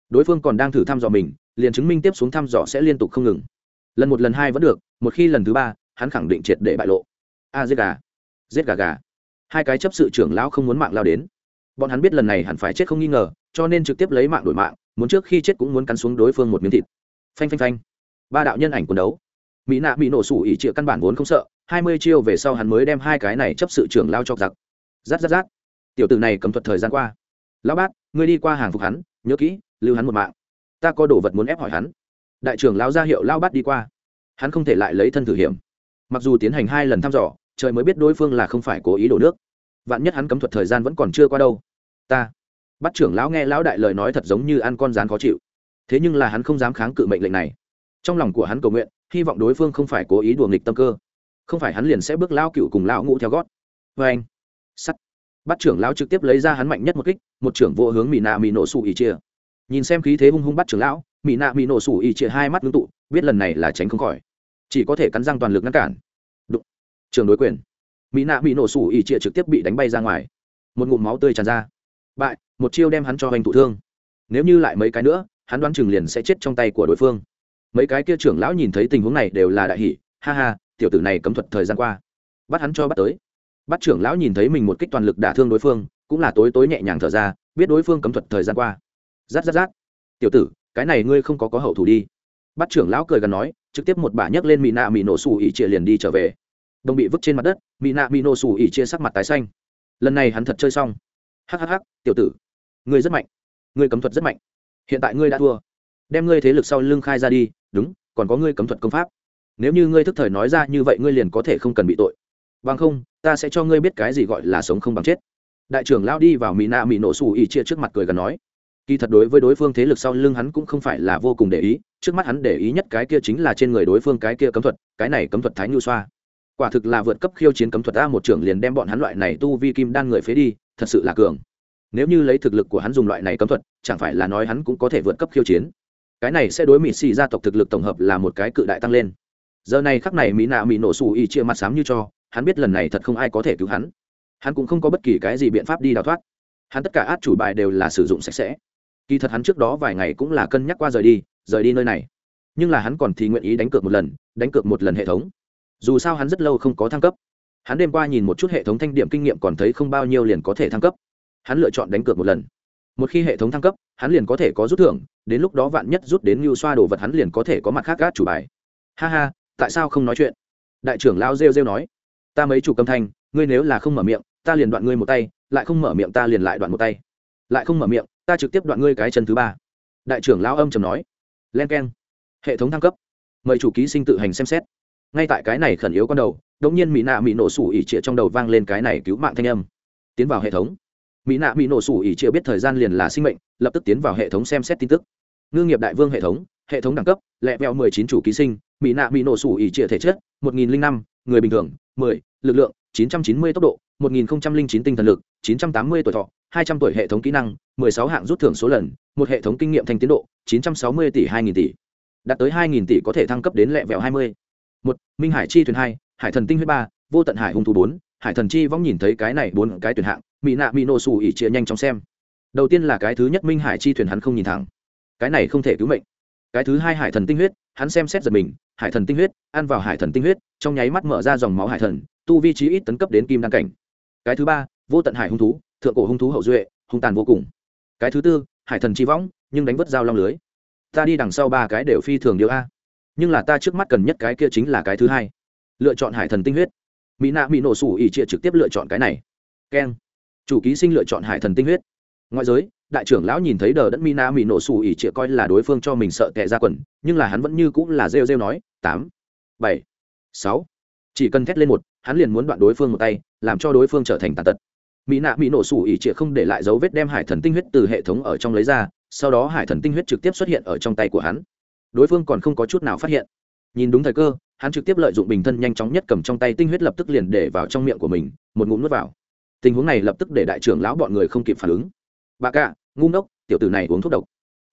Đối phương còn đang thử thăm dò mình, liền chứng minh tiếp xuống thăm dò sẽ liên tục không ngừng. Lần một lần hai vẫn được, một khi lần thứ ba, hắn khẳng định triệt để bại lộ. A giết gà. Giết gà gà. Hai cái chấp sự trưởng lão không muốn mạng lao đến. Bọn hắn biết lần này hẳn phải chết không nghi ngờ, cho nên trực tiếp lấy mạng đổi mạng, muốn trước khi chết cũng muốn cắn xuống đối phương một miếng thịt. Phanh phanh phanh. Ba đạo nhân ảnh quần đấu. Mỹ nạ bị nổ sủ ỉ trịa căn bản vốn không sợ, hai mươi chiêu về sau hắn mới đem hai cái này chấp sự trưởng lao cho giặc. Rát rát rát. Tiểu tử này cấm thuật thời gian qua lão bát, ngươi đi qua hàng phục hắn, nhớ kỹ, lưu hắn một mạng. Ta có đồ vật muốn ép hỏi hắn. Đại trưởng lão ra hiệu lao bát đi qua. Hắn không thể lại lấy thân thử hiểm. Mặc dù tiến hành hai lần thăm dò, trời mới biết đối phương là không phải cố ý đổ nước. Vạn nhất hắn cấm thuật thời gian vẫn còn chưa qua đâu. Ta. Bắt trưởng lão nghe lão đại lời nói thật giống như ăn con rán khó chịu. Thế nhưng là hắn không dám kháng cự mệnh lệnh này. Trong lòng của hắn cầu nguyện, hy vọng đối phương không phải cố ý đùa nghịch tâm cơ. Không phải hắn liền sẽ bước lao cựu cùng lão ngũ theo gót. Vê anh sắt bắt trưởng lão trực tiếp lấy ra hắn mạnh nhất một kích, một trưởng vô hướng mỹ nạ mỹ nổ sủ ỉ chia nhìn xem khí thế hung hung bắt trưởng lão mỹ nạ mỹ nổ sủ ỉ chia hai mắt ngưng tụ, biết lần này là tránh không khỏi. Chỉ có thể cắn răng toàn lực ngăn cản. Đụng. trường đối quyền. Mỹ nạ mỹ nổ sủ ỉ chia trực tiếp bị đánh bay ra ngoài. Một ngụm máu tươi tràn ra. Bại, một chiêu đem hắn cho hành thụ thương. Nếu như lại mấy cái nữa, hắn đoán chừng liền sẽ chết trong tay của đối phương. Mấy cái kia trưởng lão nhìn thấy tình huống này đều là đại hỷ ha ha, tiểu tử này cấm thuật thời gian qua. Bắt hắn cho bắt tới bắt trưởng lão nhìn thấy mình một kích toàn lực đả thương đối phương, cũng là tối tối nhẹ nhàng thở ra, biết đối phương cấm thuật thời gian qua. Rát rát rát. Tiểu tử, cái này ngươi không có có hậu thủ đi. Bắt trưởng lão cười gần nói, trực tiếp một bà nhấc lên mỹ nạ mỹ nổ xù ỉ chia liền đi trở về. Đồng bị vứt trên mặt đất mỹ nạ mỹ nổ xù ỉ chia sắc mặt tái xanh. Lần này hắn thật chơi xong. Hhh tiểu tử. Ngươi rất mạnh. Ngươi cấm thuật rất mạnh. Hiện tại ngươi đã thua. Đem ngươi thế lực sau lưng khai ra đi. Đúng, còn có ngươi cấm thuật công pháp. Nếu như ngươi thức thời nói ra như vậy, ngươi liền có thể không cần bị tội bằng không, ta sẽ cho ngươi biết cái gì gọi là sống không bằng chết. Đại trưởng lao đi vào mỹ nạ mỹ nổ xù ỉ chia trước mặt cười gần nói. Kỳ thật đối với đối phương thế lực sau lưng hắn cũng không phải là vô cùng để ý, trước mắt hắn để ý nhất cái kia chính là trên người đối phương cái kia cấm thuật, cái này cấm thuật thái nhu xoa. Quả thực là vượt cấp khiêu chiến cấm thuật a một trưởng liền đem bọn hắn loại này tu vi kim đan người phế đi, thật sự là cường. Nếu như lấy thực lực của hắn dùng loại này cấm thuật, chẳng phải là nói hắn cũng có thể vượt cấp khiêu chiến. Cái này sẽ đối mỹ xì gia tộc thực lực tổng hợp là một cái cự đại tăng lên. Giờ này khắc này mỹ nạ mỹ nổ xù ỉ chia mặt sám như cho hắn biết lần này thật không ai có thể cứu hắn. Hắn cũng không có bất kỳ cái gì biện pháp đi đào thoát. Hắn tất cả át chủ bài đều là sử dụng sạch sẽ. Kỳ thật hắn trước đó vài ngày cũng là cân nhắc qua rời đi rời đi nơi này. Nhưng là hắn còn thì nguyện ý đánh cược một lần, đánh cược một lần hệ thống. Dù sao hắn rất lâu không có thăng cấp. Hắn đêm qua nhìn một chút hệ thống thanh điểm kinh nghiệm còn thấy không bao nhiêu liền có thể thăng cấp. Hắn lựa chọn đánh cược một lần. Một khi hệ thống thăng cấp, hắn liền có thể có rút thưởng, đến lúc đó vạn nhất rút đến mưu xoa đồ vật hắn liền có thể có mặt khác gác chủ bài. Ha ha, tại sao không nói chuyện? Đại trưởng lao rêu rêu nói ta mấy chủ cầm thanh, ngươi nếu là không mở miệng, ta liền đoạn ngươi một tay, lại không mở miệng ta liền lại đoạn một tay. Lại không mở miệng, ta trực tiếp đoạn ngươi cái chân thứ ba. Đại trưởng lao âm trầm nói. Len k e n hệ thống thăng cấp, mời chủ ký sinh tự hành xem xét. Ngay tại cái này khẩn yếu con đầu đống nhiên mỹ nạ mỹ nổ sủ ỉ trịa trong đầu vang lên cái này cứu mạng thanh âm. Tiến vào hệ thống. Mỹ nạ mỹ nổ sủ ỉ trịa biết thời gian liền là sinh mệnh, lập tức tiến vào hệ thống xem xét tin tức. Ngư nghiệp đại vương hệ thống hệ thống đẳng cấp, lẹ vẹo mười chín chủ ký sinh, mỹ nạ mỹ nổ sủ ỉ trịa thể chất, một nghìn năm, người bình thường 10, lực lượng 990 tốc độ 1009 tinh thần lực 980 tuổi thọ 200 tuổi hệ thống kỹ năng 16 hạng rút thưởng số lần một hệ thống kinh nghiệm thành tiến độ 960 tỷ 2000 tỷ. Đạt tới 2000 tỷ có thể thăng cấp đến lẹ vẹo 20 1, minh hải chi thuyền hai hải thần tinh huyết ba vô tận hải hung thú bốn hải thần chi vong nhìn thấy cái này bốn cái tuyển hạng mỹ nạ mỹ nô xù ỉ chia nhanh chóng xem. Đầu tiên là cái thứ nhất minh hải chi thuyền hắn không nhìn thẳng. Cái này không thể cứu mệnh. Cái thứ hai hải thần tinh huyết hắn xem xét giật mình hải thần tinh huyết, ăn vào hải thần tinh huyết, trong nháy mắt mở ra dòng máu hải thần, tu vi trí ít tấn cấp đến kim đăng cảnh. Cái thứ ba, vô tận hải hung thú, thượng cổ hung thú hậu duệ, hung tàn vô cùng. Cái thứ tư, hải thần chi võng, nhưng đánh vớt dao long lưới. Ta đi đằng sau ba cái đều phi thường điều a. Nhưng là ta trước mắt cần nhất cái kia chính là cái thứ hai. Lựa chọn hải thần tinh huyết. Mỹ nạ mỹ nổ sủ ỉ trịa trực tiếp lựa chọn cái này. Keng. Chủ ký sinh lựa chọn hải thần tinh huyết. Ngoại giới đại trưởng lão nhìn thấy đờ đất mina mỹ nổ xù ỉ chĩa coi là đối phương cho mình sợ tệ ra quần, nhưng là hắn vẫn như cũng là rêu rêu nói, tám, bảy, sáu. Chỉ cần thét lên một, hắn liền muốn đoạn đối phương một tay, làm cho đối phương trở thành tàn tật. Mỹ nạ mỹ nổ sủ ỉ trịa không để lại dấu vết đem hải thần tinh huyết từ hệ thống ở trong lấy ra, sau đó hải thần tinh huyết trực tiếp xuất hiện ở trong tay của hắn. Đối phương còn không có chút nào phát hiện. Nhìn đúng thời cơ, hắn trực tiếp lợi dụng bình thân nhanh chóng nhất cầm trong tay tinh huyết lập tức liền để vào trong miệng của mình, một ngụm nuốt vào. Tình huống này lập tức để đại trưởng lão bọn người không kịp phản ứng. Bà cạ ngu ngốc, tiểu tử này uống thuốc độc.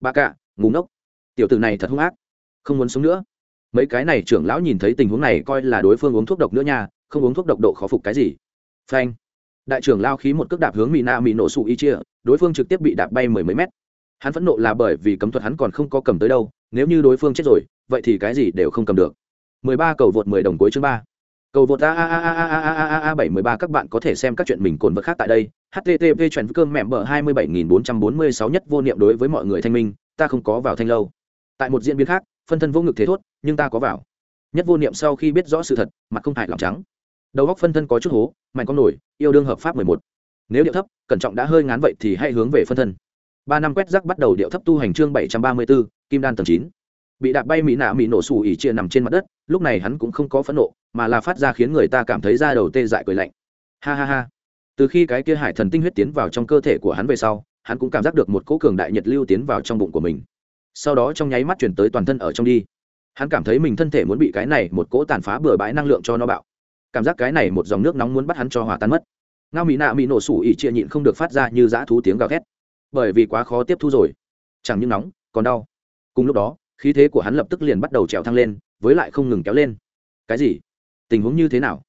Bà cạ ngu ngốc. Tiểu tử này thật hung ác. Không muốn sống nữa. Mấy cái này trưởng lão nhìn thấy tình huống này coi là đối phương uống thuốc độc nữa nha, không uống thuốc độc độ khó phục cái gì. Phanh. Đại trưởng lao khí một cước đạp hướng mỹ na mỹ nổ sụ y chia đối phương trực tiếp bị đạp bay mười mấy mét. Hắn phẫn nộ là bởi vì cấm thuật hắn còn không có cầm tới đâu, nếu như đối phương chết rồi, vậy thì cái gì đều không cầm được. 13 cầu vượt 10 đồng cuối chương 3 cầu vượt a a a a a a a a a bảy mười ba các bạn có thể xem các chuyện mình cồn vật khác tại đây http chuyện cơm mẹm bờ hai mươi bảy nghìn bốn trăm bốn mươi sáu nhất vô niệm đối với mọi người thanh minh ta không có vào thanh lâu tại một diễn biến khác phân thân vô ngực thế thốt nhưng ta có vào nhất vô niệm sau khi biết rõ sự thật mặt không hại lòng trắng đầu góc phân thân có chút hố mạnh con nổi yêu đương hợp pháp mười một nếu điệu thấp cẩn trọng đã hơi ngán vậy thì hãy hướng về phân thân ba năm quét rác bắt đầu điệu thấp tu hành chương bảy trăm ba mươi bốn kim đan tầng chín bị đạp bay mỹ nạ mỹ nổ xù ỉ chia nằm trên mặt đất, lúc này hắn cũng không có phẫn nộ, mà là phát ra khiến người ta cảm thấy da đầu tê dại cười lạnh. Ha ha ha. Từ khi cái kia hải thần tinh huyết tiến vào trong cơ thể của hắn về sau, hắn cũng cảm giác được một cỗ cường đại nhiệt lưu tiến vào trong bụng của mình. Sau đó trong nháy mắt chuyển tới toàn thân ở trong đi. Hắn cảm thấy mình thân thể muốn bị cái này một cỗ tàn phá bừa bãi năng lượng cho nó bạo. Cảm giác cái này một dòng nước nóng muốn bắt hắn cho hòa tan mất. Ngao mỹ nạ mỹ nổ sủ ỉ chia nhịn không được phát ra như dã thú tiếng gào thét. Bởi vì quá khó tiếp thu rồi. Chẳng những nóng, còn đau. Cùng lúc đó khí thế của hắn lập tức liền bắt đầu trèo thăng lên, với lại không ngừng kéo lên. Cái gì? Tình huống như thế nào?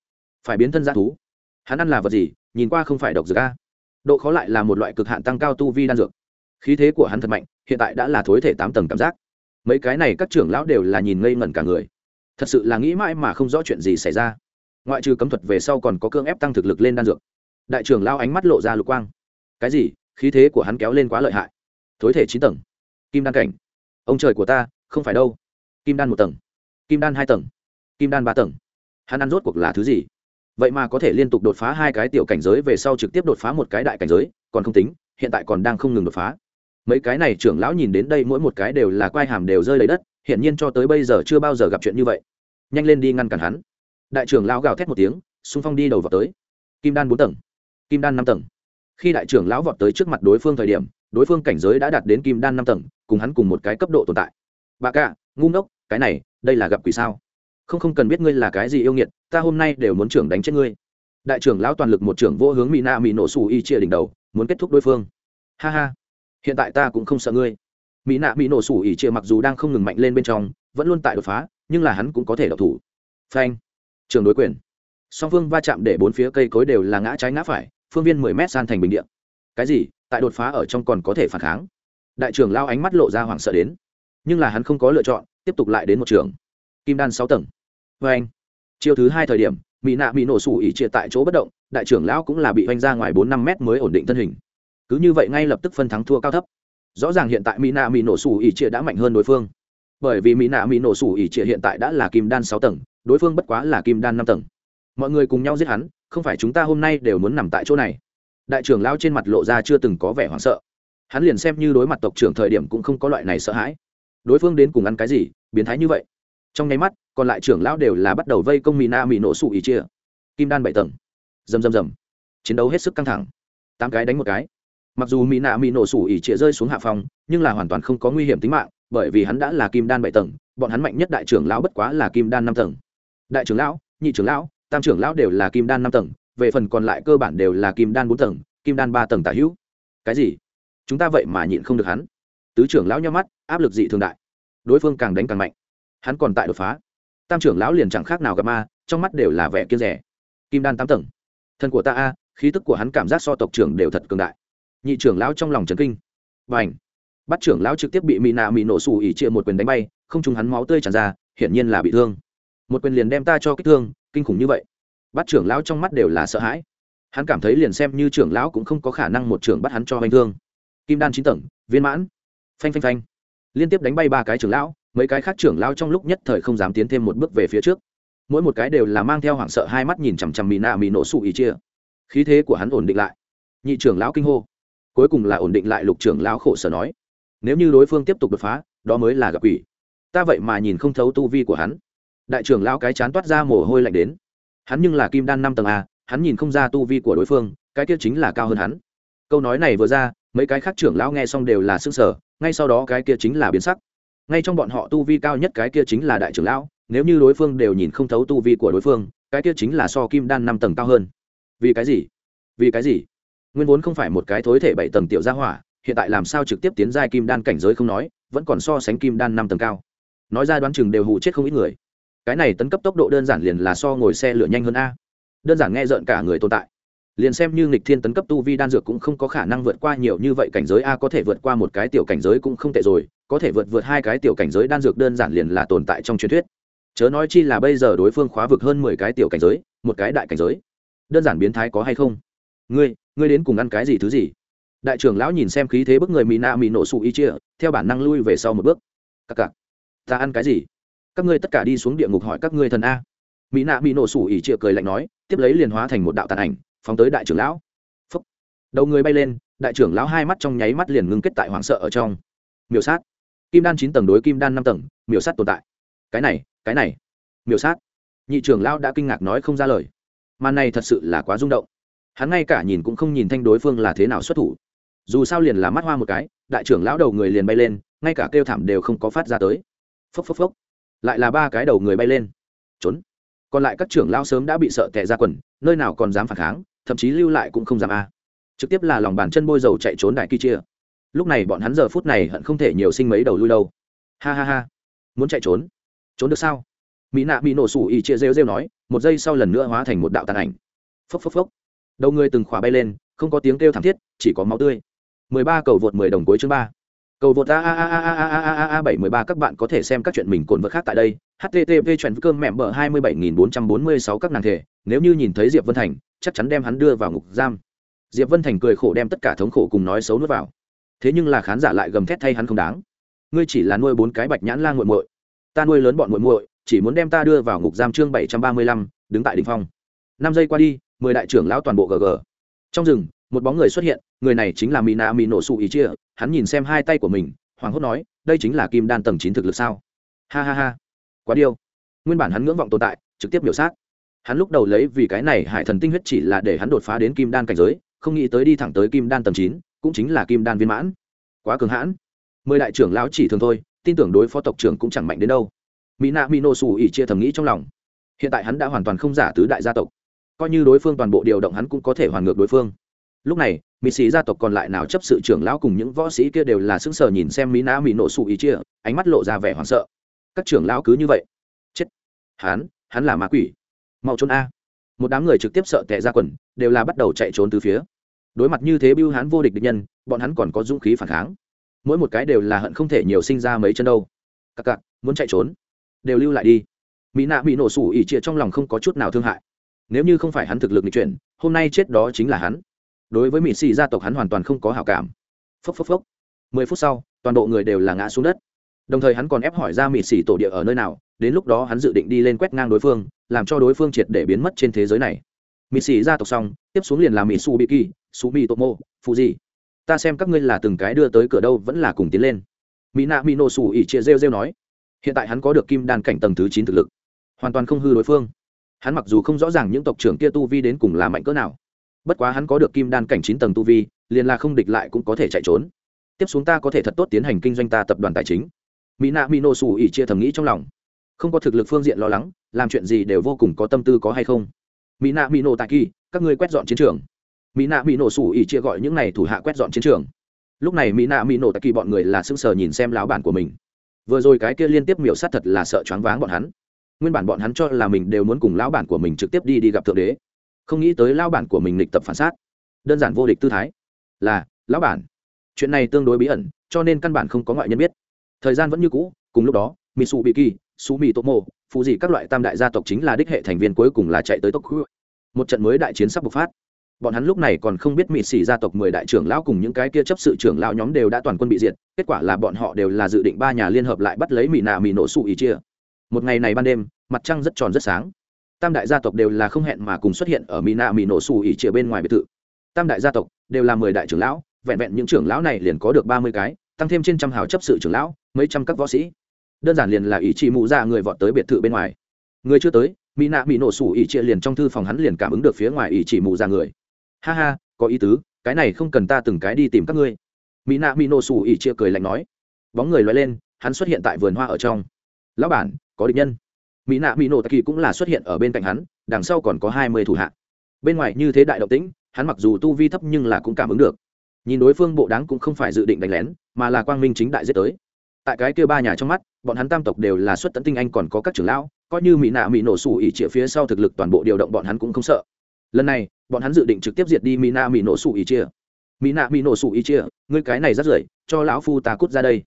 Phải biến thân ra thú? Hắn ăn là vật gì? Nhìn qua không phải độc dược a. Độ khó lại là một loại cực hạn tăng cao tu vi đan dược. Khí thế của hắn thật mạnh, hiện tại đã là thối thể tám tầng cảm giác. Mấy cái này các trưởng lão đều là nhìn ngây ngẩn cả người. Thật sự là nghĩ mãi mà không rõ chuyện gì xảy ra. Ngoại trừ cấm thuật về sau còn có cương ép tăng thực lực lên đan dược. Đại trưởng lao ánh mắt lộ ra lục quang. Cái gì? Khí thế của hắn kéo lên quá lợi hại. Thối thể chín tầng. Kim đan cảnh. Ông trời của ta không phải đâu. Kim đan một tầng, kim đan hai tầng, kim đan ba tầng. Hắn ăn rốt cuộc là thứ gì? Vậy mà có thể liên tục đột phá hai cái tiểu cảnh giới về sau trực tiếp đột phá một cái đại cảnh giới, còn không tính, hiện tại còn đang không ngừng đột phá. Mấy cái này trưởng lão nhìn đến đây mỗi một cái đều là quai hàm đều rơi lấy đất hiện nhiên cho tới bây giờ chưa bao giờ gặp chuyện như vậy. Nhanh lên đi ngăn cản hắn. Đại trưởng lão gào thét một tiếng, xung phong đi đầu vào tới. Kim đan bốn tầng, kim đan năm tầng. Khi đại trưởng lão vọt tới trước mặt đối phương thời điểm, đối phương cảnh giới đã đạt đến kim đan năm tầng, cùng hắn cùng một cái cấp độ tồn tại bà cạ ngu ngốc, cái này, đây là gặp quỷ sao? Không không cần biết ngươi là cái gì yêu nghiệt, ta hôm nay đều muốn trưởng đánh chết ngươi. Đại trưởng lão toàn lực một trưởng vô hướng mỹ na mỹ nổ xù y chia đỉnh đầu, muốn kết thúc đối phương. Ha ha, hiện tại ta cũng không sợ ngươi. Mỹ nạ mỹ nổ xù y chia mặc dù đang không ngừng mạnh lên bên trong, vẫn luôn tại đột phá, nhưng là hắn cũng có thể đọc thủ. Phanh, trường đối quyền. Song phương va chạm để bốn phía cây cối đều là ngã trái ngã phải, phương viên mười mét san thành bình điện cái gì? Tại đột phá ở trong còn có thể phản kháng. Đại trưởng lao ánh mắt lộ ra hoảng sợ đến nhưng là hắn không có lựa chọn, tiếp tục lại đến một trường. Kim đan sáu tầng. Vê anh chiều thứ hai thời điểm mỹ nạ bị nổ sủ ỉ chia tại chỗ bất động, đại trưởng lão cũng là bị oanh ra ngoài bốn năm mét mới ổn định thân hình. Cứ như vậy ngay lập tức phân thắng thua cao thấp. Rõ ràng hiện tại mỹ nạ bị nổ sủ ỉ chia đã mạnh hơn đối phương. Bởi vì mỹ nạ mỹ nổ sủ ỉ chia hiện tại đã là kim đan sáu tầng, đối phương bất quá là kim đan năm tầng. Mọi người cùng nhau giết hắn, không phải chúng ta hôm nay đều muốn nằm tại chỗ này. Đại trưởng lão trên mặt lộ ra chưa từng có vẻ hoảng sợ. Hắn liền xem như đối mặt tộc trưởng thời điểm cũng không có loại này sợ hãi đối phương đến cùng ăn cái gì, biến thái như vậy. Trong nháy mắt, còn lại trưởng lão đều là bắt đầu vây công mỹ na mỹ nổ sụ ý chia. Kim đan bảy tầng. Rầm rầm rầm. Chiến đấu hết sức căng thẳng. Tám cái đánh một cái. Mặc dù mỹ nạ mỹ nổ sủ ỉ trịa rơi xuống hạ phòng, nhưng là hoàn toàn không có nguy hiểm tính mạng, bởi vì hắn đã là kim đan bảy tầng, bọn hắn mạnh nhất đại trưởng lão bất quá là kim đan năm tầng. Đại trưởng lão, nhị trưởng lão, tam trưởng lão đều là kim đan năm tầng, về phần còn lại cơ bản đều là kim đan bốn tầng, kim đan ba tầng tả hữu. Cái gì? Chúng ta vậy mà nhịn không được hắn tứ trưởng lão nhắm mắt, áp lực dị thường đại. Đối phương càng đánh càng mạnh. Hắn còn tại đột phá. Tam trưởng lão liền chẳng khác nào gặp ma, trong mắt đều là vẻ kiên rẻ. Kim đan tám tầng. Thân của ta a, khí tức của hắn cảm giác so tộc trưởng đều thật cường đại. Nhị trưởng lão trong lòng trấn kinh. Và ảnh bắt trưởng lão trực tiếp bị mỹ nạ mỹ nổ xù ỉ chia một quyền đánh bay, không trúng hắn máu tươi tràn ra, hiển nhiên là bị thương. Một quyền liền đem ta cho kích thương, kinh khủng như vậy. Bắt trưởng lão trong mắt đều là sợ hãi. Hắn cảm thấy liền xem như trưởng lão cũng không có khả năng một trưởng bắt hắn cho hành thương. Kim đan chín tầng, viên mãn phanh phanh phanh. Liên tiếp đánh bay ba cái trưởng lão, mấy cái khác trưởng lão trong lúc nhất thời không dám tiến thêm một bước về phía trước. Mỗi một cái đều là mang theo hoảng sợ hai mắt nhìn chằm chằm mì nạ mì nổ sụ ý chia khí thế của hắn ổn định lại. Nhị trưởng lão kinh hô. Cuối cùng là ổn định lại lục trưởng lão khổ sở nói. Nếu như đối phương tiếp tục đột phá, đó mới là gặp quỷ. Ta vậy mà nhìn không thấu tu vi của hắn. Đại trưởng lão cái chán toát ra mồ hôi lạnh đến. Hắn nhưng là kim đan năm tầng a, hắn nhìn không ra tu vi của đối phương, cái kia chính là cao hơn hắn. Câu nói này vừa ra mấy cái khác trưởng lão nghe xong đều là s ư n g sở ngay sau đó cái kia chính là biến sắc. Ngay trong bọn họ tu vi cao nhất cái kia chính là đại trưởng lão, nếu như đối phương đều nhìn không thấu tu vi của đối phương, cái kia chính là so kim đan năm tầng cao hơn. Vì cái gì? Vì cái gì? Nguyên vốn không phải một cái thối thể bảy tầng tiểu gia hỏa, hiện tại làm sao trực tiếp tiến giai kim đan cảnh giới không nói, vẫn còn so sánh kim đan năm tầng cao. Nói ra đoán chừng đều hụ chết không ít người. Cái này tấn cấp tốc độ đơn giản liền là so ngồi xe lửa nhanh hơn a. Đơn giản nghe rợn cả người tồn tại liền xem như nghịch thiên tấn cấp tu vi đan dược cũng không có khả năng vượt qua nhiều như vậy cảnh giới, a, có thể vượt qua một cái tiểu cảnh giới cũng không tệ rồi, có thể vượt vượt hai cái tiểu cảnh giới đan dược đơn giản liền là tồn tại trong truyền thuyết. Chớ nói chi là bây giờ đối phương khóa vực hơn mười cái tiểu cảnh giới, một cái đại cảnh giới. Đơn giản biến thái có hay không? Ngươi ngươi đến cùng ăn cái gì thứ gì? Đại trưởng lão nhìn xem khí thế bức người mỹ na mỹ nổ sụ y chia, theo bản năng lui về sau một bước. Cặc cặc ta ăn cái gì? Các ngươi tất cả đi xuống địa ngục hỏi các ngươi thần a. Mỹ nạ mỹ nổ sủ ỉ chịa cười lạnh nói, tiếp lấy liền hóa thành một đạo tàn ảnh phóng tới đại trưởng lão. Phúc. đầu người bay lên, đại trưởng lão hai mắt trong nháy mắt liền ngưng kết tại hoảng sợ ở trong. Miểu sát. Kim đan chín tầng đối kim đan năm tầng, miểu sát tồn tại. Cái này cái này. Miểu sát. Nhị trưởng lão đã kinh ngạc nói không ra lời. Màn này thật sự là quá rung động. Hắn ngay cả nhìn cũng không nhìn thanh đối phương là thế nào xuất thủ. Dù sao liền là mắt hoa một cái, đại trưởng lão đầu người liền bay lên, ngay cả kêu thảm đều không có phát ra tới. Phốc phốc phốc. Lại là ba cái đầu người bay lên. Trốn. Còn lại các trưởng lão sớm đã bị sợ tệ ra quần, nơi nào còn dám phản kháng thậm chí lưu lại cũng không dám a. Trực tiếp là lòng bàn chân bôi dầu chạy trốn đại kỳ chia. Lúc này bọn hắn giờ phút này hận không thể nhiều sinh mấy đầu lui đâu. Ha ha ha. Muốn chạy trốn? Trốn được sao? Mỹ nạ bị nổ sủ ỉ chia rêu rêu nói, một giây sau lần nữa hóa thành một đạo tàn ảnh. Phốc phốc phốc. Đầu người từng khỏa bay lên, không có tiếng kêu thảm thiết, chỉ có máu tươi. Mười ba cầu vượt mười đồng cuối chương ba cầu vượt a a a a a a a a bảy mười ba các bạn có thể xem các chuyện mình cồn vật khác tại đây http chuyện cơm mẹm bờ hai mươi bảy nghìn bốn trăm bốn mươi sáu các nàng thể nếu như nhìn thấy diệp vân thành chắc chắn đem hắn đưa vào ngục giam diệp vân thành cười khổ đem tất cả thống khổ cùng nói xấu nuốt vào thế nhưng là khán giả lại gầm thét thay hắn không đáng ngươi chỉ là nuôi bốn cái bạch nhãn la nguội muội ta nuôi lớn bọn muội muội chỉ muốn đem ta đưa vào ngục giam chương bảy trăm ba mươi lăm đứng tại đỉnh phong năm giây qua đi mười đại trưởng lão toàn bộ gg trong rừng một bóng người xuất hiện, người này chính là mina mi nổ sụ ý chia hắn nhìn xem hai tay của mình hoàng hốt nói, đây chính là kim đan tầng chín thực lực sao? Ha ha ha, quá điêu. Nguyên bản hắn ngưỡng vọng tồn tại, trực tiếp biểu sát. Hắn lúc đầu lấy vì cái này hải thần tinh huyết chỉ là để hắn đột phá đến kim đan cảnh giới, không nghĩ tới đi thẳng tới kim đan tầng chín, cũng chính là kim đan viên mãn. Quá cường hãn. Mười đại trưởng lão chỉ thường thôi, tin tưởng đối phó tộc trưởng cũng chẳng mạnh đến đâu. Mỹ nạ mỹ nổ xù ỉ chia thầm nghĩ trong lòng. Hiện tại hắn đã hoàn toàn không giả tứ đại gia tộc. Coi như đối phương toàn bộ điều động hắn cũng có thể hoàn ngược đối phương lúc này mỹ sĩ gia tộc còn lại nào chấp sự trưởng lão cùng những võ sĩ kia đều là sững sờ nhìn xem mỹ nã mỹ nổ sụ ý chia, ánh mắt lộ ra vẻ hoảng sợ. Các trưởng lão cứ như vậy. Chết. Hắn hắn là ma quỷ. Mau trốn a. Một đám người trực tiếp sợ tệ ra quần, đều là bắt đầu chạy trốn từ phía. Đối mặt như thế bưu hắn vô địch địch nhân, bọn hắn còn có dũng khí phản kháng. Mỗi một cái đều là hận không thể nhiều sinh ra mấy chân đâu. Cặc cặc, muốn chạy trốn. Đều lưu lại đi. Mỹ nạ bị nổ sủ ỉ trịa trong lòng không có chút nào thương hại. Nếu như không phải hắn thực lực nghịch chuyển, hôm nay chết đó chính là hắn đối với mỹ xì gia tộc hắn hoàn toàn không có hảo cảm. Phốc phốc phốc. Mười phút sau, toàn bộ người đều là ngã xuống đất. Đồng thời hắn còn ép hỏi ra mỹ xì tổ địa ở nơi nào, đến lúc đó hắn dự định đi lên quét ngang đối phương, làm cho đối phương triệt để biến mất trên thế giới này. Mỹ xì gia tộc xong, tiếp xuống liền là mỹ su bị kỳ su mỹ tomo phụ gì ta xem các ngươi là từng cái đưa tới cửa đâu vẫn là cùng tiến lên. Mỹ nạ mỹ nổ xù ỉ chia rêu rêu nói. Hiện tại hắn có được kim đan cảnh tầng thứ chín thực lực. Hoàn toàn không hư đối phương. Hắn mặc dù không rõ ràng những tộc trưởng kia tu vi đến cùng là mạnh cỡ nào bất quá hắn có được kim đan cảnh chín tầng tu vi, liền là không địch lại cũng có thể chạy trốn. Tiếp xuống ta có thể thật tốt tiến hành kinh doanh ta tập đoàn tài chính. Mỹ nạ mỹ nổ xù ỉ chia thầm nghĩ trong lòng. Không có thực lực phương diện lo lắng, làm chuyện gì đều vô cùng có tâm tư có hay không. Mỹ nạ mỹ nổ tại kỳ các ngươi quét dọn chiến trường. Mỹ nạ mỹ nổ xù ỉ chia gọi những này thủ hạ quét dọn chiến trường. Lúc này mỹ nạ mỹ nổ tại kỳ bọn người là sững sờ nhìn xem láo bản của mình. Vừa rồi cái kia liên tiếp miểu sát thật là sợ choáng váng bọn hắn. Nguyên bản bọn hắn cho là mình đều muốn cùng lão bản của mình trực tiếp đi đi gặp thượng đế không nghĩ tới lao bản của mình lịch tập phản sát đơn giản vô địch tư thái. Là, lão bản. Chuyện này tương đối bí ẩn, cho nên căn bản không có ngoại nhân biết. Thời gian vẫn như cũ, cùng lúc đó mitsu bị kỳ su mỹ tomo phụ dị các loại tam đại gia tộc chính là đích hệ thành viên cuối cùng là chạy tới tốc một trận mới đại chiến sắp bộc phát. Bọn hắn lúc này còn không biết mỹ sĩ gia tộc mười đại trưởng lão cùng những cái kia chấp sự trưởng lão nhóm đều đã toàn quân bị diệt, kết quả là bọn họ đều là dự định ba nhà liên hợp lại bắt lấy mỹ nạ mỹ nổ sụ ý chia một ngày này ban đêm, mặt trăng rất tròn rất sáng tam đại gia tộc đều là không hẹn mà cùng xuất hiện ở mỹ nạ mỹ nổ xù ỉ chia bên ngoài biệt thự. Tam đại gia tộc đều là mười đại trưởng lão, vẹn vẹn những trưởng lão này liền có được ba mươi cái, tăng thêm trên trăm hào chấp sự trưởng lão, mấy trăm các võ sĩ. Đơn giản liền là ý chị mụ ra dạ người vọt tới biệt thự bên ngoài. Người chưa tới mỹ nạ mỹ nổ sủ ý chia liền trong thư phòng hắn liền cảm ứng được phía ngoài ý chị mụ ra dạ người. Ha ha, có ý tứ, cái này không cần ta từng cái đi tìm các ngươi. Mỹ nạ mỹ nổ sủ ỉ chia cười lạnh nói. Bóng người loay lên, hắn xuất hiện tại vườn hoa ở trong. Lão bản, có địch nhân mỹ nạ mỹ nổ tạ kỳ cũng là xuất hiện ở bên cạnh hắn, đằng sau còn có hai mươi thủ hạ. Bên ngoài như thế đại động tĩnh, hắn mặc dù tu vi thấp nhưng là cũng cảm ứng được. Nhìn đối phương bộ đáng cũng không phải dự định đánh lén, mà là quang minh chính đại giết tới. Tại cái kia ba nhà trong mắt, bọn hắn tam tộc đều là xuất tận tinh anh còn có các trưởng lão, coi như mỹ nạ mỹ nổ sủ ỉ trịa phía sau thực lực toàn bộ điều động bọn hắn cũng không sợ. Lần này, bọn hắn dự định trực tiếp diệt đi mina mỹ nổ sủ ỉ chia mina mỹ nổ sủ ỉ chia ngươi cái này rất rưởi, cho lão phu ta cút ra đây.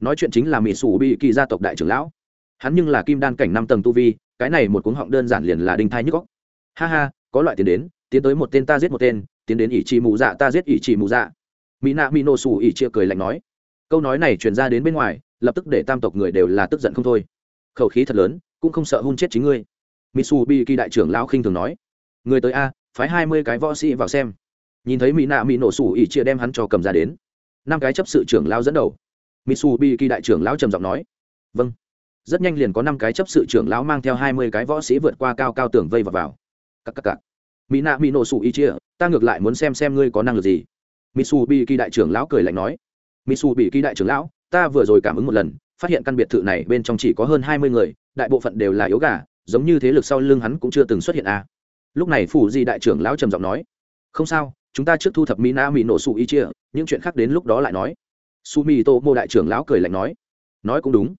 Nói chuyện chính là mỹ sủ bị kỳ gia tộc đại trưởng lão hắn nhưng là kim đan cảnh năm tầng tu vi, cái này một cuống họng đơn giản liền là đinh thai nhức góc ha ha, có loại tiền đến, tiến tới một tên ta giết một tên, tiến đến ỷ trì mù dạ ta giết ỷ trì mù dạ. Mỹ nạ mỹ nổ sủ ỷ chia cười lạnh nói. Câu nói này truyền ra đến bên ngoài, lập tức để tam tộc người đều là tức giận không thôi. Khẩu khí thật lớn, cũng không sợ hôn chết chính ngươi. Mitsu bi kỳ đại trưởng lão khinh thường nói. Người tới a, phái hai mươi cái võ sĩ vào xem. Nhìn thấy mỹ nạ mỹ nổ sủ ỉ chia đem hắn cho cầm ra đến. Năm cái chấp sự trưởng lao dẫn đầu. Mitsu bi kỳ đại trưởng lão trầm giọng nói. Vâng rất nhanh liền có năm cái chấp sự trưởng lão mang theo hai mươi cái võ sĩ vượt qua cao cao tường vây và vào. Cắc cắc cắc mỹ nạ, mỹ nổ sủ y chia, ta ngược lại muốn xem xem ngươi có năng lực gì. Mitsu bị kỳ đại trưởng lão cười lạnh nói. Mitsu bị kỳ đại trưởng lão, ta vừa rồi cảm ứng một lần, phát hiện căn biệt thự này bên trong chỉ có hơn hai mươi người, đại bộ phận đều là yếu gà, giống như thế lực sau lưng hắn cũng chưa từng xuất hiện à. lúc này phủ di đại trưởng lão trầm giọng nói. Không sao, chúng ta trước thu thập mỹ na mỹ nổ sụ y chia, những chuyện khác đến lúc đó lại nói. Su mi tô mô đại trưởng lão cười lạnh nói. Nói cũng đúng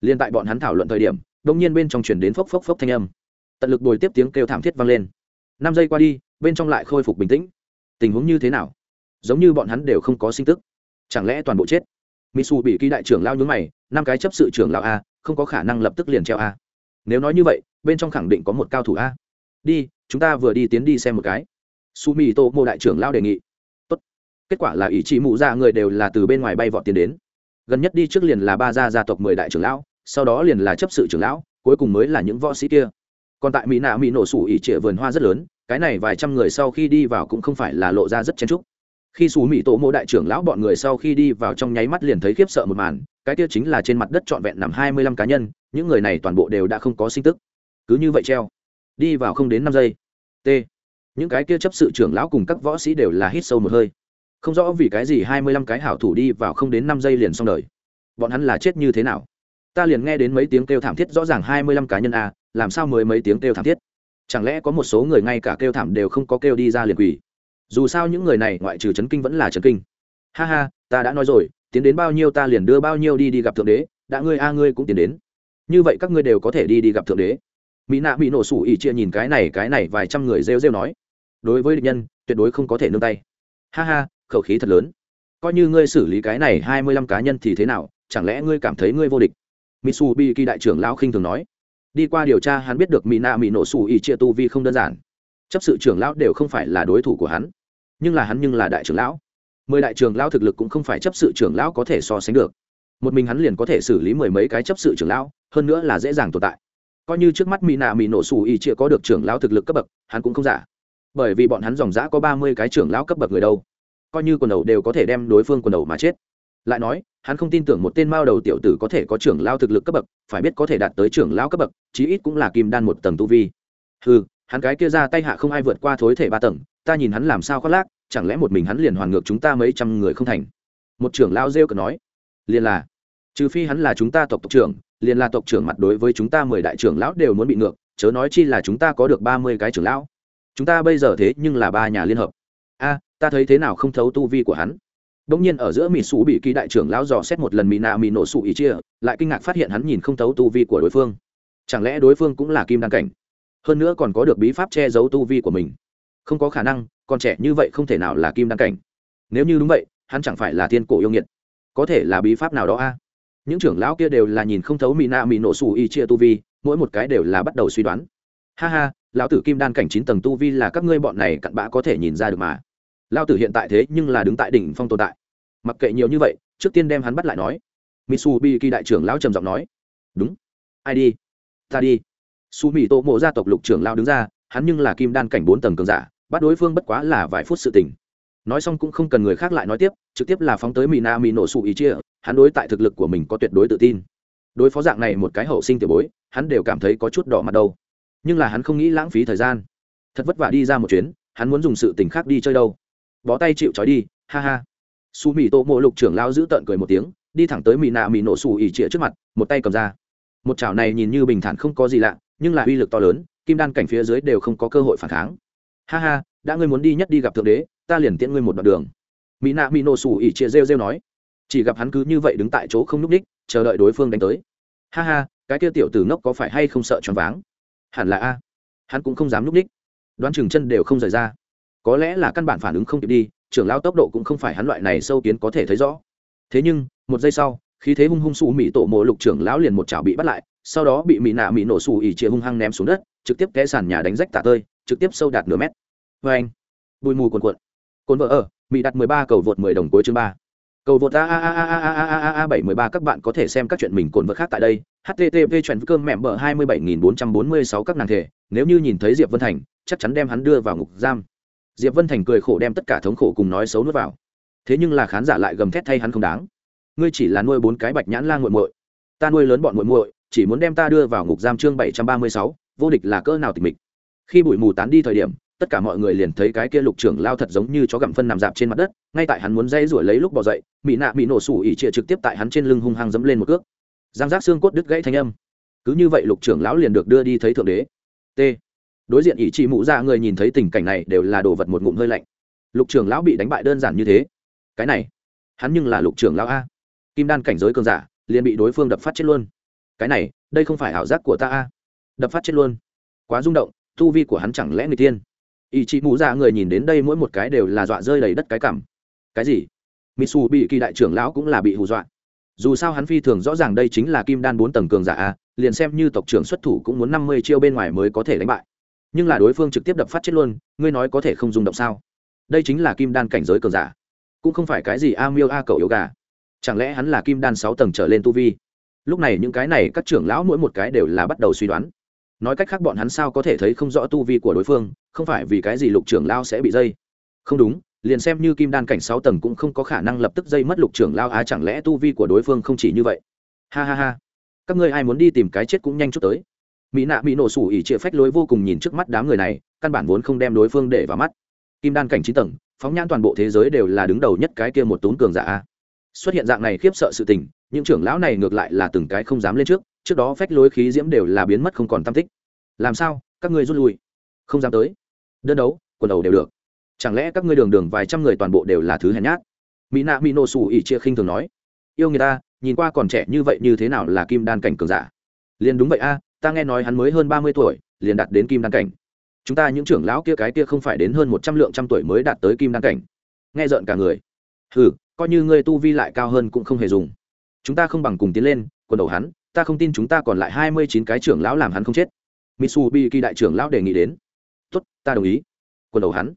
liên tại bọn hắn thảo luận thời điểm đông nhiên bên trong chuyển đến phốc phốc phốc thanh âm. Tận lực bồi tiếp tiếng kêu thảm thiết vang lên. Năm giây qua đi, bên trong lại khôi phục bình tĩnh. Tình huống như thế nào? Giống như bọn hắn đều không có sinh tức. Chẳng lẽ toàn bộ chết? Misu bị kỳ đại trưởng lao nhún mày, năm cái chấp sự trưởng lão a, không có khả năng lập tức liền treo a. Nếu nói như vậy, bên trong khẳng định có một cao thủ a. Đi, chúng ta vừa đi tiến đi xem một cái. Su mi tô mô đại trưởng lao đề nghị. Tốt. kết quả là ý chí mụ ra dạ người đều là từ bên ngoài bay vọt tiến đến. Gần nhất đi trước liền là ba gia gia tộc mười đại trưởng lão sau đó liền là chấp sự trưởng lão, cuối cùng mới là những võ sĩ kia. Còn tại mỹ nạ mỹ nổ sủ ỉ trịa vườn hoa rất lớn, cái này vài trăm người sau khi đi vào cũng không phải là lộ ra rất chen trúc khi xù mỹ tổ mô đại trưởng lão bọn người sau khi đi vào trong nháy mắt liền thấy khiếp sợ một màn, cái kia chính là trên mặt đất trọn vẹn nằm hai mươi lăm cá nhân, những người này toàn bộ đều đã không có sinh tức. Cứ như vậy treo, đi vào không đến năm giây. T. Những cái kia chấp sự trưởng lão cùng các võ sĩ đều là hít sâu một hơi. Không rõ vì cái gì hai mươi lăm cái hảo thủ đi vào không đến năm giây liền xong đời. Bọn hắn là chết như thế nào? Ta liền nghe đến mấy tiếng kêu thảm thiết, rõ ràng hai mươi lăm cá nhân a làm sao mới mấy tiếng kêu thảm thiết? Chẳng lẽ có một số người ngay cả kêu thảm đều không có kêu đi ra liền quỳ? Dù sao những người này ngoại trừ chấn kinh vẫn là chấn kinh. Ha ha, ta đã nói rồi, tiến đến bao nhiêu ta liền đưa bao nhiêu đi đi gặp thượng đế, đã ngươi a ngươi cũng tiến đến. Như vậy các ngươi đều có thể đi đi gặp thượng đế. Mỹ nạ bị nổ sủ ỉ chia nhìn cái này cái này vài trăm người rêu rêu nói. Đối với địch nhân, tuyệt đối không có thể nương tay. Ha ha, khẩu khí thật lớn. Coi như ngươi xử lý cái này hai mươi lăm cá nhân thì thế nào, chẳng lẽ ngươi cảm thấy ngươi vô địch? Mitsubishi đại trưởng lão khinh thường nói. Đi qua điều tra, hắn biết được mỹ nạ mỹ nổ sủ ỉ chia tu vi không đơn giản. Chấp sự trưởng lão đều không phải là đối thủ của hắn, nhưng là hắn nhưng là đại trưởng lão. Mười đại trưởng lão thực lực cũng không phải chấp sự trưởng lão có thể so sánh được. Một mình hắn liền có thể xử lý mười mấy cái chấp sự trưởng lão, hơn nữa là dễ dàng tồn tại. Coi như trước mắt mỹ nạ mỹ nổ xù y chia có được trưởng lão thực lực cấp bậc, hắn cũng không giả. Bởi vì bọn hắn dòng giã có ba mươi cái trưởng lão cấp bậc người đâu. Coi như quần đầu đều có thể đem đối phương quần đầu mà chết lại nói, hắn không tin tưởng một tên mao đầu tiểu tử có thể có trưởng lão thực lực cấp bậc, phải biết có thể đạt tới trưởng lão cấp bậc, chí ít cũng là kim đan một tầng tu vi. Ừ hắn cái kia ra tay hạ không ai vượt qua thối thể ba tầng, ta nhìn hắn làm sao khoác lác, chẳng lẽ một mình hắn liền hoàn ngược chúng ta mấy trăm người không thành? Một trưởng lão rêu cờ nói, liền là, trừ phi hắn là chúng ta tộc tộc trưởng, liền là tộc trưởng mặt đối với chúng ta mười đại trưởng lão đều muốn bị ngược, chớ nói chi là chúng ta có được ba mươi cái trưởng lão. Chúng ta bây giờ thế nhưng là ba nhà liên hợp. A, ta thấy thế nào không thấu tu vi của hắn? Đống nhiên ở giữa Mị Sủ bị kỳ đại trưởng lão dò xét một lần Mị nạ Mị nổ sủ ý chia, lại kinh ngạc phát hiện hắn nhìn không thấu tu vi của đối phương. Chẳng lẽ đối phương cũng là kim đan cảnh? Hơn nữa còn có được bí pháp che giấu tu vi của mình. Không có khả năng, con trẻ như vậy không thể nào là kim đan cảnh. Nếu như đúng vậy, hắn chẳng phải là thiên cổ yêu nghiệt. Có thể là bí pháp nào đó a? những trưởng lão kia đều là nhìn không thấu mỹ nạ mỹ nổ sủ y chia tu vi mỗi một cái đều là bắt đầu suy đoán ha ha lão tử kim đan cảnh chín tầng tu vi là các ngươi bọn này cặn bã có thể nhìn ra được mà lão tử hiện tại thế nhưng là đứng tại đỉnh phong tồn tại mặc kệ nhiều như vậy, trước tiên đem hắn bắt lại nói. Mitsubi kỳ đại trưởng lão trầm giọng nói. Đúng. Ai đi? Ta đi. Su mỹ tô mộ gia tộc lục trưởng lão đứng ra, hắn nhưng là kim đan cảnh bốn tầng cường giả, bắt đối phương bất quá là vài phút sự tình. Nói xong cũng không cần người khác lại nói tiếp, trực tiếp là phóng tới mỹ na mỹ nổ sụ ý chia hắn đối tại thực lực của mình có tuyệt đối tự tin. Đối phó dạng này một cái hậu sinh tiểu bối, hắn đều cảm thấy có chút đỏ mặt đâu. Nhưng là hắn không nghĩ lãng phí thời gian. Thật vất vả đi ra một chuyến, hắn muốn dùng sự tình khác đi chơi đâu. Bó tay chịu trói đi, ha ha su mỹ tô mộ lục trưởng lao giữ tợn cười một tiếng, đi thẳng tới mỹ nạ mỹ nổ xù ỉ trịa trước mặt, một tay cầm ra. Một chảo này nhìn như bình thản không có gì lạ, nhưng là uy lực to lớn, kim đan cảnh phía dưới đều không có cơ hội phản kháng. Ha ha, đã ngươi muốn đi nhất đi gặp thượng đế, ta liền tiễn ngươi một đoạn đường. Mỹ nạ mỹ nổ xù ỉ chia rêu rêu nói. Chỉ gặp hắn cứ như vậy đứng tại chỗ không núp ních, chờ đợi đối phương đánh tới. Ha ha, cái kia tiểu tử ngốc có phải hay không sợ choáng váng? Hẳn là a. Hắn cũng không dám núp ních. Đoán chừng chân đều không rời ra. Có lẽ là căn bản phản ứng không kịp đi trưởng lao tốc độ cũng không phải hắn loại này sâu kiến có thể thấy rõ. Thế nhưng, một giây sau khi thế hung hung xù mỹ tổ mộ lục trưởng lão liền một chảo bị bắt lại, sau đó bị mỹ nạ mỹ nổ xù ỉ chia hung hăng ném xuống đất, trực tiếp té sàn nhà đánh rách tả tơi, trực tiếp sâu đạt nửa mét. Vê anh, bụi mù cuồn cuộn. Cồn vợ ở mỹ đặt mười ba, cầu vượt mười đồng cuối chương ba. Cầu vượt a a a a a a a bảy mười ba, các bạn có thể xem các chuyện mình cồn vợ khác tại đây. Http chuyện cơm mẹm bờ hai mươi bảy nghìn bốn trăm bốn mươi sáu các nàng thể. Nếu như nhìn thấy diệp vân thành, chắc chắn đem hắn đưa vào ngục giam diệp vân thành cười khổ đem tất cả thống khổ cùng nói xấu nuốt vào. Thế nhưng là khán giả lại gầm thét thay hắn không đáng. Ngươi chỉ là nuôi bốn cái bạch nhãn la nguội muội. Ta nuôi lớn bọn muội muội, chỉ muốn đem ta đưa vào ngục giam chương bảy trăm ba mươi sáu, vô địch là cỡ nào tịch mịch. Khi bụi mù tán đi thời điểm, tất cả mọi người liền thấy cái kia lục trưởng lao thật giống như chó gặm phân nằm dạp trên mặt đất, ngay tại hắn muốn dây rủi lấy lúc bỏ dậy mỹ nạ bị nổ sủ ỉ trịa trực tiếp tại hắn trên lưng hung hăng dẫm lên một cước. Giang giác xương cốt đứt gãy thanh âm. Cứ như vậy lục trưởng lão liền được đưa đi thấy thượng đế. T đối diện ý trị mụ ra người nhìn thấy tình cảnh này đều là đồ vật một ngụm hơi lạnh. Lục trưởng lão bị đánh bại đơn giản như thế. Cái này, hắn nhưng là lục trưởng lão a. Kim đan cảnh giới cường giả, liền bị đối phương đập phát chết luôn. Cái này, đây không phải ảo giác của ta a. Đập phát chết luôn. Quá rung động, tu vi của hắn chẳng lẽ người tiên? Ý chị mũ ra dạ người nhìn đến đây mỗi một cái đều là dọa rơi đầy đất cái cảm. Cái gì? Mitsu bị kỳ đại trưởng lão cũng là bị hù dọa. Dù sao hắn phi thường rõ ràng đây chính là kim đan bốn tầng cường giả a, liền xem như tộc trưởng xuất thủ cũng muốn năm mươi chiêu bên ngoài mới có thể đánh bại nhưng là đối phương trực tiếp đập phát chết luôn, ngươi nói có thể không dùng động sao? Đây chính là kim đan cảnh giới cường giả, cũng không phải cái gì a miêu a cầu yếu gà. Chẳng lẽ hắn là kim đan sáu tầng trở lên tu vi? Lúc này những cái này các trưởng lão mỗi một cái đều là bắt đầu suy đoán. Nói cách khác bọn hắn sao có thể thấy không rõ tu vi của đối phương, không phải vì cái gì lục trưởng lao sẽ bị dây? Không đúng, liền xem như kim đan cảnh sáu tầng cũng không có khả năng lập tức dây mất lục trưởng lao á à chẳng lẽ tu vi của đối phương không chỉ như vậy? Ha ha ha. Các ngươi ai muốn đi tìm cái chết cũng nhanh chút tới mỹ nạ bị nổ sủ ỉ chia phách lối vô cùng nhìn trước mắt đám người này, căn bản vốn không đem đối phương để vào mắt. Kim đan cảnh chín tầng, phóng nhãn toàn bộ thế giới đều là đứng đầu nhất cái kia một tốn cường giả a. Xuất hiện dạng này khiếp sợ sự tình, những trưởng lão này ngược lại là từng cái không dám lên trước trước đó phách lối khí diễm đều là biến mất không còn tam tích. Làm sao, các ngươi rút lui? Không dám tới. Đơn đấu, quần đầu đều được. Chẳng lẽ các ngươi đường đường vài trăm người toàn bộ đều là thứ hèn nhát? Mỹ nạ mỹ nổ sủ ỉ chia khinh thường nói. Yêu người ta, nhìn qua còn trẻ như vậy như thế nào là kim đan cảnh cường giả? Liền đúng vậy a ta nghe nói hắn mới hơn ba mươi tuổi, liền đạt đến kim đan cảnh. Chúng ta những trưởng lão kia cái kia không phải đến hơn một trăm lượng trăm tuổi mới đạt tới kim đan cảnh. Nghe rợn cả người. Hừ, coi như ngươi tu vi lại cao hơn cũng không hề dùng. Chúng ta không bằng cùng tiến lên, quần đầu hắn, ta không tin chúng ta còn lại hai mươi chín cái trưởng lão làm hắn không chết. Mitsubishi đại trưởng lão đề nghị đến. Tốt, ta đồng ý. Quần đầu hắn.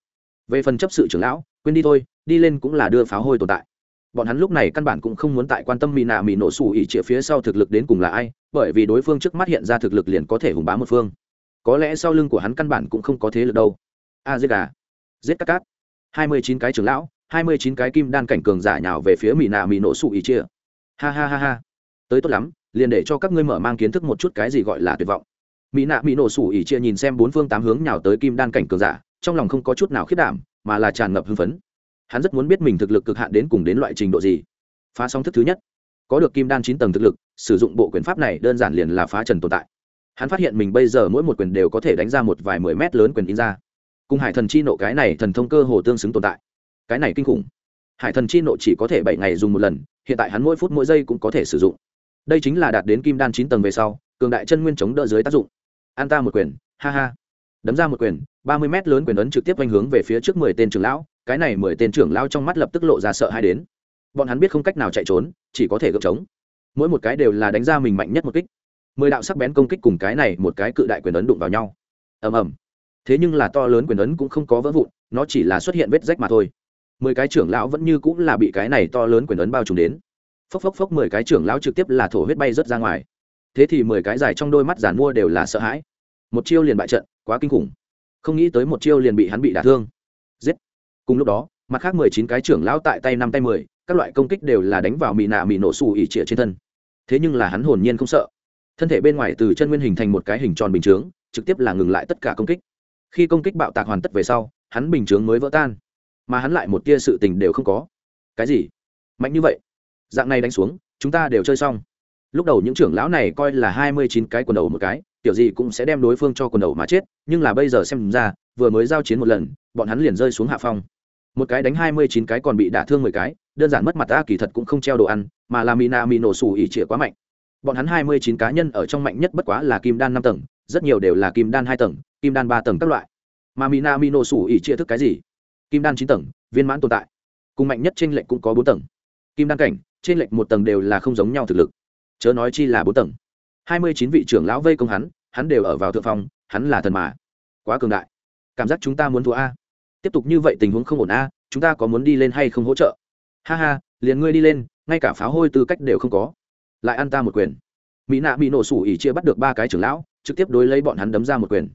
Về phần chấp sự trưởng lão, quên đi thôi, đi lên cũng là đưa pháo hôi tồn tại. Bọn hắn lúc này căn bản cũng không muốn tại quan tâm mỹ nạ mỹ nổ xù ỉ trịa phía sau thực lực đến cùng là ai bởi vì đối phương trước mắt hiện ra thực lực liền có thể hùng bá một phương. Có lẽ sau lưng của hắn căn bản cũng không có thế lực đâu. A giết gà. Giết các cát. Hai mươi chín cái trưởng lão, hai mươi chín cái kim đan cảnh cường giả nhào về phía mỹ nạ mỹ nổ sụ ý chia. Ha ha ha ha. Tới tốt lắm, liền để cho các ngươi mở mang kiến thức một chút cái gì gọi là tuyệt vọng. Mỹ nạ mỹ nổ xù ỉ chia nhìn xem bốn phương tám hướng nhào tới kim đan cảnh cường giả, trong lòng không có chút nào khiết đảm, mà là tràn ngập hưng phấn. Hắn rất muốn biết mình thực lực cực hạn đến cùng đến loại trình độ gì. Phá song thức thứ nhất có được kim đan chín tầng thực lực, sử dụng bộ quyền pháp này đơn giản liền là phá trần tồn tại. Hắn phát hiện mình bây giờ mỗi một quyền đều có thể đánh ra một vài mười mét lớn quyền in ra. Cùng hải thần chi nộ cái này thần thông cơ hồ tương xứng tồn tại. Cái này kinh khủng. Hải thần chi nộ chỉ có thể bảy ngày dùng một lần, hiện tại hắn mỗi phút mỗi giây cũng có thể sử dụng. Đây chính là đạt đến kim đan chín tầng về sau, cường đại chân nguyên chống đỡ dưới tác dụng. An ta một quyền, ha ha. Đấm ra một quyền, ba mươi mét lớn quyền ấn trực tiếp quanh hướng về phía trước mười tên trưởng lão. Cái này mười tên trưởng lão trong mắt lập tức lộ ra sợ hãi đến bọn hắn biết không cách nào chạy trốn, chỉ có thể gượng chống mỗi một cái đều là đánh ra mình mạnh nhất một kích. Mười đạo sắc bén công kích cùng cái này một cái cự đại quyền ấn đụng vào nhau. Ầm ầm. Thế nhưng là to lớn quyền ấn cũng không có vỡ vụn, nó chỉ là xuất hiện vết rách mà thôi. Mười cái trưởng lão vẫn như cũng là bị cái này to lớn quyền ấn bao trùm đến. Phốc phốc phốc mười cái trưởng lão trực tiếp là thổ huyết bay rớt ra ngoài. Thế thì mười cái dài trong đôi mắt giàn mua đều là sợ hãi. Một chiêu liền bại trận, quá kinh khủng. Không nghĩ tới một chiêu liền bị hắn bị đả thương. Giết. Cùng lúc đó, mặt khác mười chín cái trưởng lão tại tay năm tay mười các loại công kích đều là đánh vào mì nạ mì nổ xù ỉ trịa trên thân. Thế nhưng là hắn hồn nhiên không sợ. Thân thể bên ngoài từ chân nguyên hình thành một cái hình tròn bình chướng, trực tiếp là ngừng lại tất cả công kích. Khi công kích bạo tạc hoàn tất về sau, hắn bình chướng mới vỡ tan. Mà hắn lại một tia sự tình đều không có. Cái gì? Mạnh như vậy? Dạng này đánh xuống, chúng ta đều chơi xong. Lúc đầu những trưởng lão này coi là hai mươi chín cái quần đầu một cái, kiểu gì cũng sẽ đem đối phương cho quần đầu mà chết, nhưng là bây giờ xem ra, vừa mới giao chiến một lần, bọn hắn liền rơi xuống hạ phong. Một cái đánh hai mươi chín cái còn bị đả thương mười cái đơn giản mất mặt ta kỳ thật cũng không treo đồ ăn, mà là mina mi nổ xù ỉ chĩa quá mạnh. Bọn hắn hai mươi chín cá nhân ở trong mạnh nhất bất quá là kim đan năm tầng, rất nhiều đều là kim đan hai tầng, kim đan ba tầng các loại. Mà mina mi nổ xù ỉ chĩa thức cái gì? Kim đan chín tầng, viên mãn tồn tại. Cùng mạnh nhất trên lệnh cũng có bốn tầng. Kim đan cảnh, trên lệnh một tầng đều là không giống nhau thực lực. Chớ nói chi là bốn tầng. hai mươi chín vị trưởng lão vây công hắn hắn đều ở vào thượng phong, hắn là thần mà. Quá cường đại. Cảm giác chúng ta muốn thua a. Tiếp tục như vậy tình huống không ổn a, chúng ta có muốn đi lên hay không hỗ trợ? Ha ha, liền ngươi đi lên, ngay cả pháo hôi tư cách đều không có. Lại ăn ta một quyền. Mỹ nạ bị nổ sủ ỉ chia bắt được ba cái trưởng lão, trực tiếp đối lấy bọn hắn đấm ra một quyền.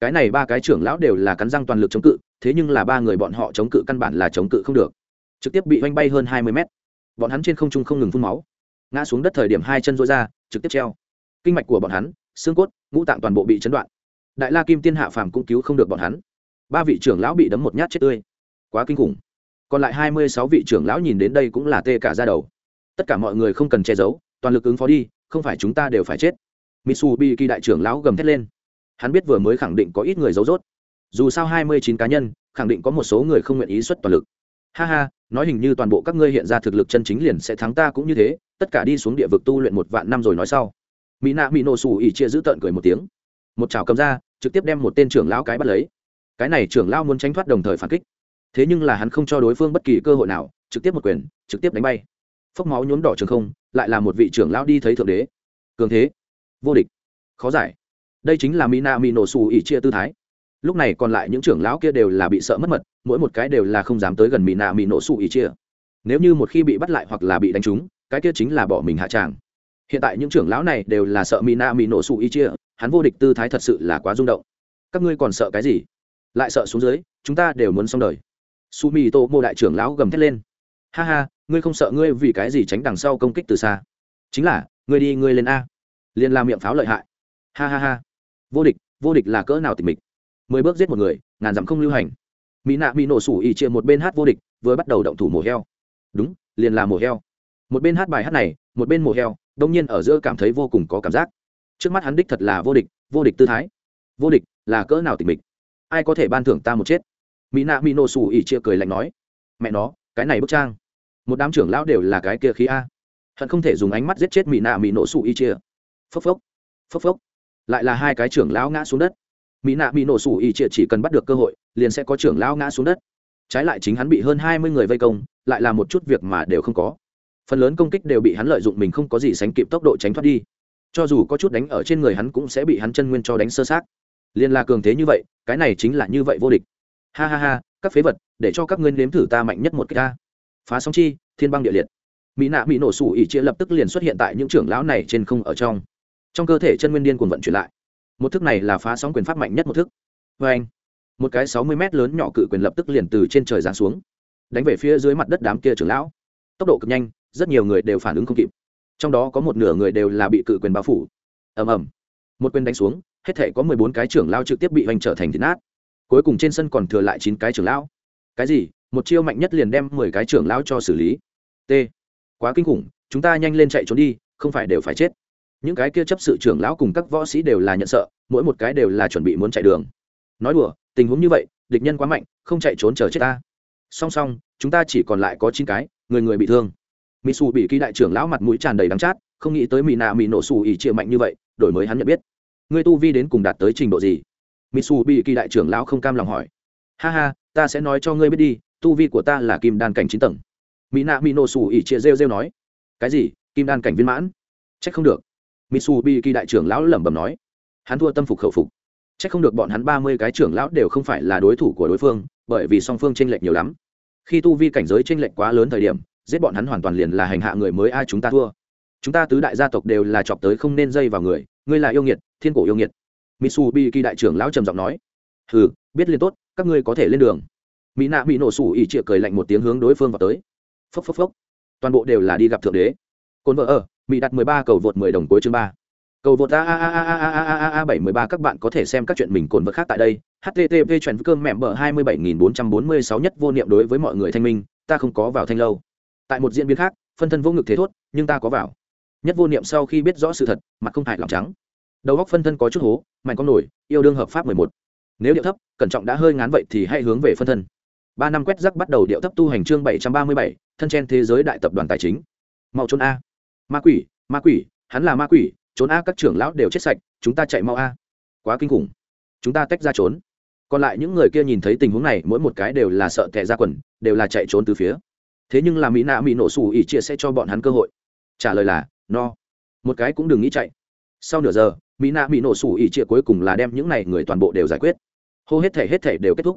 Cái này ba cái trưởng lão đều là cắn răng toàn lực chống cự, thế nhưng là ba người bọn họ chống cự căn bản là chống cự không được. Trực tiếp bị oanh bay hơn hai mươi mét. Bọn hắn trên không trung không ngừng phun máu. Ngã xuống đất thời điểm hai chân rối ra, trực tiếp treo. Kinh mạch của bọn hắn, xương cốt, ngũ tạng toàn bộ bị chấn đoạn. Đại la kim tiên hạ phàm cũng cứu không được bọn hắn. Ba vị trưởng lão bị đấm một nhát chết tươi. Quá kinh khủng còn lại hai mươi sáu vị trưởng lão nhìn đến đây cũng là tê cả ra đầu. Tất cả mọi người không cần che giấu, toàn lực ứng phó đi, không phải chúng ta đều phải chết. Mitsubi kỳ đại trưởng lão gầm thét lên. Hắn biết vừa mới khẳng định có ít người giấu rốt. Dù sao hai mươi chín cá nhân, khẳng định có một số người không nguyện ý xuất toàn lực. Ha ha, nói hình như toàn bộ các ngươi hiện ra thực lực chân chính liền sẽ thắng ta cũng như thế, tất cả đi xuống địa vực tu luyện một vạn năm rồi nói sau. Mỹ nạ mỹ nổ xù ỉ chia giữ tợn cười một tiếng. Một chảo cầm ra, trực tiếp đem một tên trưởng lão cái bắt lấy. Cái này trưởng lão muốn tránh thoát đồng thời phản kích thế nhưng là hắn không cho đối phương bất kỳ cơ hội nào, trực tiếp một quyền, trực tiếp đánh bay. Phốc máu nhuốm đỏ trường không, lại là một vị trưởng lão đi thấy thượng đế. Cường thế. Vô địch. Khó giải. Đây chính là mina mi nổ xù ỉ chia tư thái. Lúc này còn lại những trưởng lão kia đều là bị sợ mất mật, mỗi một cái đều là không dám tới gần mỹ nạ mỹ nổ xù ỉ chia. Nếu như một khi bị bắt lại hoặc là bị đánh trúng, cái kia chính là bỏ mình hạ tràng. Hiện tại những trưởng lão này đều là sợ mỹ nạ mỹ nổ xù ỉ chia, hắn vô địch tư thái thật sự là quá rung động. Các ngươi còn sợ cái gì? Lại sợ xuống dưới, chúng ta đều muốn xong đời su mi tô mô đại trưởng lão gầm thét lên. Ha ha, ngươi không sợ ngươi vì cái gì tránh đằng sau công kích từ xa? Chính là, ngươi đi, ngươi lên a. Liền làm miệng pháo lợi hại. Ha ha ha. Vô địch vô địch là cỡ nào tịch mịch? Mười bước giết một người, ngàn dặm không lưu hành. Mỹ nạ bị nổ sủ ỉ chia một bên hát vô địch, vừa bắt đầu động thủ mổ heo. Đúng, liền là mổ heo. Một bên hát bài hát này, một bên mổ heo, đông nhiên ở giữa cảm thấy vô cùng có cảm giác. Trước mắt hắn đích thật là vô địch vô địch tư thái. Vô địch là cỡ nào tịch mịch? Ai có thể ban thưởng ta một chết? Mỹ nạ mỹ nổ sủ ỉ chia cười lạnh nói, mẹ nó, cái này bức trang, một đám trưởng lão đều là cái kia khí a. Hận không thể dùng ánh mắt giết chết mỹ nạ mỹ nổ sủ ỉ chia. Phốc phốc phốc phốc. Lại là hai cái trưởng lão ngã xuống đất. Mỹ nạ mỹ nổ sủ ỉ chia chỉ cần bắt được cơ hội, liền sẽ có trưởng lão ngã xuống đất. Trái lại chính hắn bị hơn hai mươi người vây công, lại là một chút việc mà đều không có. Phần lớn công kích đều bị hắn lợi dụng mình không có gì sánh kịp tốc độ tránh thoát đi. Cho dù có chút đánh ở trên người hắn cũng sẽ bị hắn chân nguyên cho đánh sơ sát liên là cường thế như vậy, cái này chính là như vậy vô địch ha ha ha, các phế vật, để cho các ngươi nếm thử ta mạnh nhất một cái ta. Phá sóng chi, thiên băng địa liệt. Mỹ nạ mỹ nổ sủ ỉ chia lập tức liền xuất hiện tại những trưởng lão này trên không ở trong. Trong cơ thể chân nguyên điên cuồng vận chuyển lại. Một thức này là phá sóng quyền pháp mạnh nhất một thức. Vê anh, một cái sáu mươi mét lớn nhỏ cự quyền lập tức liền từ trên trời giáng xuống. Đánh về phía dưới mặt đất đám kia trưởng lão. Tốc độ cực nhanh, rất nhiều người đều phản ứng không kịp. Trong đó có một nửa người đều là bị cự quyền bao phủ. Ầm ầm. Một quyền đánh xuống, hết thể có mười bốn cái trưởng lao trực tiếp bị hoành trở thành thịt nát cuối cùng trên sân còn thừa lại chín cái trưởng lão. Cái gì? Một chiêu mạnh nhất liền đem mười cái trưởng lão cho xử lý. T. Quá kinh khủng, chúng ta nhanh lên chạy trốn đi, không phải đều phải chết. Những cái kia chấp sự trưởng lão cùng các võ sĩ đều là nhận sợ, mỗi một cái đều là chuẩn bị muốn chạy đường. Nói đùa, tình huống như vậy, địch nhân quá mạnh, không chạy trốn chờ chết ta. Song song, chúng ta chỉ còn lại có chín cái, người người bị thương. Mỹ xù bị ký đại trưởng lão mặt mũi tràn đầy đắng chát, không nghĩ tới mỹ nạ mỹ nổ xù ỉ chia mạnh như vậy, đổi mới hắn nhận biết. Ngươi tu vi đến cùng đạt tới trình độ gì? Mitsu bị kỳ đại trưởng lão không cam lòng hỏi. Ha ha, ta sẽ nói cho ngươi biết đi, tu vi của ta là kim đan cảnh chín tầng. Mỹ nạ mỹ nổ xù ỉ chia rêu rêu nói. Cái gì? Kim đan cảnh viên mãn? C h ắ c không được. Mitsu bị kỳ đại trưởng lão lẩm bẩm nói. Hắn thua tâm phục khẩu phục. C h ắ c không được bọn hắn ba mươi cái trưởng lão đều không phải là đối thủ của đối phương, bởi vì song phương tranh lệch nhiều lắm. Khi tu vi cảnh giới tranh lệch quá lớn thời điểm, giết bọn hắn hoàn toàn liền là hành hạ người mới ai chúng ta thua. Chúng ta tứ đại gia tộc đều là chọc tới không nên dây vào người. Ngươi là yêu nghiệt, thiên cổ yêu nghiệt mitsubishi đại trưởng lão trầm giọng nói. Hừ, biết liền tốt, các ngươi có thể lên đường. Mỹ nạ bị nổ sủ ỉ trịa cười lạnh một tiếng hướng đối phương vào tới. Phốc phốc phốc. Toàn bộ đều là đi gặp thượng đế. Cồn vợ ở, mỹ đặt mười ba, cầu vượt mười đồng cuối chương ba. Cầu vượt a a a a a a a a bảy mười ba, các bạn có thể xem các chuyện mình cồn vợ khác tại đây. Http chuyện cơm mẹm bờ hai mươi bảy nghìn bốn trăm bốn mươi sáu nhất vô niệm đối với mọi người thanh minh, ta không có vào thanh lâu. Tại một diễn biến khác, phân thân vô ngực thế thốt, nhưng ta có vào. Nhất vô niệm sau khi biết rõ sự thật, mặt không hại lòng trắng đầu góc phân thân có chút hố, mạnh con nổi, yêu đương hợp pháp mười một. Nếu điệu thấp, cẩn trọng đã hơi ngán vậy thì hãy hướng về phân thân. Ba năm quét rắc bắt đầu điệu thấp tu hành chương bảy trăm ba mươi bảy, thân trên thế giới đại tập đoàn tài chính. Mau trốn a. Ma quỷ ma quỷ, hắn là ma quỷ, trốn a các trưởng lão đều chết sạch, chúng ta chạy mau a. Quá kinh khủng. Chúng ta tách ra trốn. Còn lại những người kia nhìn thấy tình huống này, mỗi một cái đều là sợ tệ ra quần, đều là chạy trốn từ phía. Thế nhưng là mỹ nạ mỹ nổ xù ỉ chia sẽ cho bọn hắn cơ hội. Trả lời là, no. Một cái cũng đừng nghĩ chạy sau nửa giờ, mỹ nạ mỹ nổ Sủ ỉ chia cuối cùng là đem những này người toàn bộ đều giải quyết. Hô hết thể hết thể đều kết thúc.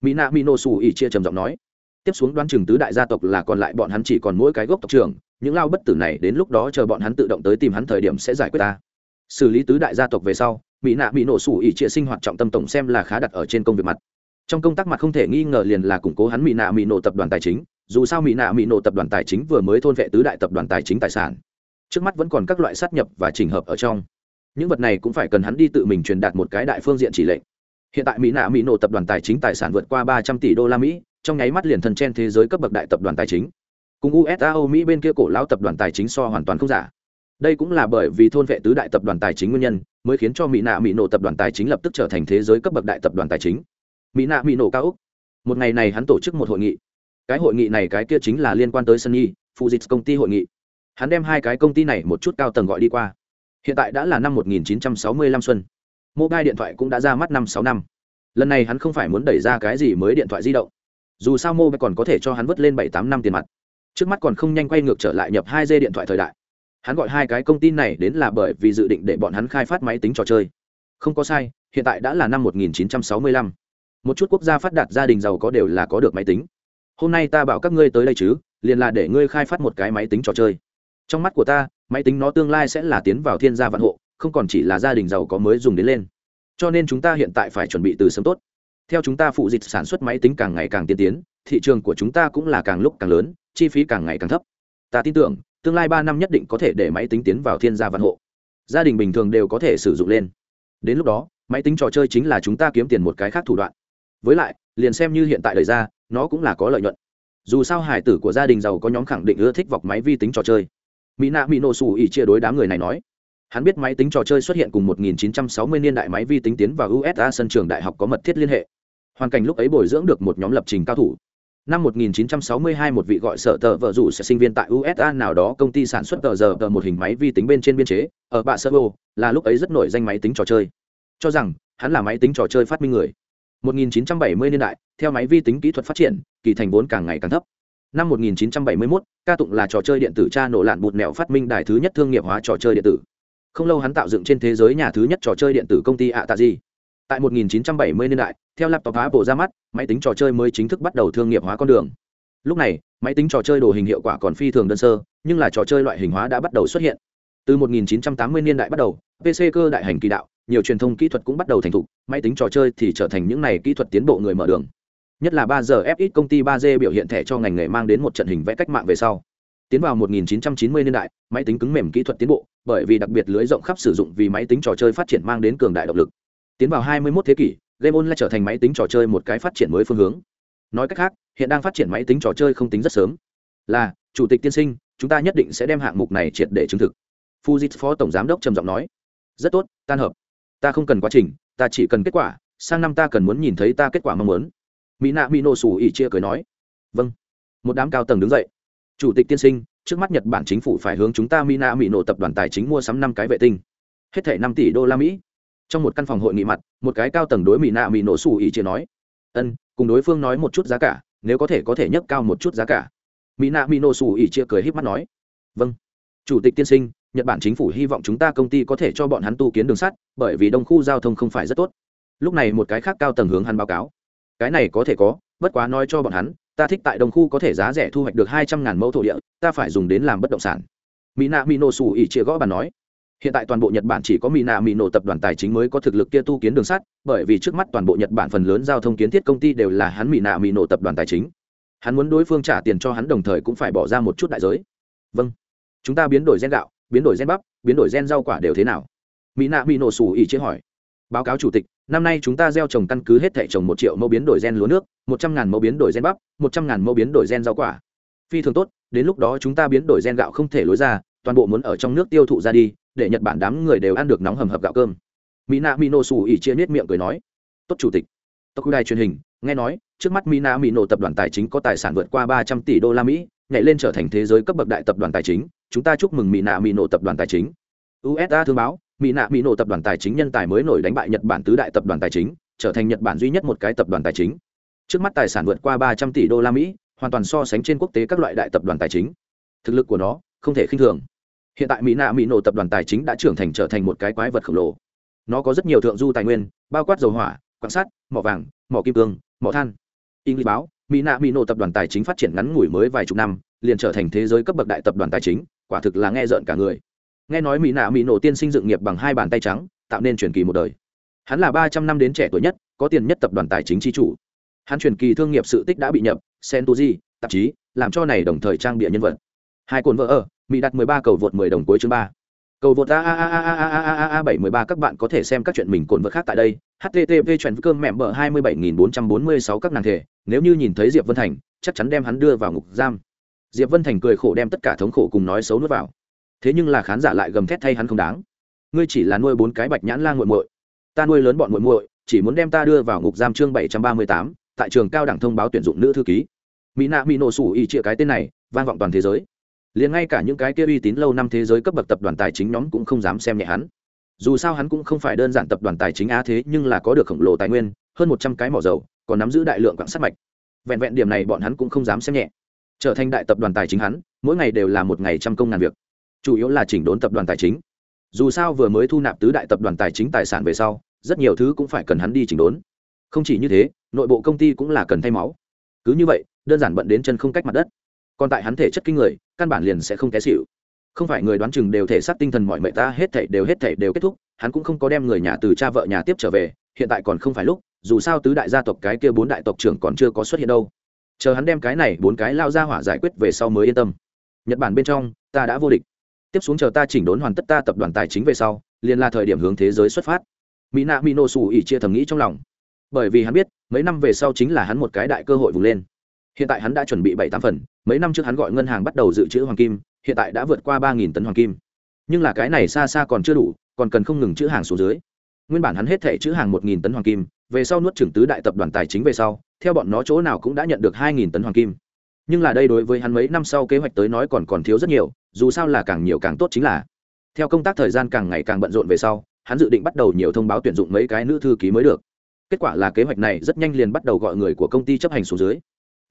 Mỹ nạ mỹ nổ Sủ ỉ chia trầm giọng nói, tiếp xuống đoán chừng tứ đại gia tộc là còn lại bọn hắn chỉ còn mỗi cái gốc tộc trưởng, những lao bất tử này đến lúc đó chờ bọn hắn tự động tới tìm hắn thời điểm sẽ giải quyết ta. Xử lý tứ đại gia tộc về sau, mỹ nạ mỹ nổ sủ ỉ trịa sinh hoạt trọng tâm tổng xem là khá đặt ở trên công việc mặt. Trong công tác mặt không thể nghi ngờ liền là củng cố hắn mỹ nạ mỹ nổ tập đoàn tài chính, dù sao mỹ nạ mỹ nổ tập đoàn tài chính vừa mới thôn vệ tứ đại tập đoàn tài chính tài sản trước mắt vẫn còn các loại sát nhập và trình hợp ở trong. Những vật này cũng phải cần hắn đi tự mình truyền đạt một cái đại phương diện chỉ lệnh. Hiện tại mỹ nạ mỹ nổ tập đoàn tài chính tài sản vượt qua ba trăm tỷ đô la mỹ, trong nháy mắt liền thân trên thế giới cấp bậc đại tập đoàn tài chính. Cùng usao mỹ bên kia cổ lão tập đoàn tài chính so hoàn toàn không giả. Đây cũng là bởi vì thôn vệ tứ đại tập đoàn tài chính nguyên nhân, mới khiến cho mỹ nạ mỹ nổ tập đoàn tài chính lập tức trở thành thế giới cấp bậc đại tập đoàn tài chính. Mỹ nạ mỹ nổ cao úc. Một ngày này hắn tổ chức một hội nghị. Cái hội nghị này cái kia chính là liên quan tới sunny phụ dịch công ty hội nghị hắn đem hai cái công ty này một chút cao tầng gọi đi qua. Hiện tại đã là năm 1965 xuân. Mobile điện thoại cũng đã ra mắt năm sáu năm. Lần này hắn không phải muốn đẩy ra cái gì mới điện thoại di động. Dù sao mobile còn có thể cho hắn vứt lên bảy tám năm tiền mặt. Trước mắt còn không nhanh quay ngược trở lại nhập hai dây điện thoại thời đại. Hắn gọi hai cái công ty này đến là bởi vì dự định để bọn hắn khai phát máy tính trò chơi. Không có sai, hiện tại đã là năm 1965. một chút quốc gia phát đạt gia đình giàu có đều là có được máy tính. Hôm nay ta bảo các ngươi tới đây chứ, liền là để ngươi khai phát một cái máy tính trò chơi trong mắt của ta, máy tính nó tương lai sẽ là tiến vào thiên gia vạn hộ, không còn chỉ là gia đình giàu có mới dùng đến lên. Cho nên chúng ta hiện tại phải chuẩn bị từ sớm tốt. Theo chúng ta phụ dịch sản xuất máy tính càng ngày càng tiên tiến, thị trường của chúng ta cũng là càng lúc càng lớn, chi phí càng ngày càng thấp. Ta tin tưởng, tương lai ba năm nhất định có thể để máy tính tiến vào thiên gia vạn hộ. Gia đình bình thường đều có thể sử dụng lên. Đến lúc đó, máy tính trò chơi chính là chúng ta kiếm tiền một cái khác thủ đoạn. Với lại, liền xem như hiện tại đời ra, nó cũng là có lợi nhuận. Dù sao hải tử của gia đình giàu có nhóm khẳng định ưa thích vọc máy vi tính trò chơi mỹ nạ mỹ nổ xù ỉ chia đối đám người này nói, hắn biết máy tính trò chơi xuất hiện cùng 1960 niên đại máy vi tính tiến vào usa sân trường đại học có mật thiết liên hệ. Hoàn cảnh lúc ấy bồi dưỡng được một nhóm lập trình cao thủ. Năm 1962 một vị gọi sở tờ vợ rủ sẽ sinh viên tại usa nào đó công ty sản xuất tờ giờ tờ một hình máy vi tính bên trên biên chế, ở bạ sơ bô là lúc ấy rất nổi danh máy tính trò chơi. Cho rằng, hắn là máy tính trò chơi phát minh người. 1970 niên đại, theo máy vi tính kỹ thuật phát triển, kỳ thành vốn càng ngày càng thấp năm 1971, ca tụng là trò chơi điện tử cha nổ lạn bụt mẹo phát minh đài thứ nhất thương nghiệp hóa trò chơi điện tử. Không lâu hắn tạo dựng trên thế giới nhà thứ nhất trò chơi điện tử công ty ạ tạ gì tại 1970 niên đại theo laptop apple ra mắt máy tính trò chơi mới chính thức bắt đầu thương nghiệp hóa con đường. Lúc này máy tính trò chơi đồ hình hiệu quả còn phi thường đơn sơ nhưng là trò chơi loại hình hóa đã bắt đầu xuất hiện. Từ 1980 niên đại bắt đầu pc cơ đại hành kỳ đạo nhiều truyền thông kỹ thuật cũng bắt đầu thành thục máy tính trò chơi thì trở thành những này kỹ thuật tiến bộ người mở đường nhất là ba giờ fx công ty ba d biểu hiện thẻ cho ngành nghề mang đến một trận hình vẽ cách mạng về sau. Tiến vào 1990 niên đại, máy tính cứng mềm kỹ thuật tiến bộ, bởi vì đặc biệt lưới rộng khắp sử dụng vì máy tính trò chơi phát triển mang đến cường đại động lực. Tiến vào 21 thế kỷ, game online trở thành máy tính trò chơi một cái phát triển mới phương hướng. Nói cách khác, hiện đang phát triển máy tính trò chơi không tính rất sớm. Là, chủ tịch tiên sinh, chúng ta nhất định sẽ đem hạng mục này triệt để chứng thực. Fujit phó tổng giám đốc trầm giọng nói. Rất tốt, tan hợp. Ta không cần quá trình, ta chỉ cần kết quả, sang năm ta cần muốn nhìn thấy ta kết quả mong muốn mỹ nạ mỹ nổ sủ ỉ chia cười nói. Vâng. Một đám cao tầng đứng dậy. Chủ tịch tiên sinh, trước mắt nhật bản chính phủ phải hướng chúng ta mỹ nạ mỹ nổ tập đoàn tài chính mua sắm năm cái vệ tinh. Hết thể năm tỷ đô la mỹ. Trong một căn phòng hội nghị mặt, một cái cao tầng đối mỹ nạ mỹ nổ sủ ỉ chia nói. Ân, cùng đối phương nói một chút giá cả, nếu có thể có thể nhấc cao một chút giá cả. Mỹ nạ mỹ nổ sủ ỉ chia cười h í p mắt nói. Vâng. Chủ tịch tiên sinh, nhật bản chính phủ hy vọng chúng ta công ty có thể cho bọn hắn tu kiến đường sắt, bởi vì đông khu giao thông không phải rất tốt. Lúc này một cái khác cao tầng hướng hắn báo cáo cái này có thể có, bất quá nói cho bọn hắn, ta thích tại đồng khu có thể giá rẻ thu hoạch được hai trăm ngàn mẫu thổ địa, ta phải dùng đến làm bất động sản. Mina mino mỹ nổ ỉ chia gõ bàn nói. Hiện tại toàn bộ nhật bản chỉ có mina mino nổ tập đoàn tài chính mới có thực lực kia tu kiến đường sắt, bởi vì trước mắt toàn bộ nhật bản phần lớn giao thông kiến thiết công ty đều là hắn mina mino nổ tập đoàn tài chính. Hắn muốn đối phương trả tiền cho hắn đồng thời cũng phải bỏ ra một chút đại giới. Vâng. Chúng ta biến đổi gen gạo, biến đổi gen bắp, biến đổi gen rau quả đều thế nào? Mỹ nạ mỹ nổ xù ỉ hỏi. Báo cáo chủ tịch năm nay chúng ta gieo trồng căn cứ hết thể trồng một triệu mẫu biến đổi gen lúa nước, một trăm ngàn mẫu biến đổi gen bắp, một trăm ngàn mẫu biến đổi gen rau quả. Phi thường tốt, đến lúc đó chúng ta biến đổi gen gạo không thể lối ra, toàn bộ muốn ở trong nước tiêu thụ ra đi, để nhật bản đám người đều ăn được nóng hầm hập gạo cơm. Mỹ nạ mỹ nổ xù ỉ chia nết miệng cười nói, tốt chủ tịch. Tộc đài truyền hình, nghe nói, trước mắt mỹ nạ mỹ nổ tập đoàn tài chính có tài sản vượt qua ba trăm tỷ đô la mỹ, nhảy lên trở thành thế giới cấp bậc đại tập đoàn tài chính. Chúng ta chúc mừng mỹ nạ mỹ nổ tập đoàn tài chính. Usa thông báo mỹ nạ mỹ nổ tập đoàn tài chính nhân tài mới nổi đánh bại nhật bản tứ đại tập đoàn tài chính, trở thành nhật bản duy nhất một cái tập đoàn tài chính. Trước mắt tài sản vượt qua ba trăm tỷ đô la mỹ, hoàn toàn so sánh trên quốc tế các loại đại tập đoàn tài chính. Thực lực của nó không thể khinh thường. Hiện tại mỹ nạ mỹ nổ tập đoàn tài chính đã trưởng thành trở thành một cái quái vật khổng lồ. Nó có rất nhiều thượng du tài nguyên, bao quát dầu hỏa, quan sát, mỏ vàng, mỏ kim cương, mỏ than. Inglis báo, mỹ nạ mỹ nổ tập đoàn tài chính phát triển ngắn ngủi mới vài chục năm, liền trở thành thế giới cấp bậc đại tập đoàn tài chính, quả thực là nghe rợn cả người nghe nói mỹ nạ mỹ nổ tiên sinh dựng nghiệp bằng hai bàn tay trắng, tạo nên truyền kỳ một đời. Hắn là ba trăm năm đến trẻ tuổi nhất, có tiền nhất tập đoàn tài chính tri chủ. Hắn truyền kỳ thương nghiệp sự tích đã bị nhập sentuji tạp chí, làm cho này đồng thời trang bịa nhân vật. Hai cồn vợ ở, mỹ đặt mười ba cầu vượt mười đồng cuối chương ba. Cầu vượt a a a a a a a a a bảy mười ba, các bạn có thể xem các chuyện mình cồn vợ khác tại đây. Http chuyện cơm mẹm bờ hai mươi bảy nghìn bốn trăm bốn mươi sáu các nàng thể. Nếu như nhìn thấy diệp vân thành, chắc chắn đem hắn đưa vào ngục giam. Diệp vân thành cười khổ đem tất cả thống khổ cùng nói xấu nuốt vào thế nhưng là khán giả lại gầm thét thay hắn không đáng. Ngươi chỉ là nuôi bốn cái bạch nhãn lan g u muội. Ta nuôi lớn bọn muội muội, chỉ muốn đem ta đưa vào ngục giam chương bảy trăm ba mươi tám, tại trường cao đẳng thông báo tuyển dụng nữ thư ký. Mỹ nạ mỹ nổ sủ ỉ chĩa cái tên này, vang vọng toàn thế giới. Liền ngay cả những cái kia uy tín lâu năm thế giới cấp bậc tập đoàn tài chính nhóm cũng không dám xem nhẹ hắn. Dù sao hắn cũng không phải đơn giản tập đoàn tài chính á thế, nhưng là có được khổng lồ tài nguyên, hơn một trăm cái mỏ dầu, còn nắm giữ đại lượng quảng sắt mạch. Vẹn vẹn điểm này bọn hắn cũng không dám xem nhẹ. Trở thành đại tập đoàn tài chính hắn, mỗi ngày đều là một ngày trăm công ngàn việc chủ yếu là chỉnh đốn tập đoàn tài chính. Dù sao vừa mới thu nạp tứ đại tập đoàn tài chính tài sản về sau, rất nhiều thứ cũng phải cần hắn đi chỉnh đốn. Không chỉ như thế, nội bộ công ty cũng là cần thay máu. Cứ như vậy, đơn giản bận đến chân không cách mặt đất. Còn tại hắn thể chất kinh người, căn bản liền sẽ không té xịu không phải người đoán chừng đều thể xác tinh thần mọi mệnh ta, hết thảy đều, hết thảy đều kết thúc, hắn cũng không có đem người nhà từ cha vợ nhà tiếp trở về, hiện tại còn không phải lúc, dù sao tứ đại gia tộc cái kia bốn đại tộc trưởng còn chưa có xuất hiện đâu. Chờ hắn đem cái này bốn cái lao ra hỏa giải quyết về sau mới yên tâm. Nhật bản bên trong, ta đã vô địch tiếp xuống chờ ta chỉnh đốn hoàn tất ta tập đoàn tài chính về sau, liền là thời điểm hướng thế giới xuất phát. Mỹ nạ mỹ nổ xù ỉ chia thầm nghĩ trong lòng. Bởi vì hắn biết, mấy năm về sau chính là hắn một cái đại cơ hội vùng lên. Hiện tại hắn đã chuẩn bị bảy tám phần, mấy năm trước hắn gọi ngân hàng bắt đầu dự trữ hoàng kim, hiện tại đã vượt qua ba nghìn tấn hoàng kim. Nhưng là cái này xa xa còn chưa đủ, còn cần không ngừng chữ hàng xuống dưới. Nguyên bản hắn hết thể chữ hàng một nghìn tấn hoàng kim, về sau nuốt trưởng tứ đại tập đoàn tài chính về sau, theo bọn nó chỗ nào cũng đã nhận được hai nghìn tấn hoàng kim nhưng là đây đối với hắn mấy năm sau kế hoạch tới nói còn còn thiếu rất nhiều, dù sao là càng nhiều càng tốt chính là. Theo công tác thời gian càng ngày càng bận rộn về sau, hắn dự định bắt đầu nhiều thông báo tuyển dụng mấy cái nữ thư ký mới được. Kết quả là kế hoạch này rất nhanh liền bắt đầu gọi người của công ty chấp hành xuống dưới.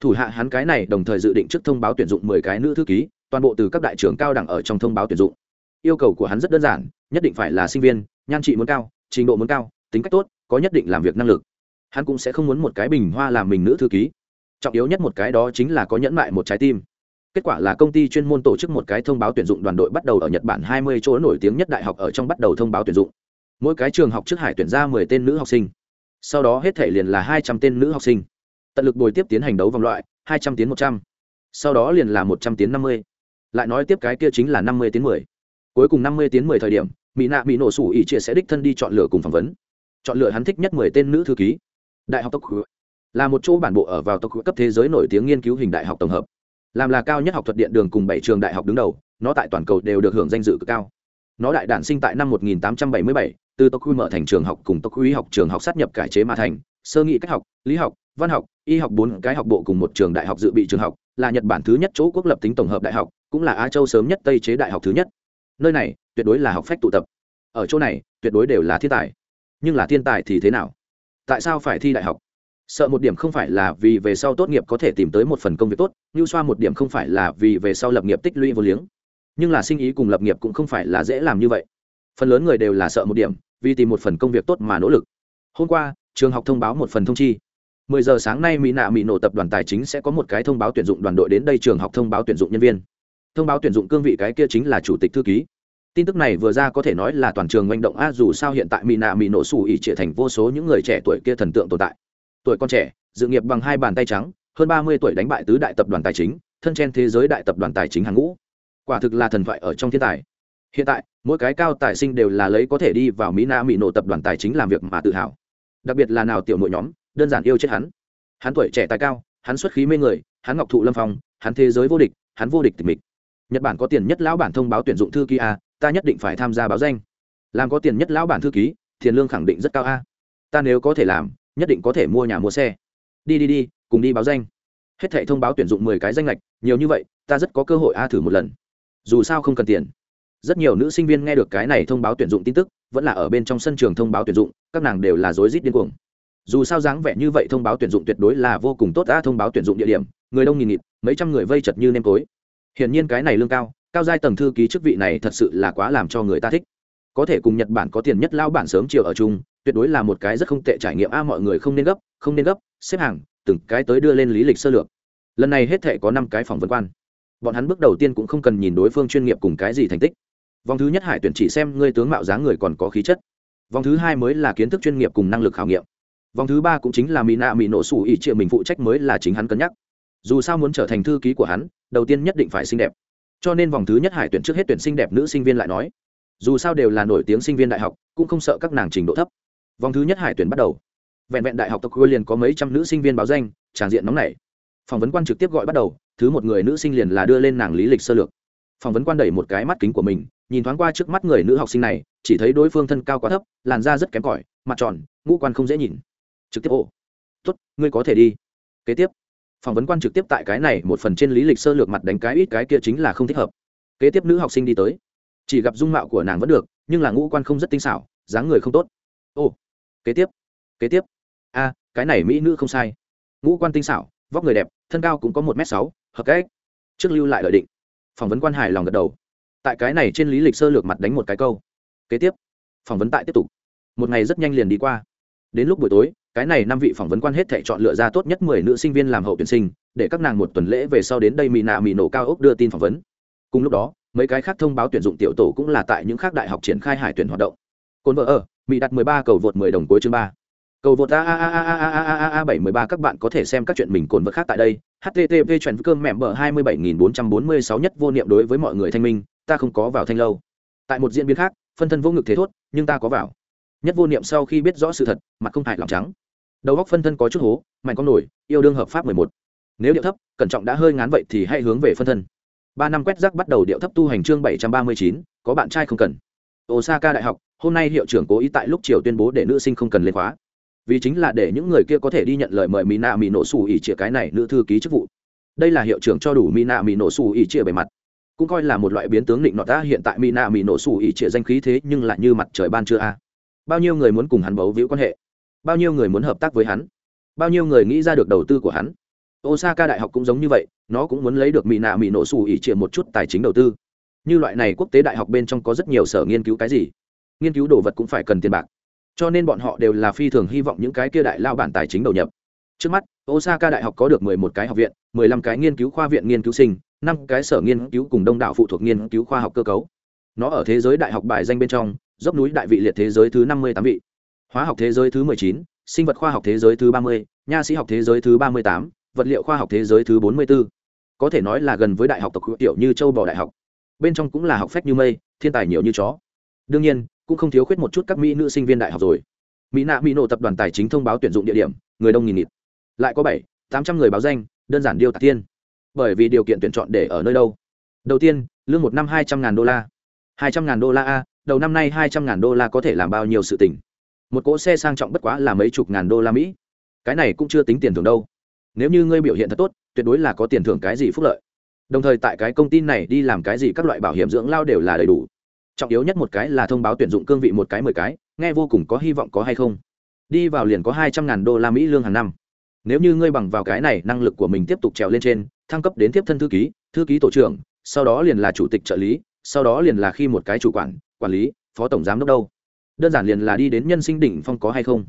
Thủ hạ hắn cái này đồng thời dự định trước thông báo tuyển dụng mười cái nữ thư ký, toàn bộ từ các đại trưởng cao đẳng ở trong thông báo tuyển dụng. Yêu cầu của hắn rất đơn giản, nhất định phải là sinh viên, nhan trị muốn cao, trình độ muốn cao, tính cách tốt, có nhất định làm việc năng lực. Hắn cũng sẽ không muốn một cái bình hoa làm mình nữ thư ký trọng yếu nhất một cái đó chính là có nhẫn mại một trái tim. Kết quả là công ty chuyên môn tổ chức một cái thông báo tuyển dụng đoàn đội bắt đầu ở nhật bản 20 chỗ nổi tiếng nhất đại học ở trong bắt đầu thông báo tuyển dụng. Mỗi cái trường học trước hải tuyển ra 10 tên nữ học sinh. Sau đó hết thể liền là 200 tên nữ học sinh. Tận lực bồi tiếp tiến hành đấu vòng loại 200 tiến 100. sau đó liền là 100 tiến 50. lại nói tiếp cái kia chính là 50 tiến 10. cuối cùng 50 tiến 10 thời điểm, mỹ nạ bị nổ sủ ý chia sẽ đích thân đi chọn lựa cùng phỏng vấn. Chọn lựa hắn thích nhất 10 tên nữ thư ký. Đại học tốc là một chỗ bản bộ ở vào tộc cấp thế giới nổi tiếng nghiên cứu hình đại học tổng hợp. Làm là cao nhất học thuật điện đường cùng bảy trường đại học đứng đầu nó tại toàn cầu đều được hưởng danh dự cực cao. Nó đại đản sinh tại năm 1877, từ tokyo mở thành trường học cùng tokyo học trường học sát nhập cải chế mà thành sơ nghị cách học lý học văn học y học bốn cái học bộ cùng một trường đại học dự bị trường học là nhật bản thứ nhất chỗ quốc lập tính tổng hợp đại học cũng là á châu sớm nhất tây chế đại học thứ nhất. Nơi này tuyệt đối là học phách tụ tập. Ở chỗ này tuyệt đối đều là thiên tài. Nhưng là thiên tài thì thế nào? Tại sao phải thi đại học? Sợ một điểm không phải là vì về sau tốt nghiệp có thể tìm tới một phần công việc tốt như xoa một điểm không phải là vì về sau lập nghiệp tích lũy vô liếng. Nhưng là sinh ý cùng lập nghiệp cũng không phải là dễ làm như vậy. Phần lớn người đều là sợ một điểm, vì tìm một phần công việc tốt mà nỗ lực. Hôm qua, trường học thông báo một phần thông chi. 10 giờ sáng nay mỹ nạ mỹ nổ tập đoàn tài chính sẽ có một cái thông báo tuyển dụng đoàn đội đến đây trường học thông báo tuyển dụng nhân viên. Thông báo tuyển dụng cương vị cái kia chính là chủ tịch thư ký. Tin tức này vừa ra có thể nói là toàn trường manh động, a dù sao hiện tại mỹ nạ mỹ nổ xù ỉ trịa thành vô số những người trẻ tuổi kia thần tượng tồn tại tuổi con trẻ, dự nghiệp bằng hai bàn tay trắng, hơn ba mươi tuổi đánh bại tứ đại tập đoàn tài chính, thân trên thế giới đại tập đoàn tài chính hàng ngũ. Quả thực là thần thoại ở trong thiên tài. Hiện tại, mỗi cái cao tài sinh đều là lấy có thể đi vào mỹ na mỹ nổ tập đoàn tài chính làm việc mà tự hào. Đặc biệt là nào tiểu nội nhóm, đơn giản yêu chết hắn. Hắn tuổi trẻ tài cao, hắn xuất khí mê người, hắn ngọc thụ lâm phong, hắn thế giới vô địch, hắn vô địch tịch mịch. Nhật bản có tiền nhất lão bản thông báo tuyển dụng thư ký a, ta nhất định phải tham gia báo danh. Làm có tiền nhất lão bản thư ký, tiền lương khẳng định rất cao a. Ta nếu có thể làm nhất định có thể mua nhà mua xe. Đi đi đi, cùng đi báo danh. Hết thệ thông báo tuyển dụng mười cái danh lệch nhiều như vậy, ta rất có cơ hội a thử một lần. Dù sao không cần tiền. Rất nhiều nữ sinh viên nghe được cái này thông báo tuyển dụng tin tức, vẫn là ở bên trong sân trường thông báo tuyển dụng, các nàng đều là rối rít điên cuồng. Dù sao dáng vẻ như vậy thông báo tuyển dụng tuyệt đối là vô cùng tốt đã thông báo tuyển dụng địa điểm, người đông nghìn nghịt, mấy trăm người vây chật như nêm tối hiển nhiên cái này lương cao cao giai tầng thư ký chức vị này thật sự là quá làm cho người ta thích. Có thể cùng nhật bản có tiền nhất lao bản sớm chiều ở chung tuyệt đối là một cái rất không tệ trải nghiệm. A, mọi người không nên gấp, không nên gấp, xếp hàng, từng cái tới đưa lên lý lịch sơ lược. Lần này hết thể có năm cái phỏng vấn quan. Bọn hắn bước đầu tiên cũng không cần nhìn đối phương chuyên nghiệp cùng cái gì thành tích. Vòng thứ nhất hải tuyển chỉ xem ngươi tướng mạo dáng người còn có khí chất. Vòng thứ hai mới là kiến thức chuyên nghiệp cùng năng lực khảo nghiệm. Vòng thứ ba cũng chính là mỹ nạ mỹ nổ sủ ỉ triệu mình phụ trách mới là chính hắn cân nhắc. Dù sao muốn trở thành thư ký của hắn, đầu tiên nhất định phải xinh đẹp. Cho nên vòng thứ nhất hải tuyển trước hết tuyển sinh đẹp nữ sinh viên lại nói. Dù sao đều là nổi tiếng sinh viên đại học, cũng không sợ các nàng trình độ thấp vòng thứ nhất hải tuyển bắt đầu. Vẹn vẹn đại học tokyo liền có mấy trăm nữ sinh viên báo danh, tràng diện nóng nảy. Phỏng vấn quan trực tiếp gọi bắt đầu, thứ một người nữ sinh liền là đưa lên nàng lý lịch sơ lược. Phỏng vấn quan đẩy một cái mắt kính của mình, nhìn thoáng qua trước mắt người nữ học sinh này, chỉ thấy đối phương thân cao quá thấp, làn da rất kém cỏi, mặt tròn, ngũ quan không dễ nhìn. Trực tiếp, ồ, tốt, ngươi có thể đi. Kế tiếp, phỏng vấn quan trực tiếp tại cái này một phần trên lý lịch sơ lược mặt đánh cái ít cái kia chính là không thích hợp. Kế tiếp nữ học sinh đi tới. Chỉ gặp dung mạo của nàng vẫn được, nhưng là ngũ quan không rất tinh xảo, dáng người không tốt. Ồ kế tiếp kế tiếp. A, cái này mỹ nữ không sai. Ngũ quan tinh xảo, vóc người đẹp, thân cao cũng có một m sáu, hợp cách. Trước lưu lại lợi định. Phỏng vấn quan hải lòng gật đầu. Tại cái này trên lý lịch sơ lược mặt đánh một cái câu. Kế tiếp, phỏng vấn tại tiếp tục. Một ngày rất nhanh liền đi qua. Đến lúc buổi tối, cái này năm vị phỏng vấn quan hết thể chọn lựa ra tốt nhất mười nữ sinh viên làm hậu tuyển sinh, để các nàng một tuần lễ về sau đến đây mỹ nạ mỹ nổ cao ốc đưa tin phỏng vấn. Cùng lúc đó, mấy cái khác thông báo tuyển dụng tiểu tổ cũng là tại những khác đại học triển khai hải tuyển hoạt động. Cồn vợ ở mỹ đặt mười ba cầu vượt mười đồng cuối chương ba cầu vượt a a a a a a a a a bảy mười ba các bạn có thể xem các chuyện mình cồn vật khác tại đây http chuyển cơm mẹ bở hai mươi bảy nghìn bốn trăm bốn mươi sáu nhất vô niệm đối với mọi người thanh minh ta không có vào thanh lâu tại một diễn biến khác phân thân vô ngực thế thốt nhưng ta có vào nhất vô niệm sau khi biết rõ sự thật mặt không hại lòng trắng đầu góc phân thân có chút hố mạnh con nổi yêu đương hợp pháp mười một nếu điệu thấp cẩn trọng đã hơi ngán vậy thì hãy hướng về phân thân ba năm quét rác bắt đầu điệu thấp tu hành chương bảy trăm ba mươi chín có bạn trai không cần osaka đại học, hôm nay hiệu trưởng cố ý tại lúc chiều tuyên bố để nữ sinh không cần lên khóa. Vì chính là để những người kia có thể đi nhận lời mời mỹ nạ mỹ nổ xù ỉ cái này nữ thư ký chức vụ. Đây là hiệu trưởng cho đủ mỹ nạ mỹ nổ xù ỉ bề mặt. Cũng coi là một loại biến tướng định nọ ta hiện tại mỹ nạ mỹ nổ xù ỉ danh khí thế nhưng lại như mặt trời ban trưa a. Bao nhiêu người muốn cùng hắn bấu víu quan hệ? Bao nhiêu người muốn hợp tác với hắn? Bao nhiêu người nghĩ ra được đầu tư của hắn? Osaka đại học cũng giống như vậy, nó cũng muốn lấy được mỹ nạ mỹ nổ xù ỉ một chút tài chính đầu tư như loại này quốc tế đại học bên trong có rất nhiều sở nghiên cứu cái gì. Nghiên cứu đồ vật cũng phải cần tiền bạc. Cho nên bọn họ đều là phi thường hy vọng những cái kia đại lao bản tài chính đầu nhập. Trước mắt osaka đại học có được 11 cái học viện 15 cái nghiên cứu khoa viện nghiên cứu sinh năm cái sở nghiên cứu cùng đông đảo phụ thuộc nghiên cứu khoa học cơ cấu. Nó ở thế giới đại học bài danh bên trong dốc núi đại vị liệt thế giới thứ 58 vị. Hóa học thế giới thứ 19, sinh vật khoa học thế giới thứ 30, nha sĩ học thế giới thứ 38, vật liệu khoa học thế giới thứ 44. có thể nói là gần với đại học tộc tiểu như châu bò đại học bên trong cũng là học phách như mây, thiên tài nhiều như chó. Đương nhiên, cũng không thiếu khuyết một chút các mỹ nữ sinh viên đại học rồi. Mỹ nạ mỹ nổ tập đoàn tài chính thông báo tuyển dụng địa điểm, người đông nghìn nghịt. Lại có bảy, tám trăm người báo danh, đơn giản điêu tạc tiên. Bởi vì điều kiện tuyển chọn để ở nơi đâu? Đầu tiên, lương một năm hai trăm ngàn đô la. Hai trăm ngàn đô la a, đầu năm nay hai trăm ngàn đô la có thể làm bao nhiêu sự tình? Một cỗ xe sang trọng bất quá là mấy chục ngàn đô la mỹ. Cái này cũng chưa tính tiền thưởng đâu. Nếu như ngươi biểu hiện thật tốt, tuyệt đối là có tiền thưởng cái gì phúc lợi đồng thời tại cái công ty này đi làm cái gì các loại bảo hiểm dưỡng lao đều là đầy đủ. Trọng yếu nhất một cái là thông báo tuyển dụng cương vị một cái mười cái, nghe vô cùng có hy vọng có hay không. Đi vào liền có hai trăm ngàn đô la mỹ lương hàng năm. Nếu như ngươi bằng vào cái này, năng lực của mình tiếp tục trèo lên trên, thăng cấp đến tiếp thân thư ký thư ký tổ trưởng, sau đó liền là chủ tịch trợ lý, sau đó liền là khi một cái chủ quản quản lý, phó tổng giám đốc đâu. Đơn giản liền là đi đến nhân sinh đỉnh phong có hay không.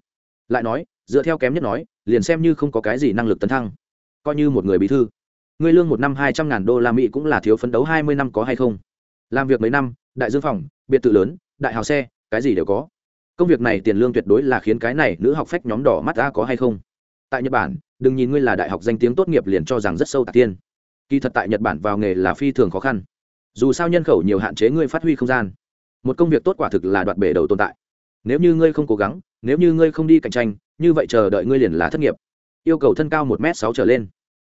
Lại nói, dựa theo kém nhất nói, liền xem như không có cái gì năng lực tấn thăng. Coi như một người bí thư ngươi lương một năm hai trăm ngàn đô la mỹ cũng là thiếu phấn đấu hai mươi năm có hay không? Làm việc mấy năm, đại dương phòng, biệt thự lớn, đại hào xe, cái gì đều có. Công việc này tiền lương tuyệt đối là khiến cái này nữ học phách nhóm đỏ mắt ra có hay không? Tại nhật bản, đừng nhìn ngươi là đại học danh tiếng tốt nghiệp liền cho rằng rất sâu tạc tiên. Kỳ thật tại nhật bản vào nghề là phi thường khó khăn. Dù sao nhân khẩu nhiều hạn chế ngươi phát huy không gian. Một công việc tốt quả thực là đoạt bể đầu tồn tại. Nếu như ngươi không cố gắng, nếu như ngươi không đi cạnh tranh, như vậy chờ đợi ngươi liền là thất nghiệp. Yêu cầu thân cao một m sáu trở lên.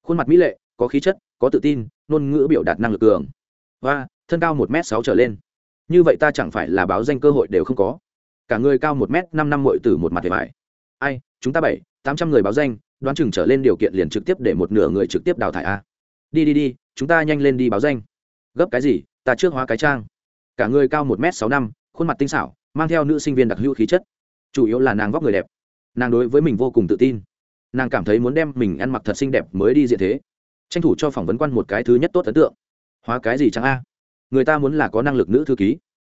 Khuôn mặt mỹ lệ có khí chất, có tự tin, ngôn ngữ biểu đạt năng lực cường. Và thân cao một m sáu trở lên. Như vậy ta chẳng phải là báo danh cơ hội đều không có. Cả người cao một m năm năm mội từ một mặt thiệt hại ai, chúng ta bảy, tám trăm người báo danh, đoán chừng trở lên điều kiện liền trực tiếp để một nửa người trực tiếp đào thải a. Đi đi đi, chúng ta nhanh lên đi báo danh. Gấp cái gì, ta trước hóa cái trang. Cả người cao một m sáu năm, khuôn mặt tinh xảo, mang theo nữ sinh viên đặc hữu khí chất. Chủ yếu là nàng vóc người đẹp. Nàng đối với mình vô cùng tự tin. Nàng cảm thấy muốn đem mình ăn mặc thật xinh đẹp mới đi diện thế tranh thủ cho phỏng vấn quan một cái thứ nhất tốt ấn tượng. Hóa cái gì chẳng a? Người ta muốn là có năng lực nữ thư ký.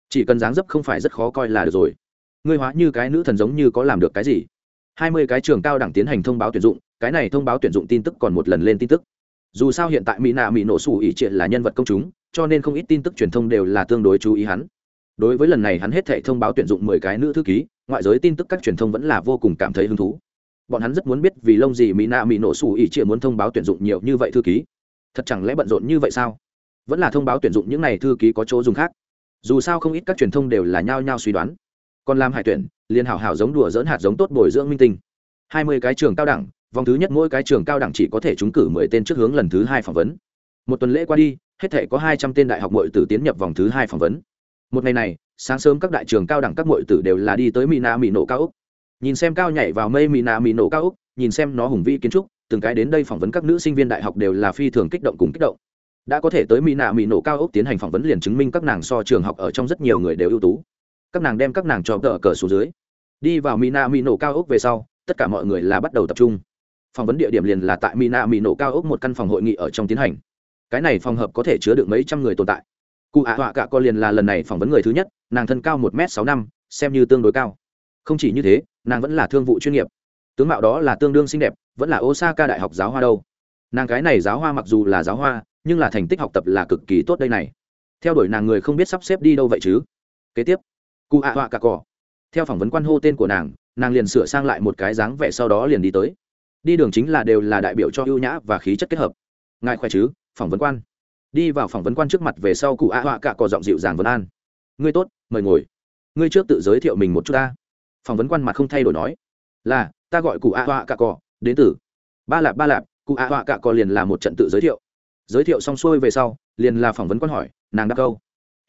Chỉ cần dáng dấp không phải rất khó coi là được rồi. Ngươi hóa như cái nữ thần giống như có làm được cái gì? Hai mươi cái trường cao đẳng tiến hành thông báo tuyển dụng, cái này thông báo tuyển dụng tin tức còn một lần lên tin tức. Dù sao hiện tại mỹ nạ mỹ nổ sủ ỉ triệt là nhân vật công chúng, cho nên không ít tin tức truyền thông đều là tương đối chú ý hắn. Đối với lần này hắn hết thể thông báo tuyển dụng mười cái nữ thư ký, ngoại giới tin tức các truyền thông vẫn là vô cùng cảm thấy hứng thú bọn hắn rất muốn biết vì lông gì mỹ nạ mỹ nổ sủ ỉ chia muốn thông báo tuyển dụng nhiều như vậy thư ký. Thật chẳng lẽ bận rộn như vậy sao? Vẫn là thông báo tuyển dụng những n à y thư ký có chỗ dùng khác. Dù sao không ít các truyền thông đều là nhao nhao suy đoán. Còn làm hải tuyển, liền hảo hảo giống đùa dỡn hạt giống tốt bồi dưỡng minh tinh. Hai mươi cái trường cao đẳng, vòng thứ nhất mỗi cái trường cao đẳng chỉ có thể trúng cử mười tên trước hướng lần thứ hai phỏng vấn. Một tuần lễ qua đi, hết thể có hai trăm tên đại học mội tử tiến nhập vòng thứ hai phỏng vấn. Một ngày này, sáng sớm các đại trường cao đẳng các mội tử đều là đi tới mỹ na mỹ nổ cao úc nhìn xem cao nhảy vào mây mì nạ mì nổ cao úc, nhìn xem nó hùng vĩ kiến trúc, từng cái đến đây phỏng vấn các nữ sinh viên đại học đều là phi thường kích động cùng kích động. Đã có thể tới mỹ nạ mỹ nổ cao ốc tiến hành phỏng vấn liền chứng minh các nàng so trường học ở trong rất nhiều người đều ưu tú. Các nàng đem các nàng cho tờ cờ xuống dưới. Đi vào mỹ nạ mỹ nổ cao ốc về sau, tất cả mọi người là bắt đầu tập trung. Phỏng vấn địa điểm liền là tại mỹ nạ mỹ nổ cao ốc một căn phòng hội nghị ở trong tiến hành. Cái này phòng hợp có thể chứa được mấy trăm người tồn tại. Cụ ạ họa cạ con liền là lần này phỏng vấn người thứ nhất, nàng thân cao một m sáu năm, xem như tương đối cao. Không chỉ như thế nàng vẫn là thương vụ chuyên nghiệp. Tướng mạo đó là tương đương xinh đẹp, vẫn là osaka đại học giáo hoa đâu. Nàng cái này giáo hoa mặc dù là giáo hoa, nhưng là thành tích học tập là cực kỳ tốt đây này. Theo đuổi nàng người không biết sắp xếp đi đâu vậy chứ? Kế tiếp, cụ ạ họa cà cỏ theo phỏng vấn quan hô tên của nàng nàng liền sửa sang lại một cái dáng vẻ sau đó liền đi tới. Đi đường chính là đều là đại biểu cho ưu nhã và khí chất kết hợp. Ngài khỏe chứ? Phỏng vấn quan. Đi vào phỏng vấn quan trước mặt về sau cụ ạ họa cạ cỏ giọng dịu dàng vấn an. Ngươi tốt, mời ngồi. Ngươi trước tự giới thiệu mình một chút ta phỏng vấn quan mặt không thay đổi nói, là, ta gọi cụ a họa cạ cò, đến từ. Ba lạp ba lạp, cụ a họa cạ cò liền là một trận tự giới thiệu. Giới thiệu xong xuôi về sau, liền là phỏng vấn quan hỏi, nàng đáp câu,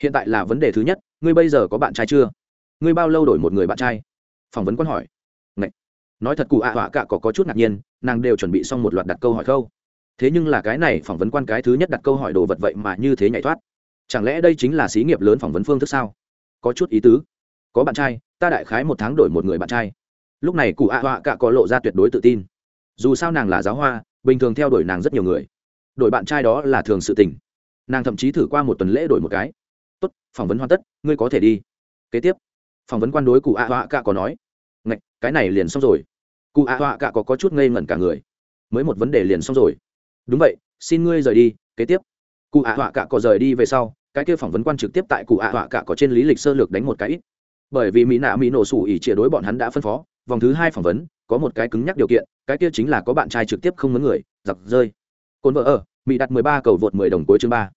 hiện tại là vấn đề thứ nhất, ngươi bây giờ có bạn trai chưa? Ngươi bao lâu đổi một người bạn trai? Phỏng vấn quan hỏi Ngậy. nói thật cụ a họa cạ cò có chút ngạc nhiên, nàng đều chuẩn bị xong một loạt đặt câu hỏi khâu thế nhưng là cái này phỏng vấn quan cái thứ nhất đặt câu hỏi đồ vật vậy mà như thế nhảy thoát. Chẳng lẽ đây chính là xí nghiệp lớn phỏng vấn phương thức sao? Có chút ý tứ. Có bạn trai ta đại khái một tháng đổi một người bạn trai. Lúc này cụ ạ họa cạ có lộ ra tuyệt đối tự tin. Dù sao nàng là giáo hoa bình thường theo đuổi nàng rất nhiều người. Đổi bạn trai đó là thường sự tình. Nàng thậm chí thử qua một tuần lễ đổi một cái. Tốt phỏng vấn hoàn tất ngươi có thể đi. Kế tiếp phỏng vấn quan đối cụ ạ họa cạ có nói. Ngạch cái này liền xong rồi. Cụ ạ họa cạ có, có chút ngây ngẩn cả người. Mới một vấn đề liền xong rồi. Đúng vậy xin ngươi rời đi kế tiếp. Cụ ạ họa cạ có rời đi về sau cái kia phỏng vấn quan trực tiếp tại cụ ạ họa cạ có trên lý lịch sơ lược đánh một cái ít bởi vì mỹ nạ mỹ nổ sủ ỉ chia đối bọn hắn đã phân phó, vòng thứ hai phỏng vấn, có một cái cứng nhắc điều kiện, cái kia chính là có bạn trai trực tiếp không mấn người, giặc rơi. Cồn vợ ở, mỹ đặt mười ba cầu vượt mười đồng cuối chương ba.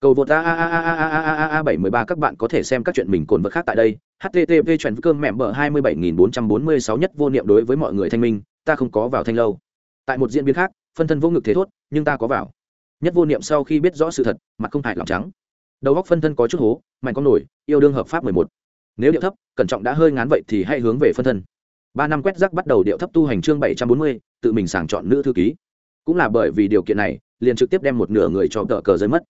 Cầu vượt a a a a a a a a a bảy mươi ba, các bạn có thể xem các chuyện mình cồn vợ khác tại đây. Http chuyện cơm mẹm bờ hai mươi bảy nghìn bốn trăm bốn mươi sáu nhất vô niệm đối với mọi người thanh minh, ta không có vào thanh lâu. Tại một diễn biến khác, phân thân vô ngực thế thốt, nhưng ta có vào. Nhất vô niệm sau khi biết rõ sự thật, mặt không hại lòng trắng. Đầu góc phân thân có chút hố, mạnh con nổi, yêu đương hợp pháp mười một nếu điệu thấp, cẩn trọng đã hơi ngán vậy thì hãy hướng về phân thân. Ba năm quét rác bắt đầu điệu thấp tu hành chương bảy trăm bốn mươi, tự mình sàng chọn nữ thư ký. Cũng là bởi vì điều kiện này, liền trực tiếp đem một nửa người cho tờ cờ rơi mất.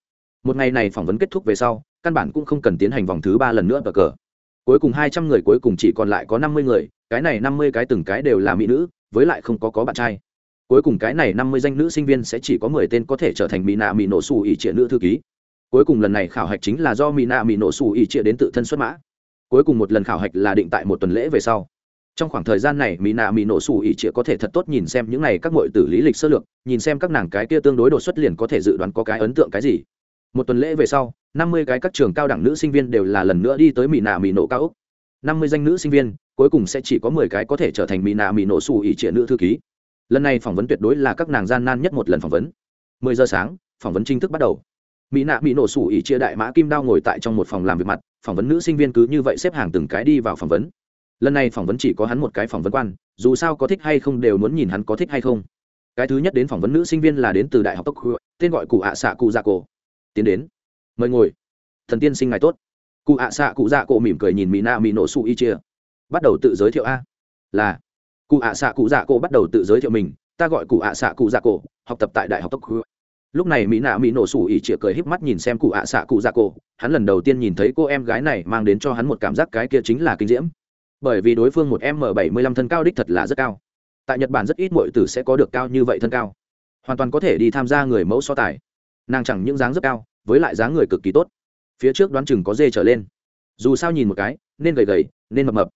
Một ngày này phỏng vấn kết thúc về sau, căn bản cũng không cần tiến hành vòng thứ ba lần nữa tờ cờ. Cuối cùng hai trăm người cuối cùng chỉ còn lại có năm mươi người, cái này năm mươi cái từng cái đều là mỹ nữ, với lại không có có bạn trai. Cuối cùng cái này năm mươi danh nữ sinh viên sẽ chỉ có mười tên có thể trở thành mỹ nạ mỹ nổ xù ỉ trịa nữ thư ký. Cuối cùng lần này khảo hạch chính là do mỹ nạ mỹ nổ xù ỉ trịa đến tự thân xuất mã cuối cùng một lần khảo hạch là định tại một tuần lễ về sau. Trong khoảng thời gian này mỹ nạ mỹ nổ xù ỉ trịa có thể thật tốt nhìn xem những n à y các m tử lý lịch sơ lược, nhìn xem các nàng cái kia tương đối đột xuất liền có thể dự đoán có cái ấn tượng cái gì. Một tuần lễ về sau, năm mươi cái các trường cao đẳng nữ sinh viên đều là lần nữa đi tới mỹ nạ mỹ nổ cao úc năm mươi danh nữ sinh viên, cuối cùng sẽ chỉ có mười cái có thể trở thành mỹ nạ mỹ nổ xù ỉ trịa nữ thư ký. Lần này phỏng vấn tuyệt đối là các nàng gian nan nhất một lần phỏng vấn. mười giờ sáng, phỏng vấn chính thức bắt đầu. Mỹ nạ mỹ nổ xù ỉ chia đại mã kim đao ngồi tại trong một phòng làm việc mặt phỏng vấn nữ sinh viên cứ như vậy xếp hàng từng cái đi vào phỏng vấn. Lần này phỏng vấn chỉ có hắn một cái phỏng vấn quan, dù sao có thích hay không đều muốn nhìn hắn có thích hay không. Cái thứ nhất đến phỏng vấn nữ sinh viên là đến từ đại học tốc tên gọi cụ ạ xạ cụ dạ cổ. Tiến đến. Mời ngồi. Thần tiên sinh ngài tốt. Cụ ạ xạ cụ dạ cổ mỉm cười nhìn mỹ na mỹ nổ su y chia bắt đầu tự giới thiệu a. Là. Cụ ạ xạ cụ dạ cổ bắt đầu tự giới thiệu mình. Ta gọi cụ ạ xạ cụ dạ cổ, học tập tại đại học tốc lúc này mỹ nạ mỹ nổ sủ ỉ chĩa cười híp mắt nhìn xem cụ ạ xạ cụ dạ cổ. Hắn lần đầu tiên nhìn thấy cô em gái này mang đến cho hắn một cảm giác cái kia chính là kinh diễm. Bởi vì đối phương một m bảy mươi lăm thân cao đích thật là rất cao. Tại nhật bản rất ít mọi tử sẽ có được cao như vậy thân cao. Hoàn toàn có thể đi tham gia người mẫu so tài. Nàng chẳng những dáng rất cao, với lại dáng người cực kỳ tốt. Phía trước đoán chừng có dê trở lên. Dù sao nhìn một cái, nên gầy gầy, nên mập mập.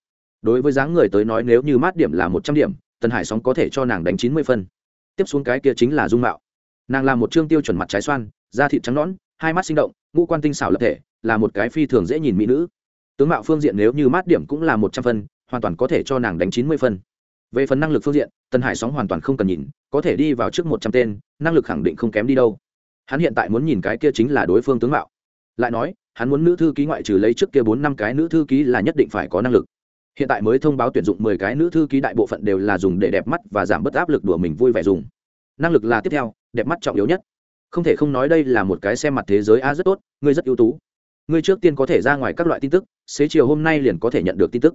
Đối với dáng người tới nói nếu như mát điểm là một trăm điểm tần hải sóng có thể cho nàng đánh chín mươi phân. Tiếp xuống cái kia chính là dung mạo nàng là một chương tiêu chuẩn mặt trái xoan, da thịt trắng nõn, hai mắt sinh động, ngũ quan tinh xảo lập thể, là một cái phi thường dễ nhìn mỹ nữ. Tướng mạo phương diện nếu như mát điểm cũng là một trăm phân, hoàn toàn có thể cho nàng đánh chín mươi phân. Về phần năng lực phương diện tân hải sóng hoàn toàn không cần nhìn, có thể đi vào trước một trăm tên, năng lực khẳng định không kém đi đâu. Hắn hiện tại muốn nhìn cái kia chính là đối phương tướng mạo. Lại nói, hắn muốn nữ thư ký ngoại trừ lấy trước kia bốn năm cái nữ thư ký là nhất định phải có năng lực. Hiện tại mới thông báo tuyển dụng mười cái nữ thư ký đại bộ phận đều là dùng để đẹp mắt và giảm bớt áp lực đùa mình vui vẻ dùng. Năng lực là tiếp theo đẹp mắt trọng yếu nhất. Không thể không nói đây là một cái xem mặt thế giới a rất tốt, ngươi rất ưu tú. Ngươi trước tiên có thể ra ngoài các loại tin tức, xế chiều hôm nay liền có thể nhận được tin tức.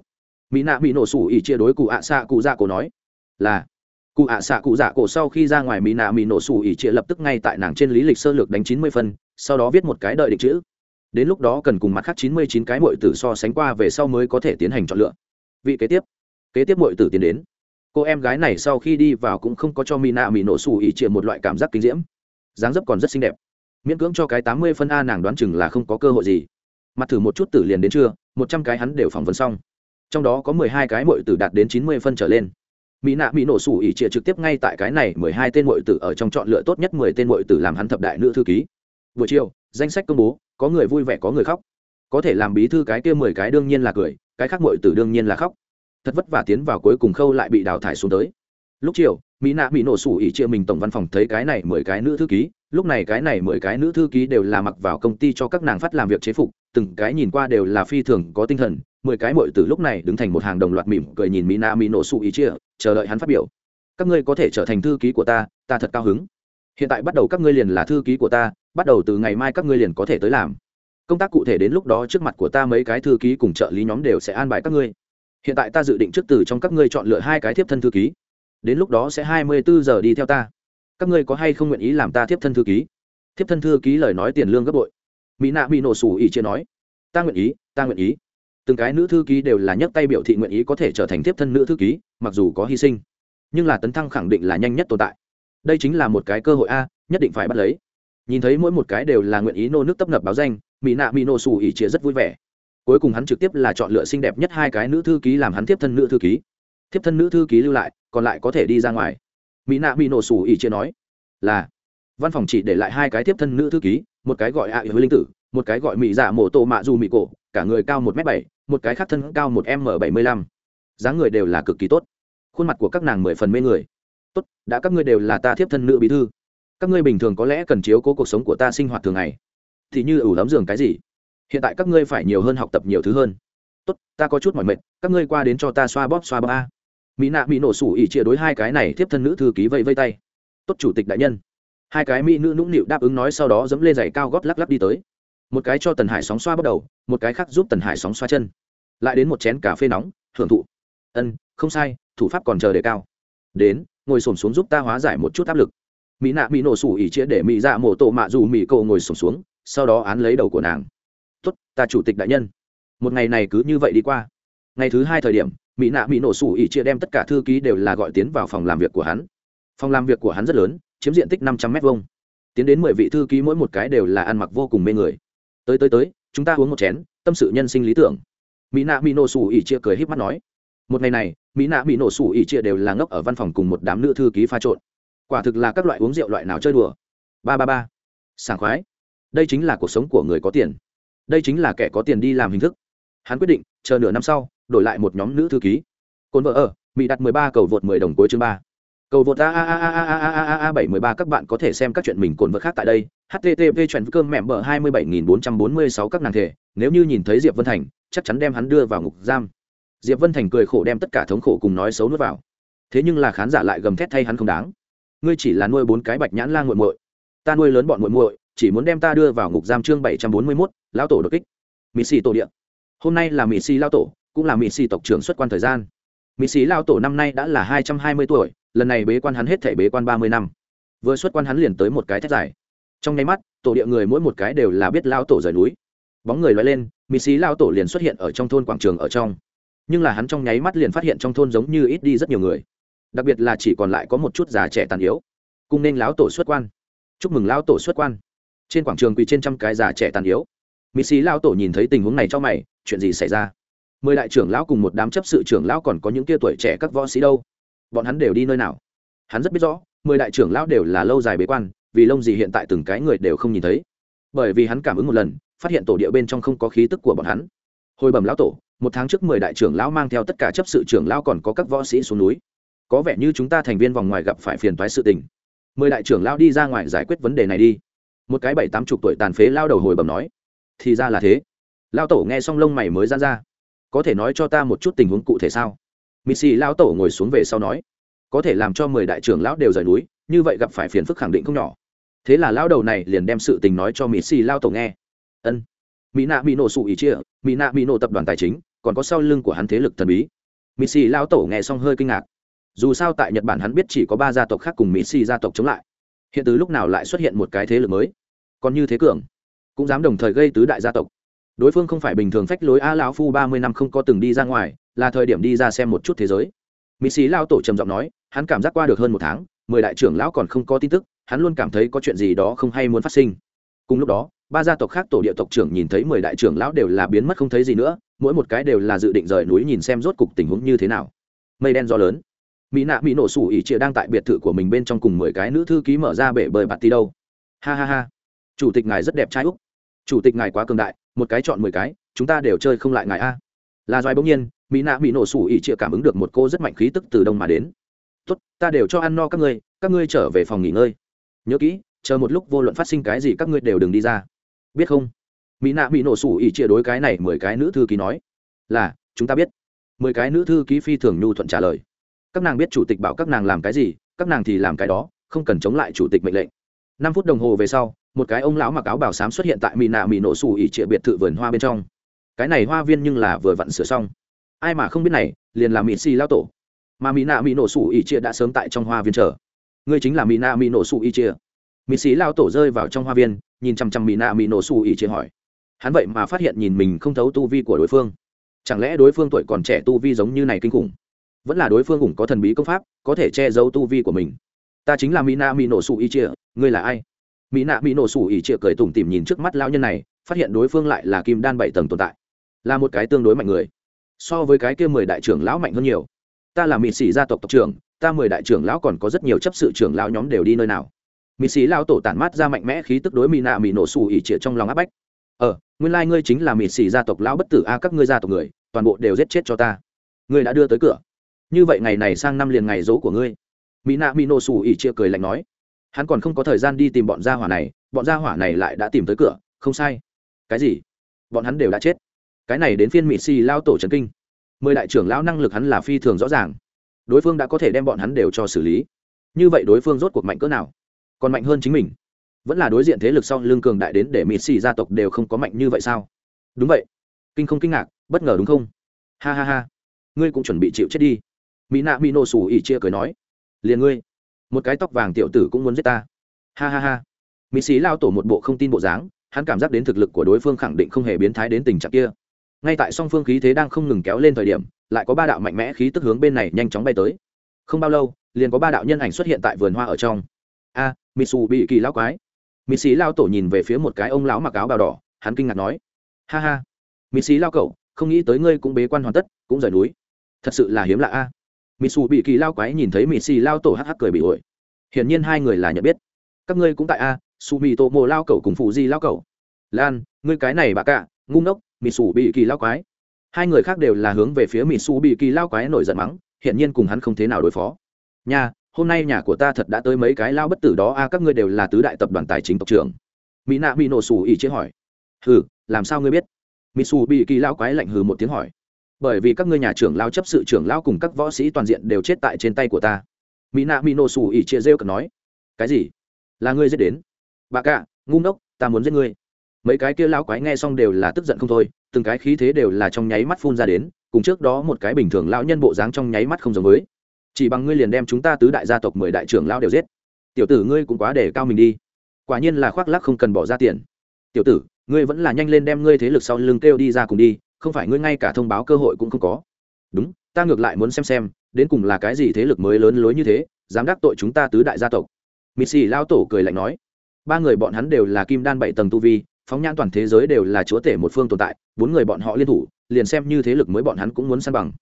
Mỹ nạ bị nổ sủ ỉ chia đối cụ ạ xạ cụ dạ cổ nói. Là. Cụ ạ xạ cụ dạ cổ sau khi ra ngoài mỹ nạ mỹ nổ sủ ỉ chia lập tức ngay tại nàng trên lý lịch sơ lược đánh chín mươi phân, sau đó viết một cái đợi định chữ. Đến lúc đó cần cùng mặt khác chín mươi chín cái mội tử so sánh qua về sau mới có thể tiến hành chọn lựa. Vị kế tiếp. Kế tiếp mội tử tiến đến cô em gái này sau khi đi vào cũng không có cho mỹ nạ mỹ nổ xù ỉ chia một loại cảm giác kinh diễm. Dáng dấp còn rất xinh đẹp. Miễn cưỡng cho cái tám mươi phân a nàng đoán chừng là không có cơ hội gì. Mặt thử một chút tử liền đến trưa, một trăm cái hắn đều phỏng vấn xong. Trong đó có mười hai cái mội tử đạt đến chín mươi phân trở lên. Mỹ nạ mỹ nổ sủ ỉ trịa trực tiếp ngay tại cái này mười hai tên mội tử ở trong chọn lựa tốt nhất mười tên mội tử làm hắn thập đại nữ thư ký. Buổi chiều, danh sách công bố, có người vui vẻ có người khóc. Có thể làm bí thư cái kia mười cái đương nhiên là cười, cái khác mội tử đương nhiên là khóc thật vất vả tiến vào cuối cùng khâu lại bị đào thải xuống tới. Lúc chiều, mỹ nạ mỹ nổ sủ ỉ chia mình tổng văn phòng thấy cái này mười cái nữ thư ký, lúc này cái này mười cái nữ thư ký đều là mặc vào công ty cho các nàng phát làm việc chế phục, từng cái nhìn qua đều là phi thường có tinh thần, mười cái mội từ lúc này đứng thành một hàng đồng loạt mỉm cười nhìn mỹ na mỹ nổ sủ ý chia, chờ đợi hắn phát biểu. Các ngươi có thể trở thành thư ký của ta ta thật cao hứng. Hiện tại bắt đầu các ngươi liền là thư ký của ta, bắt đầu từ ngày mai các ngươi liền có thể tới làm. Công tác cụ thể đến lúc đó trước mặt của ta mấy cái thư ký cùng trợ lý nhóm đều sẽ an bài các ngươi hiện tại ta dự định trước từ trong các ngươi chọn lựa hai cái thiếp thân thư ký. Đến lúc đó sẽ hai mươi bốn giờ đi theo ta. Các ngươi có hay không nguyện ý làm ta thiếp thân thư ký? Thiếp thân thư ký lời nói tiền lương gấp bội. Mỹ nạ bị nổ sủ ỉ chia nói, ta nguyện ý, ta nguyện ý. Từng cái nữ thư ký đều là nhấc tay biểu thị nguyện ý có thể trở thành thiếp thân nữ thư ký, mặc dù có hy sinh. Nhưng là tấn thăng khẳng định là nhanh nhất tồn tại. Đây chính là một cái cơ hội a, nhất định phải bắt lấy. Nhìn thấy mỗi một cái đều là nguyện ý nô nước tấp nập báo danh, mỹ nạ mỹ nổ sủ ỉ chia rất vui vẻ cuối cùng hắn trực tiếp là chọn lựa xinh đẹp nhất hai cái nữ thư ký làm hắn tiếp thân nữ thư ký. Tiếp thân nữ thư ký lưu lại, còn lại có thể đi ra ngoài. Mỹ nạ bị nổ sủ ỉ chia nói, là. Văn phòng chỉ để lại hai cái tiếp thân nữ thư ký, một cái gọi ạ à linh tử, một cái gọi mỹ dạ mổ tổ mạ dù mỹ cổ, cả người cao một m bảy, một cái khác thân cao một m bảy mươi lăm. Dáng người đều là cực kỳ tốt. Khuôn mặt của các nàng mười phần mê người. Tốt, đã các ngươi đều là ta thiếp thân nữ bí thư. Các ngươi bình thường có lẽ cần chiếu cố cuộc sống của ta sinh hoạt thường ngày. Thì như ủ lắm giường cái gì? Hiện tại các ngươi phải nhiều hơn học tập nhiều thứ hơn. Tốt, ta có chút mỏi mệt, các ngươi qua đến cho ta xoa bóp xoa bóp a. Mỹ nạ, mỹ nổ sủ ỉ chia đối hai cái này tiếp thân nữ thư ký vây vây tay. Tốt, chủ tịch đại nhân. Hai cái mỹ nữ nũng nịu đáp ứng nói sau đó dẫm lên giày cao gót lắc lắc đi tới. Một cái cho tần hải sóng xoa bắt đầu, một cái khác giúp tần hải sóng xoa chân. Lại đến một chén cà phê nóng hưởng thụ. Ân, không sai, thủ pháp còn chờ đề cao. Đến, ngồi s ổ m xuống giúp ta hóa giải một chút áp lực. Mỹ nạ, mỹ nổ sủ ỉ chia để mỹ dạ mổ tổ mạ dù mỹ cậu ngồi s ổ m xuống, sau đó án lấy đầu của nàng. Tốt, ta chủ tịch đại nhân. Một ngày này cứ như vậy đi qua. Ngày thứ hai thời điểm mỹ nạ mỹ nổ sủ ỉ chia đem tất cả thư ký đều là gọi tiến vào phòng làm việc của hắn. Phòng làm việc của hắn rất lớn chiếm diện tích năm trăm m hai tiến đến mười vị thư ký mỗi một cái đều là ăn mặc vô cùng mê người. Tới tới tới chúng ta uống một chén tâm sự nhân sinh lý tưởng. Mỹ nạ mỹ nổ sủ ỉ chia cười h í p mắt nói. Một ngày này mỹ nạ mỹ nổ sủ ỉ chia đều là ngốc ở văn phòng cùng một đám nữ thư ký pha trộn. Quả thực là các loại uống rượu loại nào chơi đùa. Ba ba ba. Sảng khoái. Đây chính là cuộc sống của người có tiền đây chính là kẻ có tiền đi làm hình thức. Hắn quyết định chờ nửa năm sau đổi lại một nhóm nữ thư ký. Cồn vợ ở mỹ đặt mười ba cầu vượt mười đồng cuối chương ba. Cầu vượt a a a a a a a a a bảy mười ba các bạn có thể xem các chuyện mình cồn vợ khác tại đây. Http chuyện cơm mẹm bờ hai mươi bảy nghìn bốn trăm bốn mươi sáu các nàng thể. Nếu như nhìn thấy diệp vân thành chắc chắn đem hắn đưa vào ngục giam. Diệp vân thành cười khổ đem tất cả thống khổ cùng nói xấu nuốt vào. Thế nhưng là khán giả lại gầm thét thay hắn không đáng. Ngươi chỉ là nuôi bốn cái bạch nhãn la nguội muội. Ta nuôi lớn bọn nguội muội chỉ muốn đem ta đưa vào ngục giam chương bảy trăm bốn mươi 741, lão tổ đột kích. Mỹ xì tổ điện hôm nay là mỹ xì lao tổ, cũng là mỹ xì tộc trưởng xuất quan thời gian. Mỹ xì lao tổ năm nay đã là hai trăm hai mươi tuổi, lần này bế quan hắn hết thể bế quan ba mươi năm. Vừa xuất quan hắn liền tới một cái thét dài. Trong nháy mắt, tổ địa người mỗi một cái đều là biết lao tổ rời núi. Bóng người loay lên mỹ xí lao tổ liền xuất hiện ở trong thôn quảng trường ở trong. Nhưng là hắn trong nháy mắt liền phát hiện trong thôn giống như ít đi rất nhiều người. Đặc biệt là chỉ còn lại có một chút già trẻ tàn yếu. Cùng nên lão tổ xuất quan. Chúc mừng lão tổ xuất quan. Trên quảng trường quỳ trên trăm cái già trẻ tàn yếu mỹ sĩ lao tổ nhìn thấy tình huống này cho mày, chuyện gì xảy ra? Mười đại trưởng lão cùng một đám chấp sự trưởng lão còn có những tia tuổi trẻ các võ sĩ đâu? Bọn hắn đều đi nơi nào? Hắn rất biết rõ, mười đại trưởng lão đều là lâu dài bế quan, vì lông gì hiện tại từng cái người đều không nhìn thấy. Bởi vì hắn cảm ứng một lần, phát hiện tổ địa bên trong không có khí tức của bọn hắn. Hồi bẩm lão tổ, một tháng trước mười đại trưởng lão mang theo tất cả chấp sự trưởng lão còn có các võ sĩ xuống núi. Có vẻ như chúng ta thành viên vòng ngoài gặp phải phiền toái sự tình. Mười đại trưởng lão đi ra ngoài giải quyết vấn đề này đi. Một cái bảy tám chục tuổi tàn phế lao đầu hồi bẩm nói thì ra là thế. Lao tổ nghe xong lông mày mới ra ra. Có thể nói cho ta một chút tình huống cụ thể sao? Missy lao tổ ngồi xuống về sau nói. Có thể làm cho mười đại trưởng lão đều rời núi, như vậy gặp phải phiền phức khẳng định không nhỏ. Thế là lao đầu này liền đem sự tình nói cho missy lao tổ nghe. Ân. Mỹ nạ mỹ nổ sụ ý chia mỹ nạ mỹ nổ tập đoàn tài chính, còn có sau lưng của hắn thế lực thần bí. Missy lao tổ nghe xong hơi kinh ngạc. Dù sao tại nhật bản hắn biết chỉ có ba gia tộc khác cùng missy gia tộc chống lại. Hiện từ lúc nào lại xuất hiện một cái thế lực mới? Còn như thế cường cũng dám đồng thời gây tứ đại gia tộc. Đối phương không phải bình thường phách lối a lão phu ba mươi năm không có từng đi ra ngoài, là thời điểm đi ra xem một chút thế giới. Mỹ sĩ lao tổ trầm giọng nói, hắn cảm giác qua được hơn một tháng, mười đại trưởng lão còn không có tin tức, hắn luôn cảm thấy có chuyện gì đó không hay muốn phát sinh. Cùng lúc đó, ba gia tộc khác tổ địa tộc trưởng nhìn thấy mười đại trưởng lão đều là biến mất không thấy gì nữa, mỗi một cái đều là dự định rời núi nhìn xem rốt cục tình huống như thế nào. Mây đen gió lớn. Mỹ nạ mỹ nổ sủ ỉ trịa đang tại biệt thự của mình bên trong cùng mười cái nữ thư ký mở ra bể bơi bạt tí đâu. Ha ha ha chủ tịch ngài rất đẹp trai úc. Chủ tịch ngài quá cường đại, một cái chọn mười cái, chúng ta đều chơi không lại ngài a. Là doài bỗng nhiên, mỹ nạ bị nổ sủ ỉ chịa cảm ứng được một cô rất mạnh khí tức từ đông mà đến. Tốt, ta đều cho ăn no các ngươi các ngươi trở về phòng nghỉ ngơi. Nhớ kỹ, chờ một lúc vô luận phát sinh cái gì các ngươi đều đừng đi ra. Biết không? Mỹ nạ bị nổ sủ ỉ chia đối cái này mười cái nữ thư ký nói. Là, chúng ta biết. Mười cái nữ thư ký phi thường nhu thuận trả lời. Các nàng biết chủ tịch bảo các nàng làm cái gì, các nàng thì làm cái đó, không cần chống lại chủ tịch mệnh lệnh. Năm phút đồng hồ về sau một cái ông lão mặc áo bảo sám xuất hiện tại mỹ nạ mỹ nổ sủ ỉ trịa biệt thự vườn hoa bên trong. Cái này hoa viên nhưng là vừa vặn sửa xong. Ai mà không biết này, liền là mỹ xì lao tổ. Mà mỹ nạ mỹ nổ sủ ỉ trịa đã sớm tại trong hoa viên chờ. Ngươi chính là mỹ nạ mỹ nổ sủ ỉ trịa. Mỹ xì lao tổ rơi vào trong hoa viên, nhìn chăm chăm mỹ nạ mỹ nổ sủ ỉ trịa hỏi. Hắn vậy mà phát hiện nhìn mình không thấu tu vi của đối phương. Chẳng lẽ đối phương tuổi còn trẻ tu vi giống như này kinh khủng? Vẫn là đối phương cũng có thần bí công pháp, có thể che giấu tu vi của mình. Ta chính là mỹ nạ mỹ nổ sủ ỉ trịa, ngươi là ai? Mỹ nạ mỹ nổ sủ ỉ trịa cười tủm tỉm nhìn trước mắt lao nhân này, phát hiện đối phương lại là kim đan bảy tầng tồn tại. Là một cái tương đối mạnh người. So với cái kia mười đại trưởng lão mạnh hơn nhiều. Ta là mỹ sĩ gia tộc tộc trưởng, ta mười đại trưởng lão còn có rất nhiều chấp sự trưởng lão nhóm đều đi nơi nào. Mỹ sĩ lao tổ tản mát ra mạnh mẽ khí tức đối mỹ nạ mỹ nổ sủ ỉ trịa trong lòng áp bách. Ờ nguyên lai、like、ngươi chính là mỹ sĩ gia tộc lão bất tử a, các ngươi gia tộc người, toàn bộ đều giết chết cho ta. Ngươi đã đưa tới cửa. Như vậy ngày này sang năm liền ngày dỗ của ngươi. Mỹ nạ mỹ nổ sủ ỉ trịa cười lạnh nói hắn còn không có thời gian đi tìm bọn gia hỏa này, bọn gia hỏa này lại đã tìm tới cửa, không sai. Cái gì? Bọn hắn đều đã chết. Cái này đến phiên mỹ si lao tổ trần kinh. Mười đại trưởng lão năng lực hắn là phi thường rõ ràng. Đối phương đã có thể đem bọn hắn đều cho xử lý. Như vậy đối phương rốt cuộc mạnh cỡ nào? Còn mạnh hơn chính mình. Vẫn là đối diện thế lực sau lương cường đại đến để mỹ xì gia tộc đều không có mạnh như vậy sao? Đúng vậy. Kinh không kinh ngạc, bất ngờ đúng không? Ha ha ha. Ngươi cũng chuẩn bị chịu chết đi. Mỹ nạ mỹ nổ xù ỉ chia cười nói. Liền ngươi một cái tóc vàng tiểu tử cũng muốn giết ta. Ha ha ha. Mỹ sĩ lao tổ một bộ không tin bộ dáng hắn cảm giác đến thực lực của đối phương khẳng định không hề biến thái đến tình trạng kia. Ngay tại song phương khí thế đang không ngừng kéo lên thời điểm lại có ba đạo mạnh mẽ khí tức hướng bên này nhanh chóng bay tới. Không bao lâu liền có ba đạo nhân ảnh xuất hiện tại vườn hoa ở trong. A à, mitsu bị kỳ lao quái. Mỹ sĩ lao tổ nhìn về phía một cái ông lão mặc áo bào đỏ hắn kinh ngạc nói ha ha mỹ sĩ lao cậu không nghĩ tới ngươi cũng bế quan hoàn tất cũng rời núi. Thật sự là hiếm lạ a mỹ xù bị kỳ lao quái nhìn thấy mỹ xì lao tổ hắc hắc cười bị ổi. Hiển nhiên hai người là nhận biết. Các ngươi cũng tại a su mỹ tổ mồ lao cậu cùng phụ di lao cậu lan, ngươi cái này bà cạ ngu ngốc mỹ xù bị kỳ lao quái. Hai người khác đều là hướng về phía mỹ xù bị kỳ lao quái nổi giận mắng, hiển nhiên cùng hắn không thế nào đối phó. Nha, hôm nay nhà của ta thật đã tới mấy cái lao bất tử đó a các ngươi đều là tứ đại tập đoàn tài chính tộc trưởng. Mỹ nạ bị nổ xù ỉ chế hỏi. Hừ, làm sao ngươi biết? Mỹ xù bị kỳ lao quái lạnh hừ một tiếng hỏi bởi vì các ngươi nhà trưởng lao chấp sự trưởng lao cùng các võ sĩ toàn diện đều chết tại trên tay của ta. Mỹ nạ mỹ nổ xù ỉ chia rêu cần nói, cái gì? Là ngươi giết đến? Bà cạ ngu ngốc, ta muốn giết ngươi. Mấy cái kia lao quái nghe xong đều là tức giận không thôi, từng cái khí thế đều là trong nháy mắt phun ra đến, cùng trước đó một cái bình thường lão nhân bộ dáng trong nháy mắt không giống với. Chỉ bằng ngươi liền đem chúng ta tứ đại gia tộc mười đại trưởng lao đều giết. Tiểu tử ngươi cũng quá để cao mình đi. Quả nhiên là khoác lác không cần bỏ ra tiền. Tiểu tử, ngươi vẫn là nhanh lên đem ngươi thế lực sau lưng kêu đi ra cùng đi không phải ngươi ngay cả thông báo cơ hội cũng không có. Đúng, ta ngược lại muốn xem xem, đến cùng là cái gì thế lực mới lớn lối như thế, dám đắc tội chúng ta tứ đại gia tộc. Missy lao tổ cười lạnh nói. Ba người bọn hắn đều là kim đan bảy tầng tu vi, phóng nhãn toàn thế giới đều là chúa tể một phương tồn tại, bốn người bọn họ liên thủ, liền xem như thế lực mới bọn hắn cũng muốn săn bằng.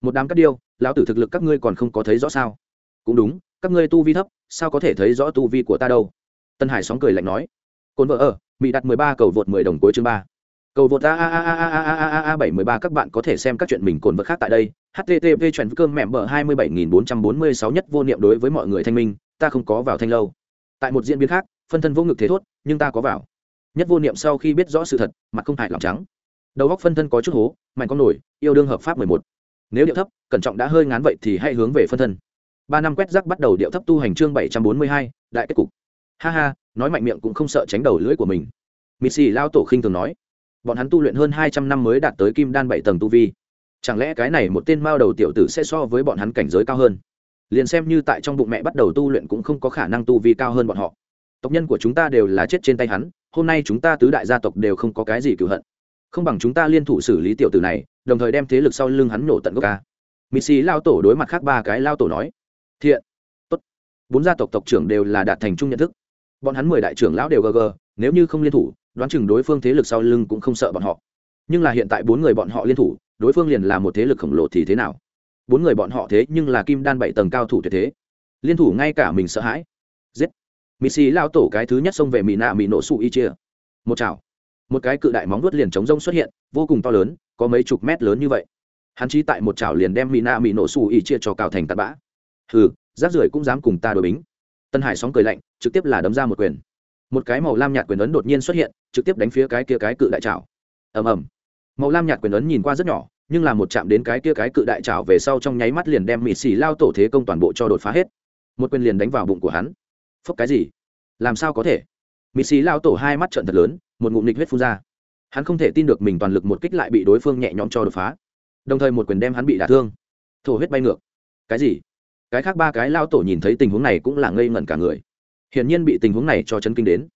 Một đám các điêu, lão tử thực lực các ngươi còn không có thấy rõ sao? Cũng đúng, các ngươi tu vi thấp, sao có thể thấy rõ tu vi của ta đâu? Tân hải sóng cười lạnh nói. Cồn vợ ở mỹ đặt mười ba cầu vượt mười đồng cuối chương ba cầu vượt a a a a a a a a a bảy mươi ba các bạn có thể xem các chuyện mình cồn vật khác tại đây http chuyện cơm mẹm bờ hai mươi bảy nghìn bốn trăm bốn mươi sáu nhất vô niệm đối với mọi người thanh minh ta không có vào thanh lâu tại một diễn biến khác phân thân vô ngực thế thốt nhưng ta có vào nhất vô niệm sau khi biết rõ sự thật mặt không hại lòng trắng đầu góc phân thân có chút hố mạnh con nổi yêu đương hợp pháp mười một nếu điệu thấp cẩn trọng đã hơi ngán vậy thì hãy hướng về phân thân ba năm quét rác bắt đầu điệu thấp tu hành chương bảy trăm bốn mươi hai đại kết cục ha ha nói mạnh miệng cũng không sợ tránh đầu lưỡi của mình missy lao tổ khinh thường nói bọn hắn tu luyện hơn hai trăm năm mới đạt tới kim đan bảy tầng tu vi. Chẳng lẽ cái này một tên mao đầu tiểu tử sẽ so với bọn hắn cảnh giới cao hơn? Liền xem như tại trong bụng mẹ bắt đầu tu luyện cũng không có khả năng tu vi cao hơn bọn họ. Tộc nhân của chúng ta đều là chết trên tay hắn, hôm nay chúng ta tứ đại gia tộc đều không có cái gì cựu hận. Không bằng chúng ta liên thủ xử lý tiểu tử này, đồng thời đem thế lực sau lưng hắn nổ tận gốc ca missy lao tổ đối mặt khác ba cái lao tổ nói, thiện, tốt. Bốn gia tộc tộc trưởng đều là đạt thành chung nhận thức. Bọn hắn mười đại trưởng lão đều gg nếu như không liên thủ đoán chừng đối phương thế lực sau lưng cũng không sợ bọn họ. Nhưng là hiện tại bốn người bọn họ liên thủ, đối phương liền là một thế lực khổng lồ thì thế nào? Bốn người bọn họ thế nhưng là kim đan bảy tầng cao thủ tuyệt thế. Liên thủ ngay cả mình sợ hãi. Giết. Mỹ xì lao tổ cái thứ nhất xông về mỹ nạ mỹ nổ sụ y chia. Một chảo. Một cái cự đại móng vuốt liền chống rông xuất hiện, vô cùng to lớn, có mấy chục mét lớn như vậy. Hắn chí tại một chảo liền đem mỹ nạ mỹ nổ sụ y chia cho cào thành tạt bã. Hừ, rác rưởi cũng dám cùng ta đổi bính. Tân hải sóng cười lạnh, trực tiếp là đấm ra một quyền một cái màu lam nhạt quyền ấn đột nhiên xuất hiện, trực tiếp đánh phía cái kia cái cự đại trào ầm ầm. Màu lam nhạt quyền ấn nhìn qua rất nhỏ, nhưng là một chạm đến cái kia cái cự đại trào về sau trong nháy mắt liền đem mịt xì lao tổ thế công toàn bộ cho đột phá hết. Một quyền liền đánh vào bụng của hắn. Phốc cái gì? Làm sao có thể? Mịt xì lao tổ hai mắt trận thật lớn, một ngụm nịch huyết phun ra. Hắn không thể tin được mình toàn lực một kích lại bị đối phương nhẹ nhõm cho đột phá. Đồng thời một quyền đem hắn bị đả thương. Thổ huyết bay ngược. Cái gì? Cái khác ba cái lao tổ nhìn thấy tình huống này cũng là ngây ngẩn cả người hiển nhiên bị tình huống này cho chấn kinh đến.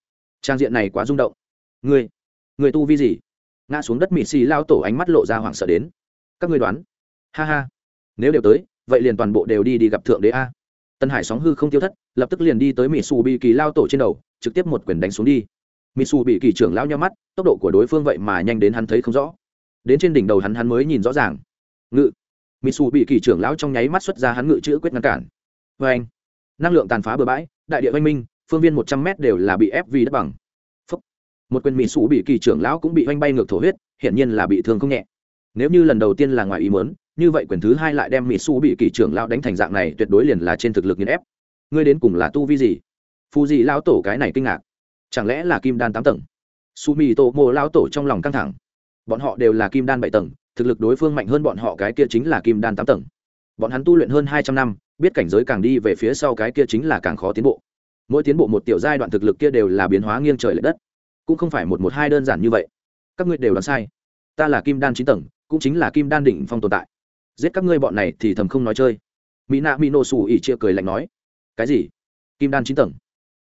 Trang diện này quá rung động. Người người tu vi gì? Ngã xuống đất mịt xì lao tổ ánh mắt lộ ra hoảng sợ đến. Các ngươi đoán. Ha ha. Nếu đều tới, vậy liền toàn bộ đều đi đi gặp thượng đế a. Tân hải sóng hư không tiêu thất, lập tức liền đi tới mỹ xù bị kỳ lao tổ trên đầu, trực tiếp một quyền đánh xuống đi. Mỹ xù bị kỳ trưởng lao nhau mắt, tốc độ của đối phương vậy mà nhanh đến hắn thấy không rõ. Đến trên đỉnh đầu hắn hắn mới nhìn rõ ràng. Ngự. Mỹ xù bị kỳ trưởng lão trong nháy mắt xuất ra hắn ngự chữ quyết ngăn cản. Vê anh năng lượng tàn phá bừa bãi đại địa oanh minh, phương viên một trăm m đều là bị ép vì đất bằng. Phúc. một quyền mỹ sủ bị kỳ trưởng lão cũng bị oanh bay ngược thổ huyết, hiển nhiên là bị thương không nhẹ. Nếu như lần đầu tiên là ngoài ý muốn, như vậy quyền thứ hai lại đem mỹ su bị kỳ trưởng lão đánh thành dạng này, tuyệt đối liền là trên thực lực nghiền ép. Ngươi đến cùng là tu vi gì? Phù gì lão tổ cái này kinh ngạc. Chẳng lẽ là kim đan tám tầng? Su mì tổ mô lão tổ trong lòng căng thẳng. Bọn họ đều là kim đan bảy tầng, thực lực đối phương mạnh hơn bọn họ cái kia chính là kim đan tám tầng. Bọn hắn tu luyện hơn hai trăm năm biết cảnh giới càng đi về phía sau cái kia chính là càng khó tiến bộ. Mỗi tiến bộ một tiểu giai đoạn thực lực kia đều là biến hóa nghiêng trời l ệ đất. Cũng không phải một một hai đơn giản như vậy. Các ngươi đều đoán sai. Ta là kim đan chín tầng, cũng chính là kim đan đỉnh phong tồn tại. Giết các ngươi bọn này thì thầm không nói chơi. Mỹ nạ mỹ nổ xù ỉ chia cười lạnh nói. Cái gì? Kim đan chín tầng?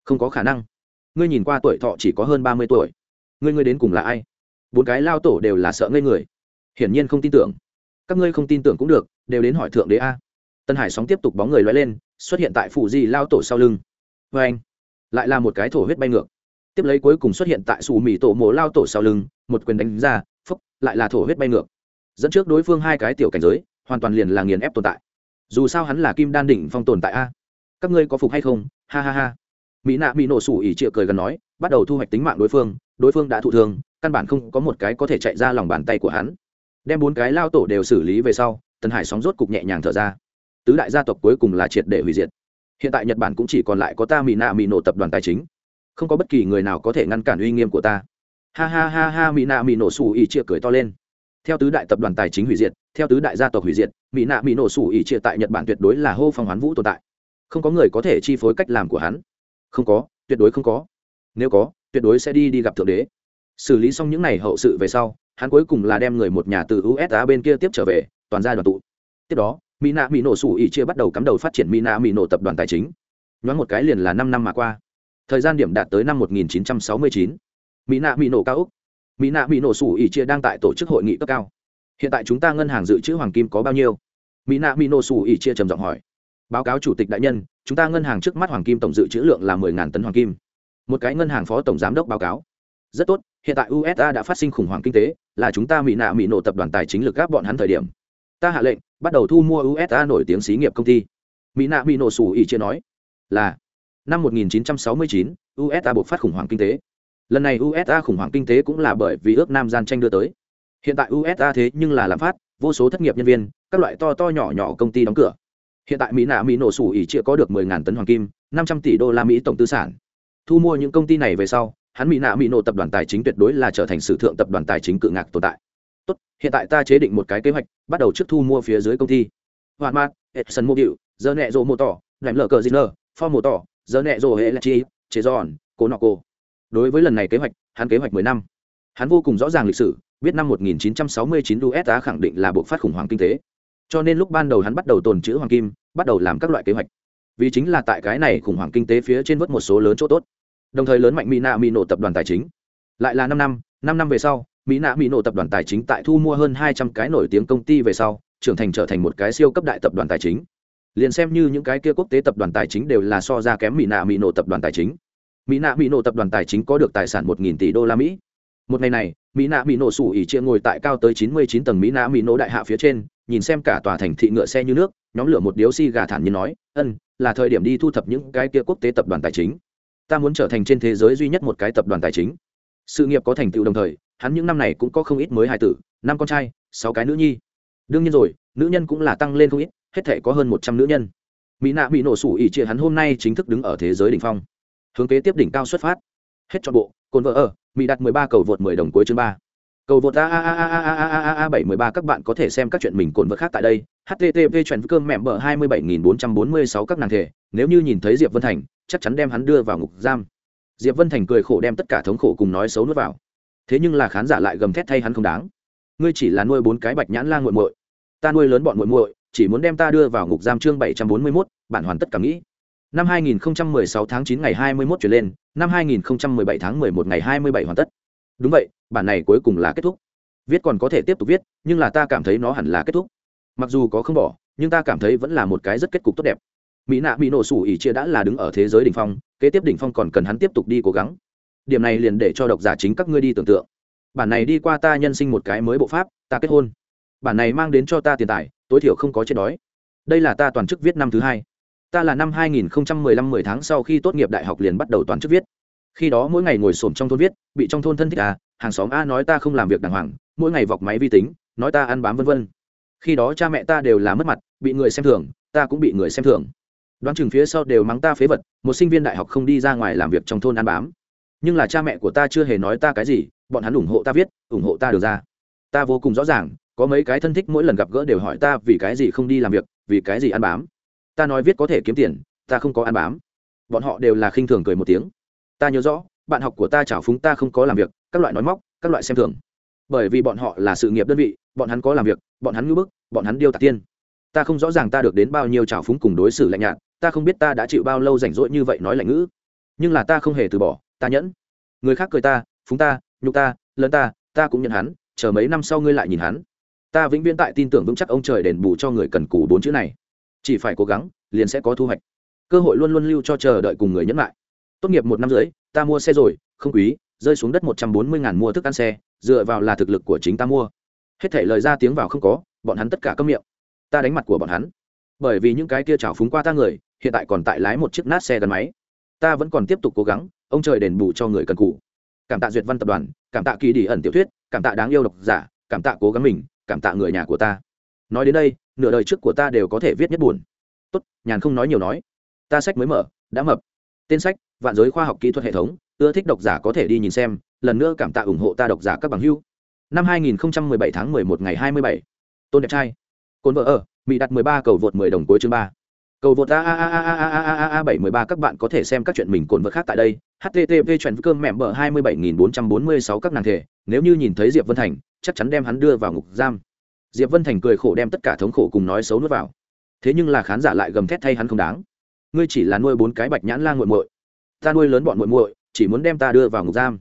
Không có khả năng. Ngươi nhìn qua tuổi thọ chỉ có hơn ba mươi tuổi. Ngươi ngươi đến cùng là ai? Bốn cái lao tổ đều là sợ ngây người. Hiển nhiên không tin tưởng. Các ngươi không tin tưởng cũng được, đều đến hỏi thượng đế a tân hải sóng tiếp tục bóng người loay lên, xuất hiện tại phủ di lao tổ sau lưng. Vê anh, lại là một cái thổ huyết bay ngược. Tiếp lấy cuối cùng xuất hiện tại xù mì tổ mộ lao tổ sau lưng, một quyền đánh ra, phúc, lại là thổ huyết bay ngược. Dẫn trước đối phương hai cái tiểu cảnh giới, hoàn toàn liền là nghiền ép tồn tại. Dù sao hắn là kim đan đỉnh phong tồn tại a. Các ngươi có phục hay không? Ha ha ha. Mỹ nạ bị nổ sủ ỉ trịa cười gần nói, bắt đầu thu hoạch tính mạng đối phương đối phương đã thụ thương, căn bản không có một cái có thể chạy ra lòng bàn tay của hắn. Đem bốn cái lao tổ đều xử lý về sau tần hải sóng rốt cục nhẹ nhàng thở ra tứ đại gia tộc cuối cùng là triệt để hủy diệt. Hiện tại nhật bản cũng chỉ còn lại có ta mỹ nạ mỹ nổ tập đoàn tài chính. Không có bất kỳ người nào có thể ngăn cản uy nghiêm của ta. Ha ha ha ha mỹ nạ mỹ nổ xù ỉ chia cười to lên. Theo tứ đại tập đoàn tài chính hủy diệt, theo tứ đại gia tộc hủy diệt mỹ nạ mỹ nổ xù ỉ chia tại nhật bản tuyệt đối là hô phong hoán vũ tồn tại. Không có người có thể chi phối cách làm của hắn. Không có, tuyệt đối không có. Nếu có, tuyệt đối sẽ đi đi gặp thượng đế. Xử lý xong những n à y hậu sự về sau, hắn cuối cùng là đem người một nhà từ usa bên kia tiếp trở về, toàn gia đoàn tụ. Tiếp đó mỹ nạ mỹ nổ sủ ỉ chia bắt đầu cắm đầu phát triển mỹ nạ mỹ nổ tập đoàn tài chính. Nhoáng một cái liền là năm năm mà qua. Thời gian điểm đạt tới năm 1969. mỹ nạ mỹ nổ cao úc mỹ nạ mỹ nổ sủ ỉ chia đang tại tổ chức hội nghị cấp cao. Hiện tại chúng ta ngân hàng dự trữ hoàng kim có bao nhiêu? Mỹ nạ mỹ nổ sủ ỉ chia trầm giọng hỏi. Báo cáo chủ tịch đại nhân, chúng ta ngân hàng trước mắt hoàng kim tổng dự trữ lượng là mười ngàn tấn hoàng kim. Một cái ngân hàng phó tổng giám đốc báo cáo. Rất tốt, hiện tại usa đã phát sinh khủng hoảng kinh tế, là chúng ta mỹ nạ mỹ nổ tập đoàn tài chính lực gáp bọn hắn thời điểm ta hạ lệnh bắt đầu thu mua usa nổi tiếng xí nghiệp công ty. Mỹ nạ mỹ nổ sủ ỉ chia nói là năm 1969, usa buộc phát khủng hoảng kinh tế. Lần này usa khủng hoảng kinh tế cũng là bởi vì ước nam gian tranh đưa tới. Hiện tại usa thế nhưng là làm phát vô số thất nghiệp nhân viên các loại to to nhỏ nhỏ công ty đóng cửa. Hiện tại mỹ nạ mỹ nổ sủ ỉ chia có được 10.000 tấn hoàng kim 500 tỷ đô la mỹ tổng tư sản. Thu mua những công ty này về sau hắn mỹ nạ mỹ nổ tập đoàn tài chính tuyệt đối là trở thành sử thượng tập đoàn tài chính cự ngạc tồn tại hiện tại ta chế định một cái kế hoạch bắt đầu trước thu mua phía dưới công ty. Hoàn mát edson điệu, giờ nẹ rộ mô tỏ lẻm lờ cờ ziner for mô tỏ giờ nẹ rộ hệ là chi chế giòn cố nọ cô đối với lần này kế hoạch hắn kế hoạch mười năm. Hắn vô cùng rõ ràng lịch sử biết năm 1969 USA khẳng định là buộc phát khủng hoảng kinh tế. Cho nên lúc ban đầu hắn bắt đầu tồn trữ hoàng kim bắt đầu làm các loại kế hoạch. Vì chính là tại cái này khủng hoảng kinh tế phía trên vớt một số lớn chỗ tốt. Đồng thời lớn mạnh mỹ nạ mỹ nổ tập đoàn tài chính. Lại là năm năm năm năm về sau mỹ nạ mỹ nổ tập đoàn tài chính tại thu mua hơn hai trăm cái nổi tiếng công ty về sau, trưởng thành trở thành một cái siêu cấp đại tập đoàn tài chính. Liền xem như những cái kia quốc tế tập đoàn tài chính đều là so ra kém mỹ nạ mỹ nổ tập đoàn tài chính. Mỹ nạ mỹ nổ tập đoàn tài chính có được tài sản một nghìn tỷ đô la mỹ. Một ngày này, mỹ nạ mỹ nổ sủ ỉ chia ngồi tại cao tới chín mươi chín tầng mỹ nạ mỹ nổ đại hạ phía trên, nhìn xem cả tòa thành thị ngựa xe như nước, nhóm lửa một điếu xi gà thản nhiên nói, ân, là thời điểm đi thu thập những cái kia quốc tế tập đoàn tài chính. Ta muốn trở thành trên thế giới duy nhất một cái tập đoàn tài chính. Sự nghiệp có thành tựu đồng thời hắn những năm này cũng có không ít mới hài tử, năm con trai, sáu cái nữ nhi. Đương nhiên rồi, nữ nhân cũng là tăng lên không ít, hết thể có hơn một trăm nữ nhân. Mỹ nạ bị nổ sủ ỉ chia hắn hôm nay chính thức đứng ở thế giới đ ỉ n h phong. Hướng kế tiếp đỉnh cao xuất phát. Hết chọn bộ, cồn vợ ở, mỹ đặt mười ba cầu vượt mười đồng cuối chương ba. Cầu vượt a a a a a a a a a bảy mười ba các bạn có thể xem các chuyện mình cồn vợ khác tại đây. Http chuyện cơm mẹm bờ hai mươi bảy nghìn bốn trăm bốn mươi sáu các nàng thể. Nếu như nhìn thấy diệp vân thành, chắc chắn đem hắn đưa vào ngục giam. Diệp vân thành cười khổ đem tất cả thống khổ cùng nói xấu nuốt vào thế nhưng là khán giả lại gầm thét thay hắn không đáng. Ngươi chỉ là nuôi bốn cái bạch nhãn la nguội muội. Ta nuôi lớn bọn muội muội, chỉ muốn đem ta đưa vào ngục giam chương bảy trăm bốn mươi mốt, bản hoàn tất cả nghĩ. Năm 2016 tháng 9 ngày 21 chuyển lên, năm 2017 tháng 11 ngày 27 hoàn tất. Đúng vậy, bản này cuối cùng là kết thúc. Viết còn có thể tiếp tục viết, nhưng là ta cảm thấy nó hẳn là kết thúc. Mặc dù có không bỏ, nhưng ta cảm thấy vẫn là một cái rất kết cục tốt đẹp. Mỹ nạ bị nổ sủ ỉ chia đã là đứng ở thế giới đỉnh phong, kế tiếp đỉnh phong còn cần hắn tiếp tục đi cố gắng điểm này liền để cho độc giả chính các ngươi đi tưởng tượng. Bản này đi qua ta nhân sinh một cái mới bộ pháp, ta kết hôn. Bản này mang đến cho ta tiền tài, tối thiểu không có chết đói. Đây là ta toàn chức viết năm thứ hai. Ta là năm 2015 10 tháng sau khi tốt nghiệp đại học liền bắt đầu toàn chức viết. Khi đó mỗi ngày ngồi xổm trong thôn viết, bị trong thôn thân thích à hàng xóm a nói ta không làm việc đàng hoàng, mỗi ngày vọc máy vi tính, nói ta ăn bám vân vân. Khi đó cha mẹ ta đều là mất mặt, bị người xem thường, ta cũng bị người xem thường. Đoán chừng phía sau đều mắng ta phế vật, một sinh viên đại học không đi ra ngoài làm việc trong thôn ăn bám nhưng là cha mẹ của ta chưa hề nói ta cái gì, bọn hắn ủng hộ ta viết, ủng hộ ta được ra. Ta vô cùng rõ ràng, có mấy cái thân thích mỗi lần gặp gỡ đều hỏi ta vì cái gì không đi làm việc, vì cái gì ăn bám. Ta nói viết có thể kiếm tiền, ta không có ăn bám. Bọn họ đều là khinh thường cười một tiếng. Ta nhớ rõ, bạn học của ta chảo phúng ta không có làm việc, các loại nói móc, các loại xem thường. Bởi vì bọn họ là sự nghiệp đơn vị, bọn hắn có làm việc, bọn hắn ngưỡng bức, bọn hắn điêu tạc tiên. Ta không rõ ràng ta được đến bao nhiêu trào phúng cùng đối xử lạnh nhạt, ta không biết ta đã chịu bao lâu rảnh rỗi như vậy nói lạnh ngữ. Nhưng là ta không hề từ bỏ ta nhẫn. Người khác cười ta, phúng ta, nhục ta lớn ta ta cũng nhận hắn, chờ mấy năm sau ngươi lại nhìn hắn. Ta vĩnh viễn tại tin tưởng vững chắc ông trời đền bù cho người cần cù bốn chữ này. Chỉ phải cố gắng, liền sẽ có thu hoạch. Cơ hội luôn luôn lưu cho chờ đợi cùng người nhẫn lại. Tốt nghiệp một năm rưỡi, ta mua xe rồi, không quý, rơi xuống đất một trăm bốn mươi ngàn mua thức ăn xe, dựa vào là thực lực của chính ta mua. Hết thể lời ra tiếng vào không có, bọn hắn tất cả câm miệng. Ta đánh mặt của bọn hắn. Bởi vì những cái kia trào phúng qua ta người, hiện tại còn tại lái một chiếc nát xe gắn máy. Ta vẫn còn tiếp tục cố gắng ông trời đền bù cho người cần cụ. Cảm tạ duyệt văn tập đoàn, cảm tạ kỳ đi ẩn tiểu thuyết, cảm tạ đáng yêu độc giả, cảm tạ cố gắng mình, cảm tạ người nhà của ta. Nói đến đây, nửa đời trước của ta đều có thể viết nhất buồn. Tốt, nhàn không nói nhiều nói. Ta sách mới mở, đã mập. Tên sách, vạn giới khoa học kỹ thuật hệ thống, ưa thích độc giả có thể đi nhìn xem, lần nữa cảm tạ ủng hộ ta độc giả các bằng hưu năm 2017 tháng 11 ngày 27. tôn đẹp trai. Cồn vợ ở, mỹ đặt 13 cầu vượt 10 đồng cuối chương 3 cầu vượt a a a a a a a a 713 các bạn có thể xem các chuyện mình cồn vợ khác tại đây http chuyện cơm mẹm bờ 27446 các nàng thể nếu như nhìn thấy diệp vân thành chắc chắn đem hắn đưa vào ngục giam diệp vân thành cười khổ đem tất cả thống khổ cùng nói xấu nuốt vào thế nhưng là khán giả lại gầm thét thay hắn không đáng ngươi chỉ là nuôi bốn cái bạch nhãn la g u muội muội ta nuôi lớn bọn muội muội chỉ muốn đem ta đưa vào ngục giam